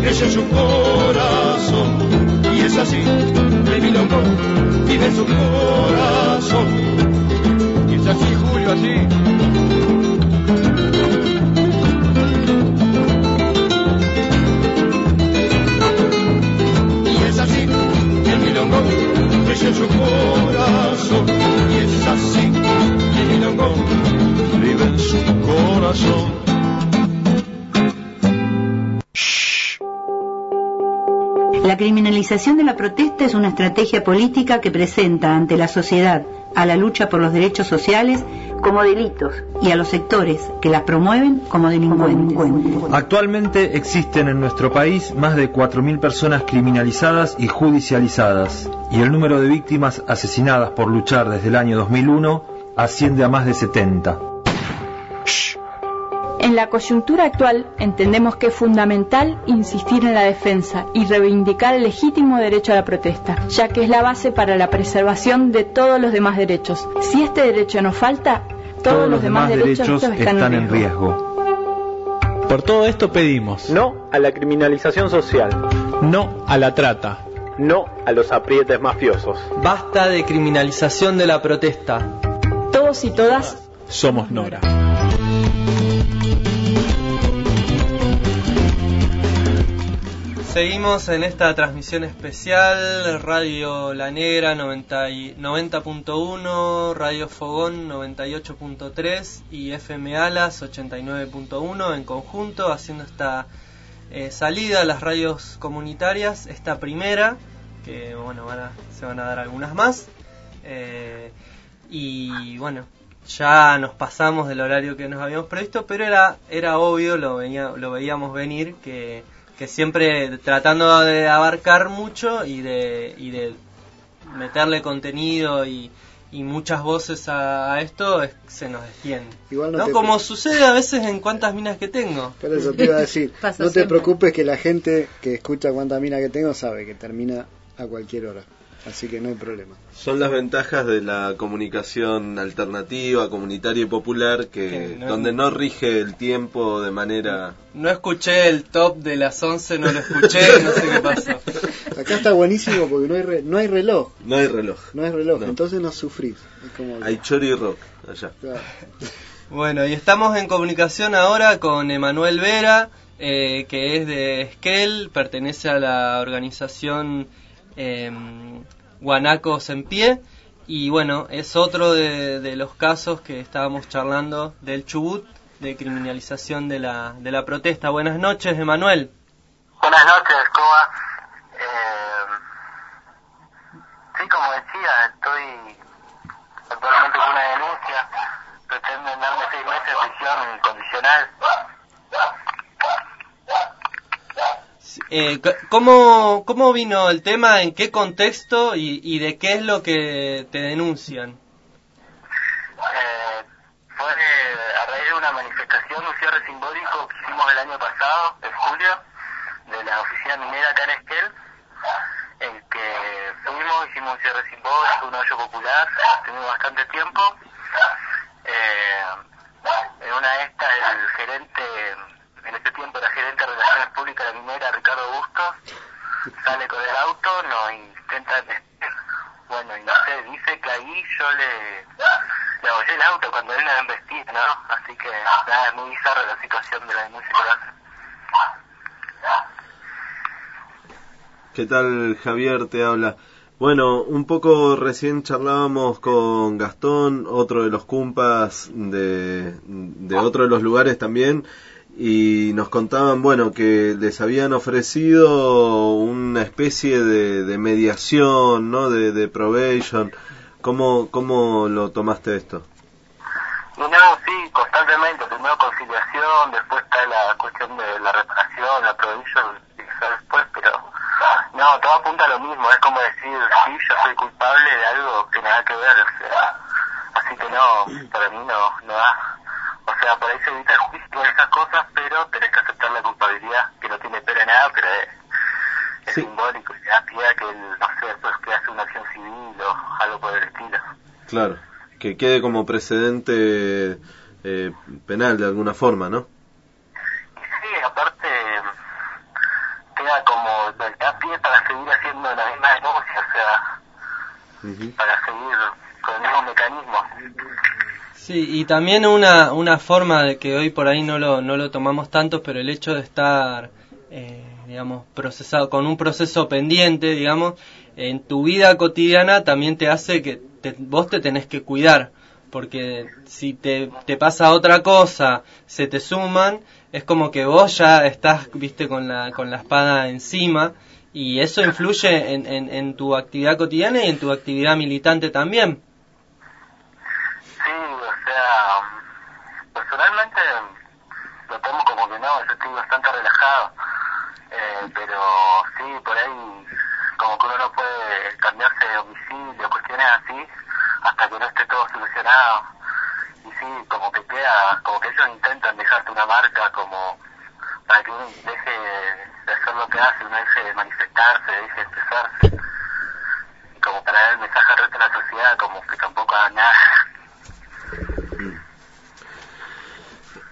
[SPEAKER 27] crece en su corazón. Y es así que el milongón vive en su corazón. Así, Julio, así. En su corazón. Y es así que el milongón
[SPEAKER 35] vive en su corazón.
[SPEAKER 28] La criminalización de la protesta es una estrategia política que presenta ante la sociedad a la lucha por los derechos sociales como delitos y a los sectores que las promueven como delincuentes.
[SPEAKER 3] Actualmente existen en nuestro país más de 4.000 personas criminalizadas y judicializadas, y el número de víctimas asesinadas por luchar desde el año 2001 asciende a más de 70.
[SPEAKER 29] En la coyuntura actual entendemos que es fundamental insistir en la defensa y reivindicar el legítimo derecho a la protesta, ya que es la base para la preservación de todos los demás derechos. Si este derecho nos falta, todos, los demás, derechos, están, en riesgo.
[SPEAKER 32] Por todo esto pedimos
[SPEAKER 4] No a la criminalización social.
[SPEAKER 32] no a la trata,
[SPEAKER 4] No a los aprietes mafiosos.
[SPEAKER 6] Basta de criminalización de la protesta.
[SPEAKER 29] Todos y todas
[SPEAKER 32] somos Nora.
[SPEAKER 6] Seguimos en esta transmisión especial, Radio La Negra 90 y- 90.1, Radio Fogón 98.3 y FM Alas 89.1 en conjunto, haciendo esta eh, salida a las radios comunitarias, esta primera, que bueno, van a- se van a dar algunas más. Eh, y bueno, ya nos pasamos del horario que nos habíamos previsto, pero era, era obvio, lo, venía, lo veíamos venir, que, que siempre tratando de abarcar mucho y de, y de meterle contenido y, y muchas voces a, a esto, es- se nos extiende.
[SPEAKER 8] Igual no
[SPEAKER 6] ¿No?
[SPEAKER 8] te-
[SPEAKER 6] Como sucede a veces en cuántas minas que tengo.
[SPEAKER 8] Por eso te iba a decir, no te
[SPEAKER 6] siempre.
[SPEAKER 8] preocupes que la gente que escucha cuánta mina que tengo sabe que termina a cualquier hora. Así que no hay problema.
[SPEAKER 5] Son las ventajas de la comunicación alternativa, comunitaria y popular, que
[SPEAKER 6] Que no-
[SPEAKER 5] donde no rige el tiempo de manera...
[SPEAKER 6] No escuché el top de las 11, no lo escuché, no sé qué pasó.
[SPEAKER 8] Acá está buenísimo porque no hay, re- no hay reloj.
[SPEAKER 5] No hay reloj.
[SPEAKER 8] No hay reloj, entonces no sufrís. Es como
[SPEAKER 5] Hay chori y rock allá.
[SPEAKER 8] Claro.
[SPEAKER 6] Bueno, y estamos en comunicación ahora con Emanuel Vera, eh, que es de Esquel, pertenece a la organización eh, Guanacos en Pie, y bueno, es otro de, los casos que estábamos charlando del Chubut, de criminalización de la, de la protesta. Buenas noches, Emanuel.
[SPEAKER 34] Buenas noches, ¿cómo va? Eh, sí, como decía, estoy actualmente con una denuncia. Pretenden darme seis meses de prisión condicional.
[SPEAKER 6] Eh, ¿cómo, ¿Cómo vino el tema? ¿En qué contexto? Y, ¿Y de qué es lo que te denuncian?
[SPEAKER 34] Eh, fue eh, a raíz de una manifestación, un cierre simbólico que hicimos el año pasado, en julio, de la oficina minera acá en Esquel, en que fuimos, hicimos un cierre simbólico, un hoyo popular, tuvimos bastante tiempo. Eh, en una de estas, el gerente, en ese tiempo era gerente de Relaciones Públicas de la minera, Ricardo Bustos, sale con el auto, nos intenta. Bueno,
[SPEAKER 37] y no sé, dice que ahí yo le, le abollé el auto cuando él la embestía, ¿no? Así que nada, es muy bizarra la situación de la denuncia.
[SPEAKER 5] ¿Qué tal Javier? Te habla. Bueno, un poco recién charlábamos con Gastón, otro de los cumpas de, de otro de los lugares también, y nos contaban, bueno, que les habían ofrecido una especie de, mediación, ¿no? De, de probation. ¿Cómo, ¿Cómo lo tomaste esto?
[SPEAKER 37] Y no, sí, constantemente, primero conciliación, después está la cuestión de la reparación, la provision, quizá después, pero no, todo apunta a lo mismo, es como decir, sí, yo soy culpable de algo que nada que ver, o sea, así que no, para mí no, no da. O sea, por ahí se evita el juicio de esas cosas, pero tenés que aceptar la culpabilidad, que no tiene pena nada, pero es, es simbólico, y da pie a que, el, no sé, después que hace una acción civil o algo por el estilo.
[SPEAKER 5] Claro, que quede como precedente eh, penal de alguna forma, ¿no?
[SPEAKER 37] Sí, aparte queda como da pie para seguir haciendo la misma denuncia, o sea, para seguir con el mismo mecanismo.
[SPEAKER 6] Sí, y también una, una forma de que hoy por ahí no lo, no lo tomamos tanto, pero el hecho de estar, eh, digamos, procesado, con un proceso pendiente, digamos, en tu vida cotidiana también te hace que te, vos te tenés que cuidar, porque si te, te pasa otra cosa, se te suman, es como que vos ya estás, viste, con la, con la espada encima, y eso influye en, en, en tu actividad cotidiana y en tu actividad militante también.
[SPEAKER 37] O sea, personalmente lo tomo como que no, yo estoy bastante relajado, eh, pero sí, por ahí como que uno no puede cambiarse de domicilio, cuestiones así, hasta que no esté todo solucionado. Y sí, como que queda, como que ellos intentan dejarte una marca como para que uno deje de hacer lo que hace, uno deje de manifestarse, deje de expresarse. Como para dar el mensaje al resto de la sociedad, como que tampoco hagan nada.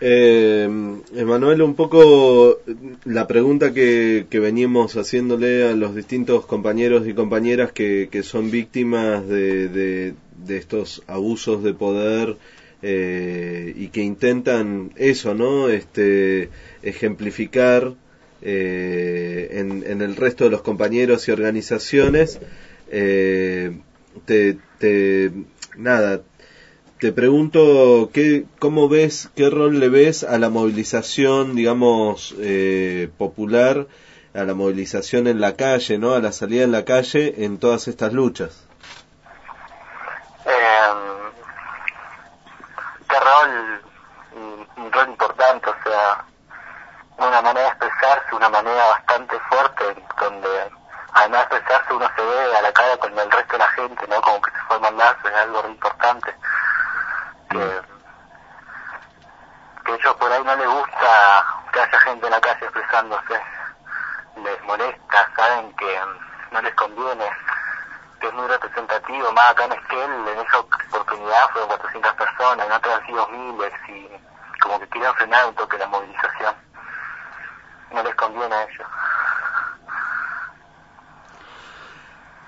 [SPEAKER 5] Eh, Emanuel, un poco la pregunta que, venimos haciéndole a los distintos compañeros y compañeras que, son víctimas de, de, de estos abusos de poder eh, y que intentan eso, ¿no? Este, ejemplificar eh, en, en el resto de los compañeros y organizaciones. Eh, te, te, nada, te pregunto qué, cómo ves, qué rol le ves a la movilización, digamos, eh, popular, a la movilización en la calle, ¿no? A la salida en la calle en todas estas luchas.
[SPEAKER 37] Eh, rol, un, un rol importante, o sea, una manera de expresarse, una manera bastante fuerte, donde además de expresarse uno se ve a la cara con el resto de la gente, ¿no? Como que se forman lazos, es algo re importante. Que, que a ellos por ahí no les gusta que haya gente en la calle expresándose, les molesta, saben que no les conviene, que es muy representativo, más acá en Esquel, en esa oportunidad fueron 400 personas, en otras han sido miles, y como que quieren frenar un toque la movilización. No les conviene a ellos.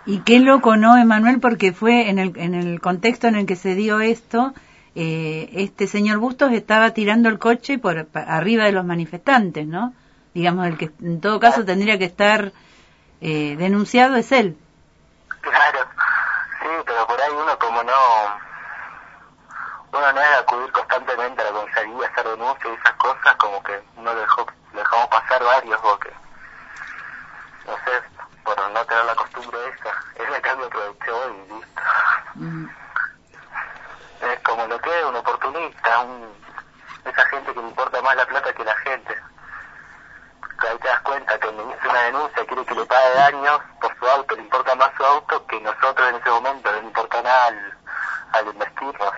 [SPEAKER 28] Y qué loco, ¿no, Emanuel? Porque fue en el, en el contexto en el que se dio esto, eh, este señor Bustos estaba tirando el coche por arriba de los manifestantes, ¿no? Digamos, el que en todo caso tendría que estar eh, denunciado es él.
[SPEAKER 37] Claro, sí, pero por ahí uno como no, uno no es acudir constantemente a la comisaría, hacer denuncias y esas cosas, como que no lo dejó, lo dejamos pasar varios porque, no sé, por no tener la costumbre esa, es la que me aprovechó y listo. Es como lo que es, un oportunista, un, esa gente que le importa más la plata que la gente. Ahí te das cuenta que una denuncia, quiere que le pague daños por su auto, le importa más su auto que nosotros en ese momento, no le importa nada al, al investirnos.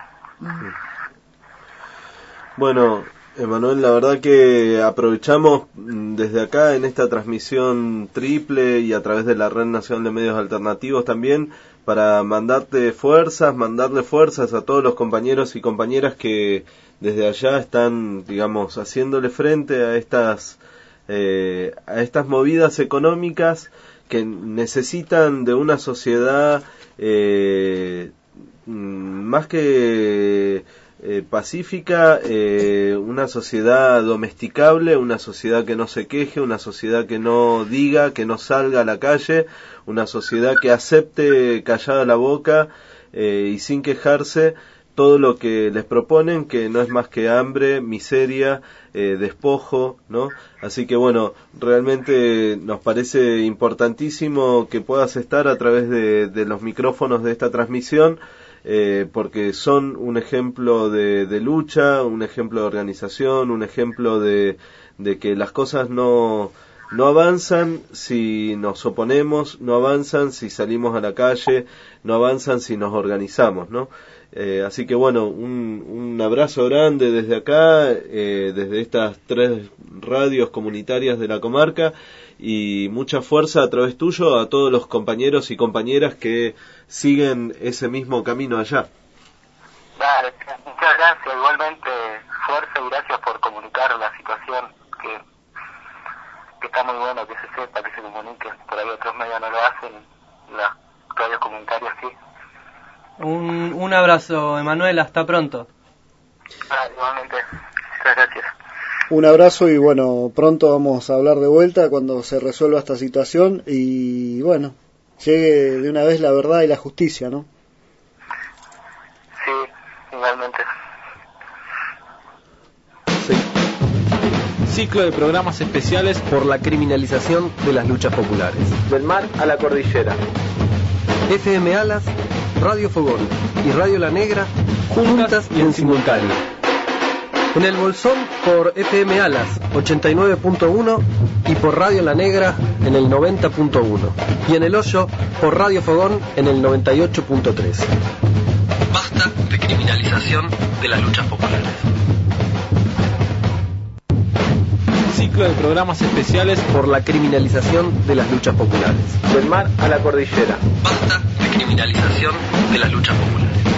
[SPEAKER 5] Bueno, Emanuel, la verdad que aprovechamos mm, desde acá en esta transmisión triple y a través de la Red Nacional de Medios Alternativos también para mandarte fuerzas, mandarle fuerzas a todos los compañeros y compañeras que desde allá están, digamos, haciéndole frente a estas eh, a estas movidas económicas que necesitan de una sociedad eh, más que eh, pacífica, eh, una sociedad domesticable, una sociedad que no se queje, una sociedad que no diga, que no salga a la calle, una sociedad que acepte callada la boca eh, y sin quejarse todo lo que les proponen, que no es más que hambre, miseria, eh, despojo, ¿no? Así que bueno, realmente nos parece importantísimo que puedas estar a través de, de los micrófonos de esta transmisión, eh, porque son un ejemplo de, de, lucha, un ejemplo de organización, un ejemplo de, de que las cosas no, no avanzan si nos oponemos, no avanzan si salimos a la calle, no avanzan si nos organizamos, ¿no? Eh, así que bueno, un, un, abrazo grande desde acá, eh, desde estas tres radios comunitarias de la comarca y mucha fuerza a través tuyo a todos los compañeros y compañeras que siguen ese mismo camino allá.
[SPEAKER 37] Vale, muchas gracias, igualmente fuerza y gracias por comunicar la situación que, que está muy bueno que se sepa, que se comunique, por ahí otros medios no lo hacen, las radios comunitarias sí.
[SPEAKER 6] Un, un abrazo, Emanuel, hasta pronto.
[SPEAKER 37] Igualmente, muchas gracias.
[SPEAKER 8] Un abrazo y bueno, pronto vamos a hablar de vuelta cuando se resuelva esta situación y bueno, llegue de una vez la verdad y la justicia, ¿no?
[SPEAKER 37] Sí, igualmente.
[SPEAKER 4] Sí. Ciclo de programas especiales por la criminalización de las luchas populares. Del mar a la cordillera. FM Alas, Radio Fogón y Radio La Negra juntas y en simultáneo. En el Bolsón por FM Alas 89.1 y por Radio La Negra en el 90.1. Y en el Hoyo por Radio Fogón en el 98.3. Basta de criminalización de las luchas populares. Ciclo de programas especiales por la criminalización de las luchas populares. Del mar a la cordillera. Basta de criminalización de las luchas populares.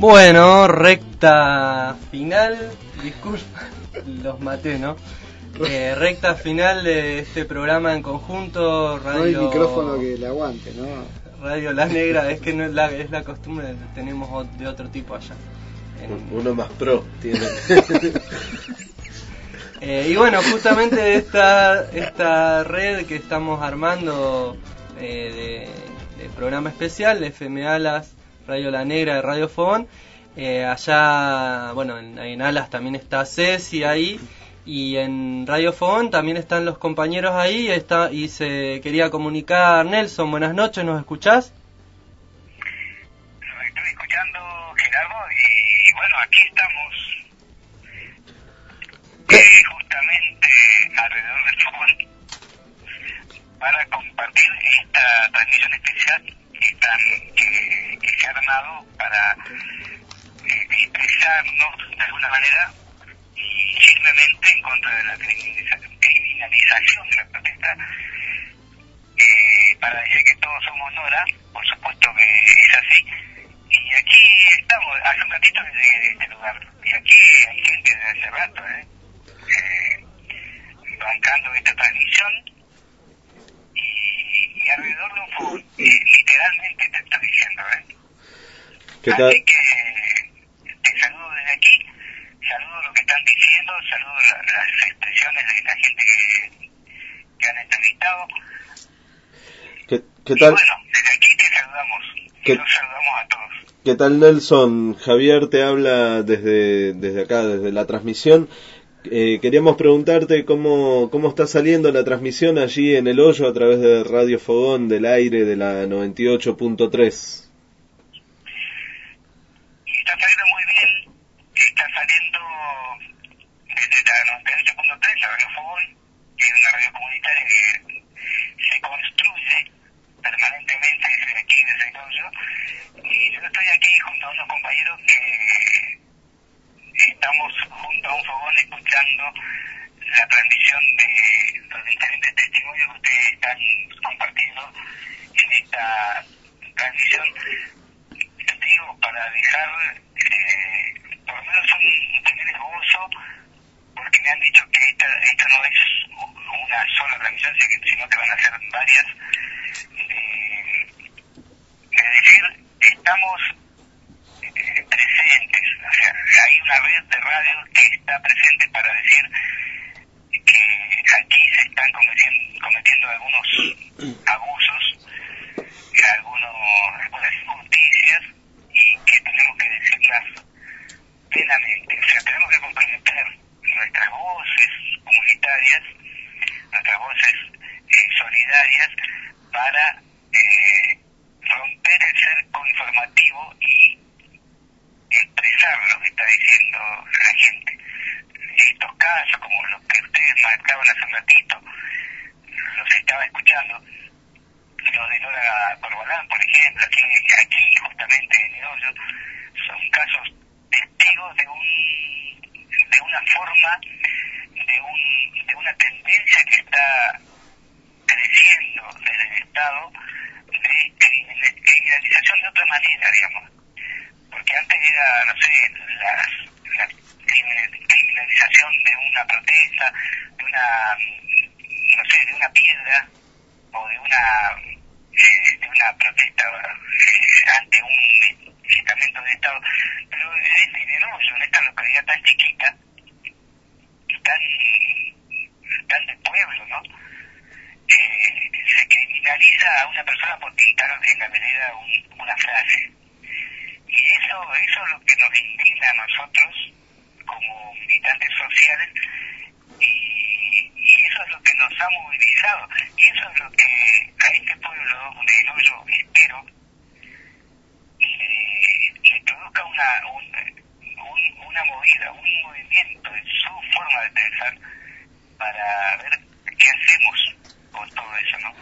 [SPEAKER 6] Bueno, recta final, disculpa, los maté, ¿no? Eh, recta final de este programa en conjunto, radio...
[SPEAKER 8] No hay micrófono que le aguante, ¿no?
[SPEAKER 6] Radio La Negra, es que no es la, es la costumbre, tenemos de otro tipo allá.
[SPEAKER 5] En... Uno más pro tiene.
[SPEAKER 6] eh, y bueno, justamente esta, esta red que estamos armando eh, de, de programa especial, FM Alas, Radio La Negra de Radio Fogón. Eh, allá, bueno, en, en, Alas también está Ceci ahí. Y en Radio Fogón también están los compañeros ahí. Está, y se quería comunicar Nelson. Buenas noches, ¿nos escuchás?
[SPEAKER 38] Estoy escuchando, Gerardo, y bueno, aquí estamos. Eh, justamente alrededor del Fogón para compartir esta transmisión especial que, están, que, que se ha armado para eh, expresarnos de alguna manera y firmemente en contra de la criminalización de la protesta. Eh, para decir que todos somos Nora, por supuesto que es así. Y aquí estamos, hace un ratito que llegué de este lugar. Y aquí hay gente desde hace rato eh, eh, bancando esta transmisión y, alrededor de un fogón, literalmente te estoy diciendo ¿eh?
[SPEAKER 5] ¿Qué tal?
[SPEAKER 38] Así que te saludo desde aquí, saludo lo que están diciendo, saludo la, las expresiones de la gente que, que han entrevistado.
[SPEAKER 5] ¿Qué, qué tal?
[SPEAKER 38] Y bueno, desde aquí te saludamos,
[SPEAKER 5] ¿Qué,
[SPEAKER 38] los saludamos a todos.
[SPEAKER 5] ¿Qué tal Nelson? Javier te habla desde, desde acá, desde la transmisión. Eh, queríamos preguntarte cómo, cómo está saliendo la transmisión allí en el hoyo a través de Radio Fogón del aire de la 98.3.
[SPEAKER 38] está saliendo muy bien, está saliendo desde la 98.3, la Radio Fogón, que es una radio comunitaria que se construye permanentemente desde aquí, desde el hoyo, y yo estoy aquí junto a unos compañeros que estamos junto a un fogón escuchando la transmisión de los diferentes testimonios que ustedes están compartiendo en esta transmisión digo, para dejar eh, por lo menos un, primer esbozo, porque me han dicho que esta, esta no es una sola transmisión, sino que van a ser varias. Eh, es decir, estamos presentes, o sea, hay una red de radio que está presente para decir que aquí se están cometiendo, cometiendo algunos abusos, algunos, algunas injusticias y que tenemos que decirlas plenamente. O sea, tenemos que comprometer nuestras voces comunitarias, nuestras voces eh, solidarias para eh, romper el cerco informativo y expresar lo que está diciendo la gente. Estos casos, como los que ustedes marcaban hace un ratito, los estaba escuchando, lo de Nora Corbalán, por ejemplo, aquí, justamente en el hoyo, son casos testigos de un de una forma de un de una tendencia que está creciendo desde el Estado de criminalización de otra manera, digamos. Porque antes era, no sé, la, criminalización de una protesta, de una, no sé, de una piedra o de una eh, de una protesta eh, ante un estamento de Estado, pero es en el hoyo, en esta localidad tan chiquita, tan, tan de pueblo, ¿no? Eh, se criminaliza a una persona por pintar en la vereda un, una frase. Eso, eso es lo que nos indigna a nosotros como militantes sociales y, eso es lo que nos ha movilizado y eso es lo que a este pueblo de Hoyo espero le, le produzca una, un, un, una movida, un movimiento en su forma de pensar para ver qué hacemos con todo eso, ¿no?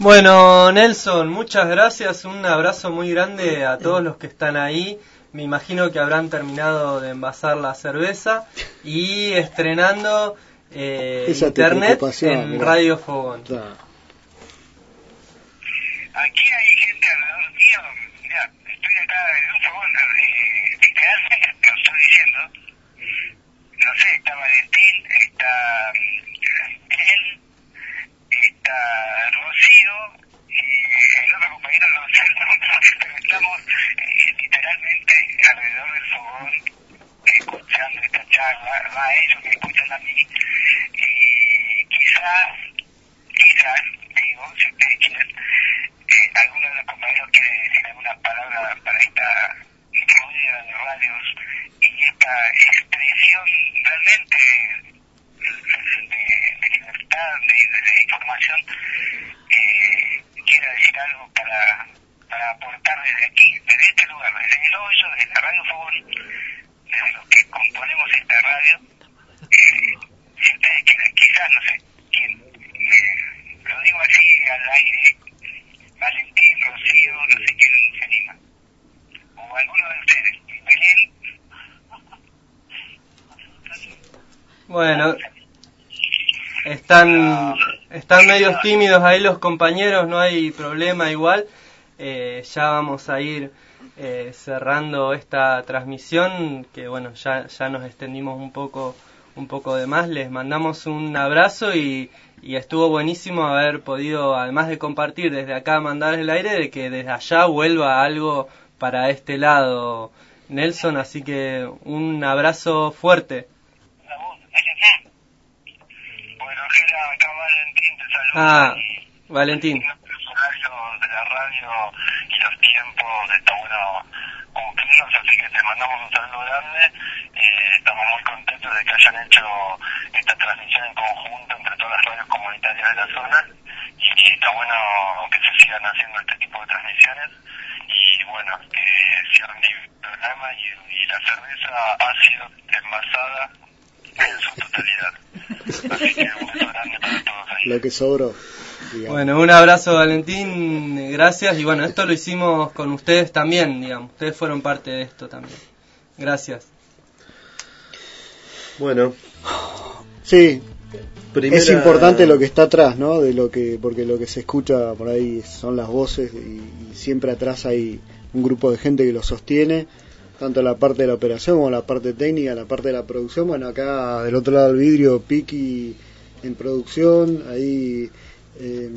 [SPEAKER 6] Bueno, Nelson, muchas gracias. Un abrazo muy grande a todos los que están ahí. Me imagino que habrán terminado de envasar la cerveza y estrenando eh, internet en. Radio Fogón.
[SPEAKER 8] Claro.
[SPEAKER 38] Aquí hay gente alrededor mío, mira, estoy acá en un fogón, eh, literalmente lo estoy diciendo, no sé, está Valentín, está mm, él, Rocío, y el otro compañero no sé el nombre, pero estamos eh, literalmente alrededor del fogón escuchando esta charla, va a ellos me escuchan a mí, y quizás, quizás, digo, si ustedes quieren, eh, alguno de los compañeros quiere decir alguna palabra para esta rueda de radios y esta expresión realmente de, libertad, de información, eh, quiera decir algo para, para aportar desde aquí, desde este lugar, desde el hoyo, desde la Radio Fogón, desde los que componemos esta radio, eh, si ustedes quieren, quizás, no sé, quién, eh, lo digo así al aire, Valentín, Rocío, no sé quién se anima. O alguno de ustedes. Belén,
[SPEAKER 6] Bueno, están, están medios tímidos ahí los compañeros, no hay problema igual. Eh, ya vamos a ir eh, cerrando esta transmisión, que bueno, ya, ya nos extendimos un poco, un poco de más. Les mandamos un abrazo y, y estuvo buenísimo haber podido, además de compartir desde acá, mandar el aire, de que desde allá vuelva algo para este lado, Nelson. Así que un abrazo fuerte.
[SPEAKER 38] Acá Valentín, te saludo.
[SPEAKER 6] Ah, Valentín.
[SPEAKER 38] Los horarios de la radio y los tiempos está bueno cumplirlos, así que te mandamos un saludo grande. Eh, estamos muy contentos de que hayan hecho esta transmisión en conjunto entre todas las radios comunitarias de la zona y está bueno que se sigan haciendo este tipo de transmisiones y bueno, que cierren el programa y, y la cerveza ha sido envasada en su totalidad. Así que un beso grande para todos ahí.
[SPEAKER 8] Lo que sobró. digamos.
[SPEAKER 6] Bueno, un abrazo Valentín, gracias y bueno, esto lo hicimos con ustedes también, digamos, ustedes fueron parte de esto también. Gracias.
[SPEAKER 5] Bueno,
[SPEAKER 8] Sí,
[SPEAKER 5] primera...
[SPEAKER 8] es importante lo que está atrás, ¿no? De lo que porque lo que se escucha por ahí son las voces y, y siempre atrás hay un grupo de gente que lo sostiene tanto la parte de la operación como la parte técnica, la parte de la producción. Bueno, acá del otro lado del vidrio, Piki en producción, ahí eh,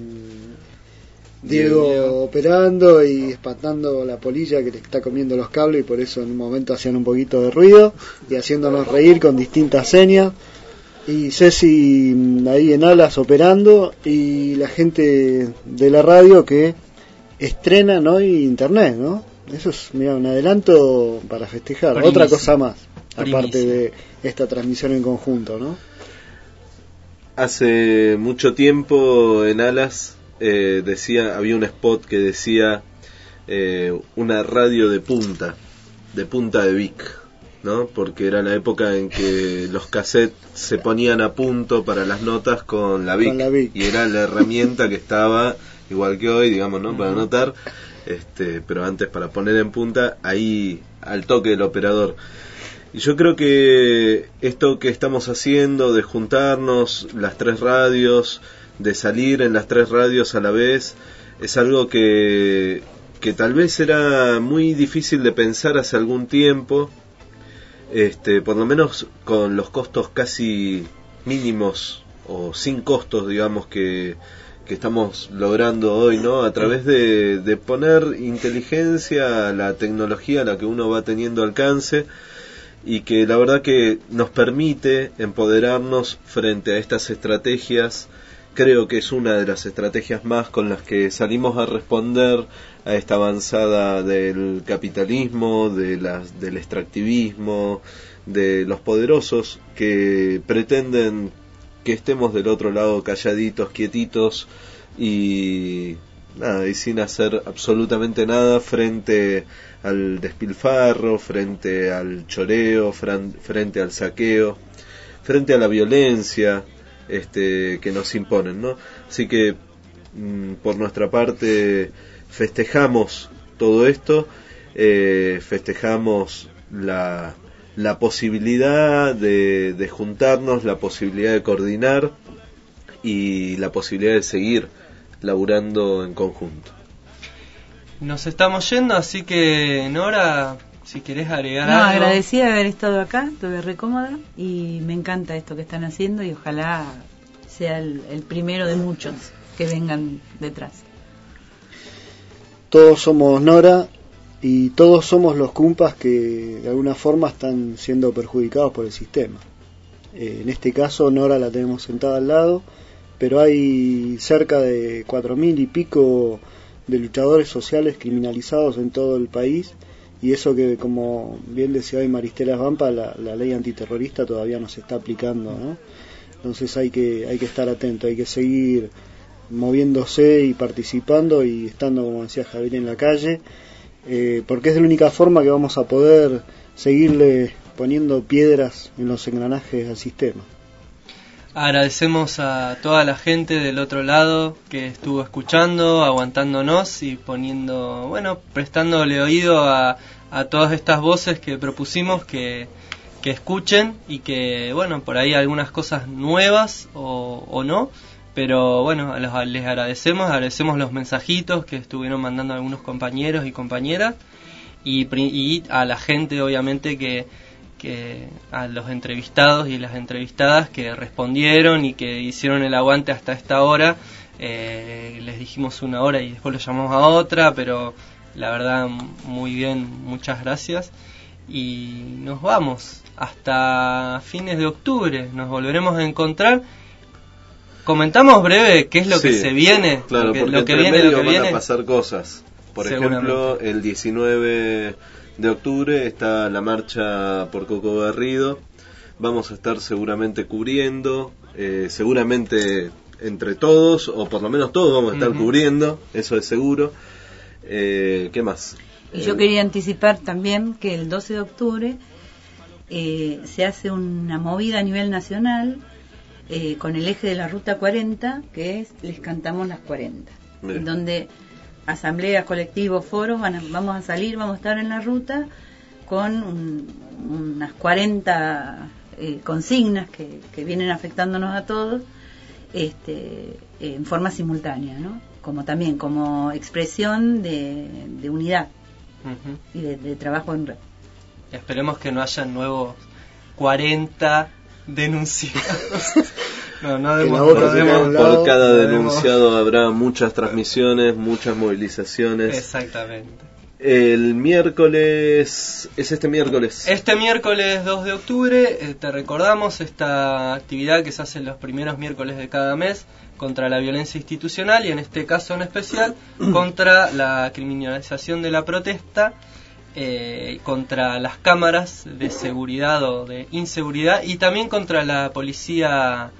[SPEAKER 8] Diego operando y espantando la polilla que le está comiendo los cables y por eso en un momento hacían un poquito de ruido y haciéndonos reír con distintas señas. Y Ceci mm, ahí en alas operando y la gente de la radio que estrena hoy internet, ¿no? Eso es mira, un adelanto para festejar.
[SPEAKER 5] Primicia.
[SPEAKER 8] Otra cosa más, aparte
[SPEAKER 5] Primicia.
[SPEAKER 8] de esta transmisión en conjunto, ¿no?
[SPEAKER 5] Hace mucho tiempo en Alas eh, decía había un spot que decía eh, una radio de punta, de punta de Vic, ¿no? Porque era la época en que los cassettes se ponían a punto para las notas con la Vic,
[SPEAKER 8] Con la Vic.
[SPEAKER 5] y era la herramienta que estaba igual que hoy, digamos, ¿no? Para anotar, este, pero antes para poner en punta ahí al toque del operador. Y yo creo que esto que estamos haciendo de juntarnos las tres radios, de salir en las tres radios a la vez, es algo que, que tal vez era muy difícil de pensar hace algún tiempo, este, por lo menos con los costos casi mínimos o sin costos, digamos, que, que estamos logrando hoy, ¿no? A través de, poner inteligencia a la tecnología a la que uno va teniendo alcance y que la verdad que nos permite empoderarnos frente a estas estrategias. Creo que es una de las estrategias más con las que salimos a responder a esta avanzada del capitalismo, de las, del extractivismo, de los poderosos que pretenden que estemos del otro lado calladitos, quietitos y nada, y sin hacer absolutamente nada frente al despilfarro, frente al choreo, frente al saqueo, frente a la violencia este, que nos imponen, ¿no? Así que mm, por nuestra parte festejamos todo esto, eh, festejamos la, la posibilidad de, de juntarnos, la posibilidad de coordinar y la posibilidad de seguir laburando en conjunto.
[SPEAKER 6] Nos estamos yendo, así que Nora, si querés agregar
[SPEAKER 28] No,
[SPEAKER 6] algo.
[SPEAKER 28] agradecida de haber estado acá, estuve re cómoda y me encanta esto que están haciendo y ojalá sea el, el primero de muchos que vengan detrás.
[SPEAKER 8] Todos somos Nora y todos somos los cumpas que de alguna forma están siendo perjudicados por el sistema. Eh, en este caso Nora la tenemos sentada al lado, pero hay cerca de cuatro mil y pico de luchadores sociales criminalizados en todo el país y eso que como bien decía hoy Maristela Vampa la, la ley antiterrorista todavía no se está aplicando ¿no? entonces hay que hay que estar atento hay que seguir moviéndose y participando y estando como decía Javier en la calle eh, porque es la única forma que vamos a poder seguirle poniendo piedras en los engranajes al sistema.
[SPEAKER 6] Agradecemos a toda la gente del otro lado que estuvo escuchando, aguantándonos y poniendo, bueno, prestándole oído a, a todas estas voces que propusimos que, que escuchen y que, bueno, por ahí algunas cosas nuevas o, o no, pero bueno, les agradecemos, agradecemos los mensajitos que estuvieron mandando algunos compañeros y compañeras y, y a la gente obviamente que, que a los entrevistados y las entrevistadas que respondieron y que hicieron el aguante hasta esta hora. Eh, les dijimos una hora y después lo llamamos a otra, pero la verdad muy bien, muchas gracias. Y nos vamos hasta fines de octubre, nos volveremos a encontrar. Comentamos breve qué es lo que se viene,
[SPEAKER 5] Claro,
[SPEAKER 6] lo que,
[SPEAKER 5] porque
[SPEAKER 6] lo que
[SPEAKER 5] entre
[SPEAKER 6] viene, lo
[SPEAKER 5] medio
[SPEAKER 6] que
[SPEAKER 5] van
[SPEAKER 6] viene.
[SPEAKER 5] a pasar cosas. Por ejemplo, el 19 de octubre está la marcha por Coco Garrido. Vamos a estar seguramente cubriendo, eh, seguramente entre todos, o por lo menos todos vamos a estar cubriendo, eso es seguro. Eh, ¿Qué más?
[SPEAKER 28] Y yo quería anticipar también que el 12 de octubre eh, se hace una movida a nivel nacional eh, con el eje de la Ruta 40, que es Les Cantamos las 40,
[SPEAKER 5] Bien.
[SPEAKER 28] en donde asambleas, colectivos, foros, van a- vamos a salir, vamos a estar en la ruta con un- unas 40 eh, consignas que, que vienen afectándonos a todos este, en forma simultánea, ¿no? como también como expresión de, de unidad y de, de trabajo en red.
[SPEAKER 6] esperemos que no haya nuevos 40 denunciados. no, no
[SPEAKER 5] por,
[SPEAKER 6] no demos-
[SPEAKER 5] por cada
[SPEAKER 6] no
[SPEAKER 5] denunciado habrá muchas transmisiones, muchas movilizaciones.
[SPEAKER 6] Exactamente.
[SPEAKER 5] El miércoles, es este miércoles.
[SPEAKER 6] Este miércoles 2 de octubre eh, te recordamos esta actividad que se hace los primeros miércoles de cada mes contra la violencia institucional y en este caso en especial contra la criminalización de la protesta, eh, contra las cámaras de seguridad o de inseguridad y también contra la policía,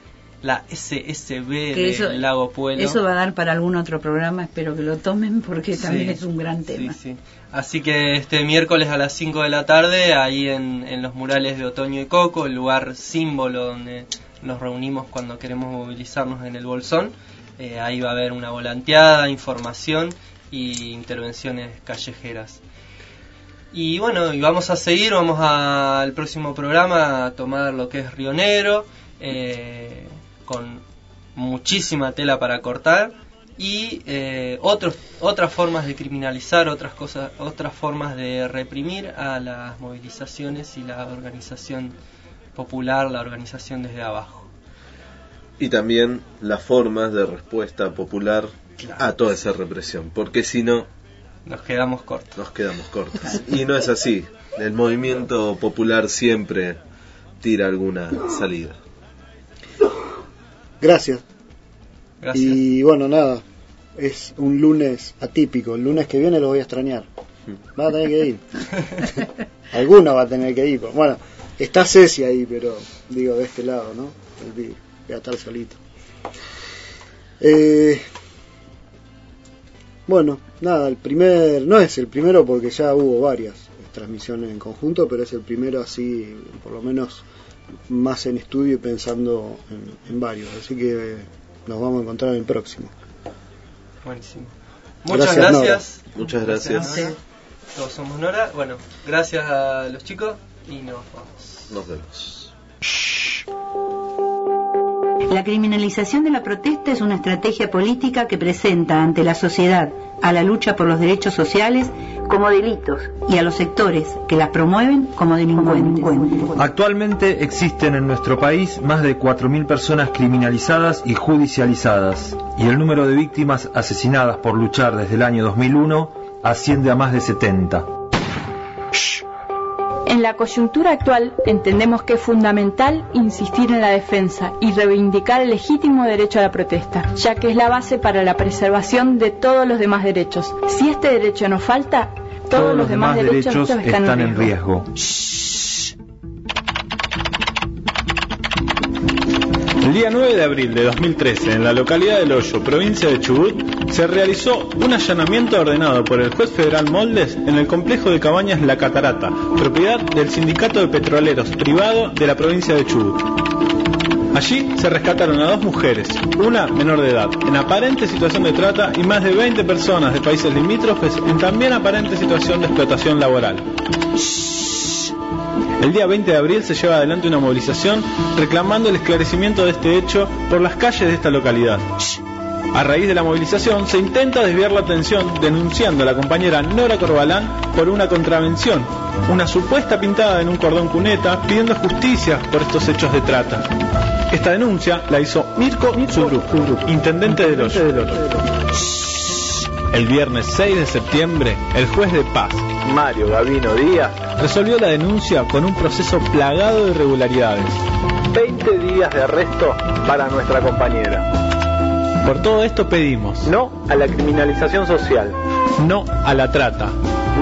[SPEAKER 6] la SSB
[SPEAKER 28] eso-
[SPEAKER 6] Lago Pueblo.
[SPEAKER 28] Eso va a dar para algún otro programa, espero que lo tomen porque también
[SPEAKER 6] Sí,
[SPEAKER 28] es un gran tema.
[SPEAKER 6] sí, sí. Así que este miércoles a las 5 de la tarde, ahí en, en los murales de Otoño y Coco, el lugar símbolo donde nos reunimos cuando queremos movilizarnos en el Bolsón, eh, ahí va a haber una volanteada, información y intervenciones callejeras. Y bueno, y vamos a seguir, vamos a- al próximo programa a tomar lo que es Río Negro, eh, con muchísima tela para cortar y eh, otros, otras formas de criminalizar, otras cosas, otras formas de reprimir a las movilizaciones y la organización popular, la organización desde abajo.
[SPEAKER 5] Y también las formas de respuesta popular a toda esa represión. Porque si no,
[SPEAKER 6] Nos quedamos cortos.
[SPEAKER 5] nos quedamos cortos. Y no es así. El movimiento popular siempre tira alguna salida.
[SPEAKER 8] Gracias.
[SPEAKER 6] Gracias.
[SPEAKER 8] Y bueno, nada, es un lunes atípico. El lunes que viene lo voy a extrañar. Va a tener que ir. Alguno va a tener que ir. Bueno, está Ceci ahí, pero digo de este lado, ¿no? Voy a estar solito. Eh, bueno, nada, el primer, no es el primero porque ya hubo varias transmisiones en conjunto, pero es el primero así, por lo menos más en estudio y pensando en, en varios. Así que nos vamos a encontrar en el próximo.
[SPEAKER 6] Buenísimo. Muchas
[SPEAKER 8] Gracias, Nora.
[SPEAKER 6] gracias.
[SPEAKER 5] Muchas gracias.
[SPEAKER 6] Nora. Todos somos Nora. Bueno, gracias a los chicos y nos vamos.
[SPEAKER 5] Nos vemos.
[SPEAKER 28] La criminalización de la protesta es una estrategia política que presenta ante la sociedad a la lucha por los derechos sociales como delitos y a los sectores que las promueven como delincuentes.
[SPEAKER 3] Actualmente existen en nuestro país más de 4.000 personas criminalizadas y judicializadas, y el número de víctimas asesinadas por luchar desde el año 2001 asciende a más de 70.
[SPEAKER 29] En la coyuntura actual entendemos que es fundamental insistir en la defensa y reivindicar el legítimo derecho a la protesta, ya que es la base para la preservación de todos los demás derechos. Si este derecho nos falta, todos, los demás, derechos, están, en riesgo.
[SPEAKER 32] El día 9 de abril de 2013, en la localidad del Hoyo, provincia de Chubut, se realizó un allanamiento ordenado por el juez federal Moldes en el complejo de cabañas La Catarata, propiedad del Sindicato de Petroleros privado de la provincia de Chubut. Allí se rescataron a dos mujeres, una menor de edad, en aparente situación de trata y más de 20 personas de países limítrofes en también aparente situación de explotación laboral. El día 20 de abril se lleva adelante una movilización reclamando el esclarecimiento de este hecho por las calles de esta localidad. A raíz de la movilización se intenta desviar la atención denunciando a la compañera Nora Corbalán por una contravención, una supuesta pintada en un cordón cuneta pidiendo justicia por estos hechos de trata. Esta denuncia la hizo Mirko Zubru, intendente del Hoyo. El viernes 6 de septiembre, el juez de paz, Mario Gavino Díaz, resolvió la denuncia con un proceso plagado de irregularidades. 20 días de arresto para nuestra compañera. Por todo esto pedimos no a la criminalización social, no a la trata,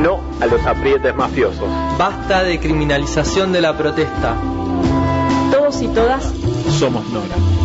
[SPEAKER 32] no a los aprietes mafiosos.
[SPEAKER 6] Basta de criminalización de la protesta.
[SPEAKER 29] Todos y todas
[SPEAKER 32] Somos Nora.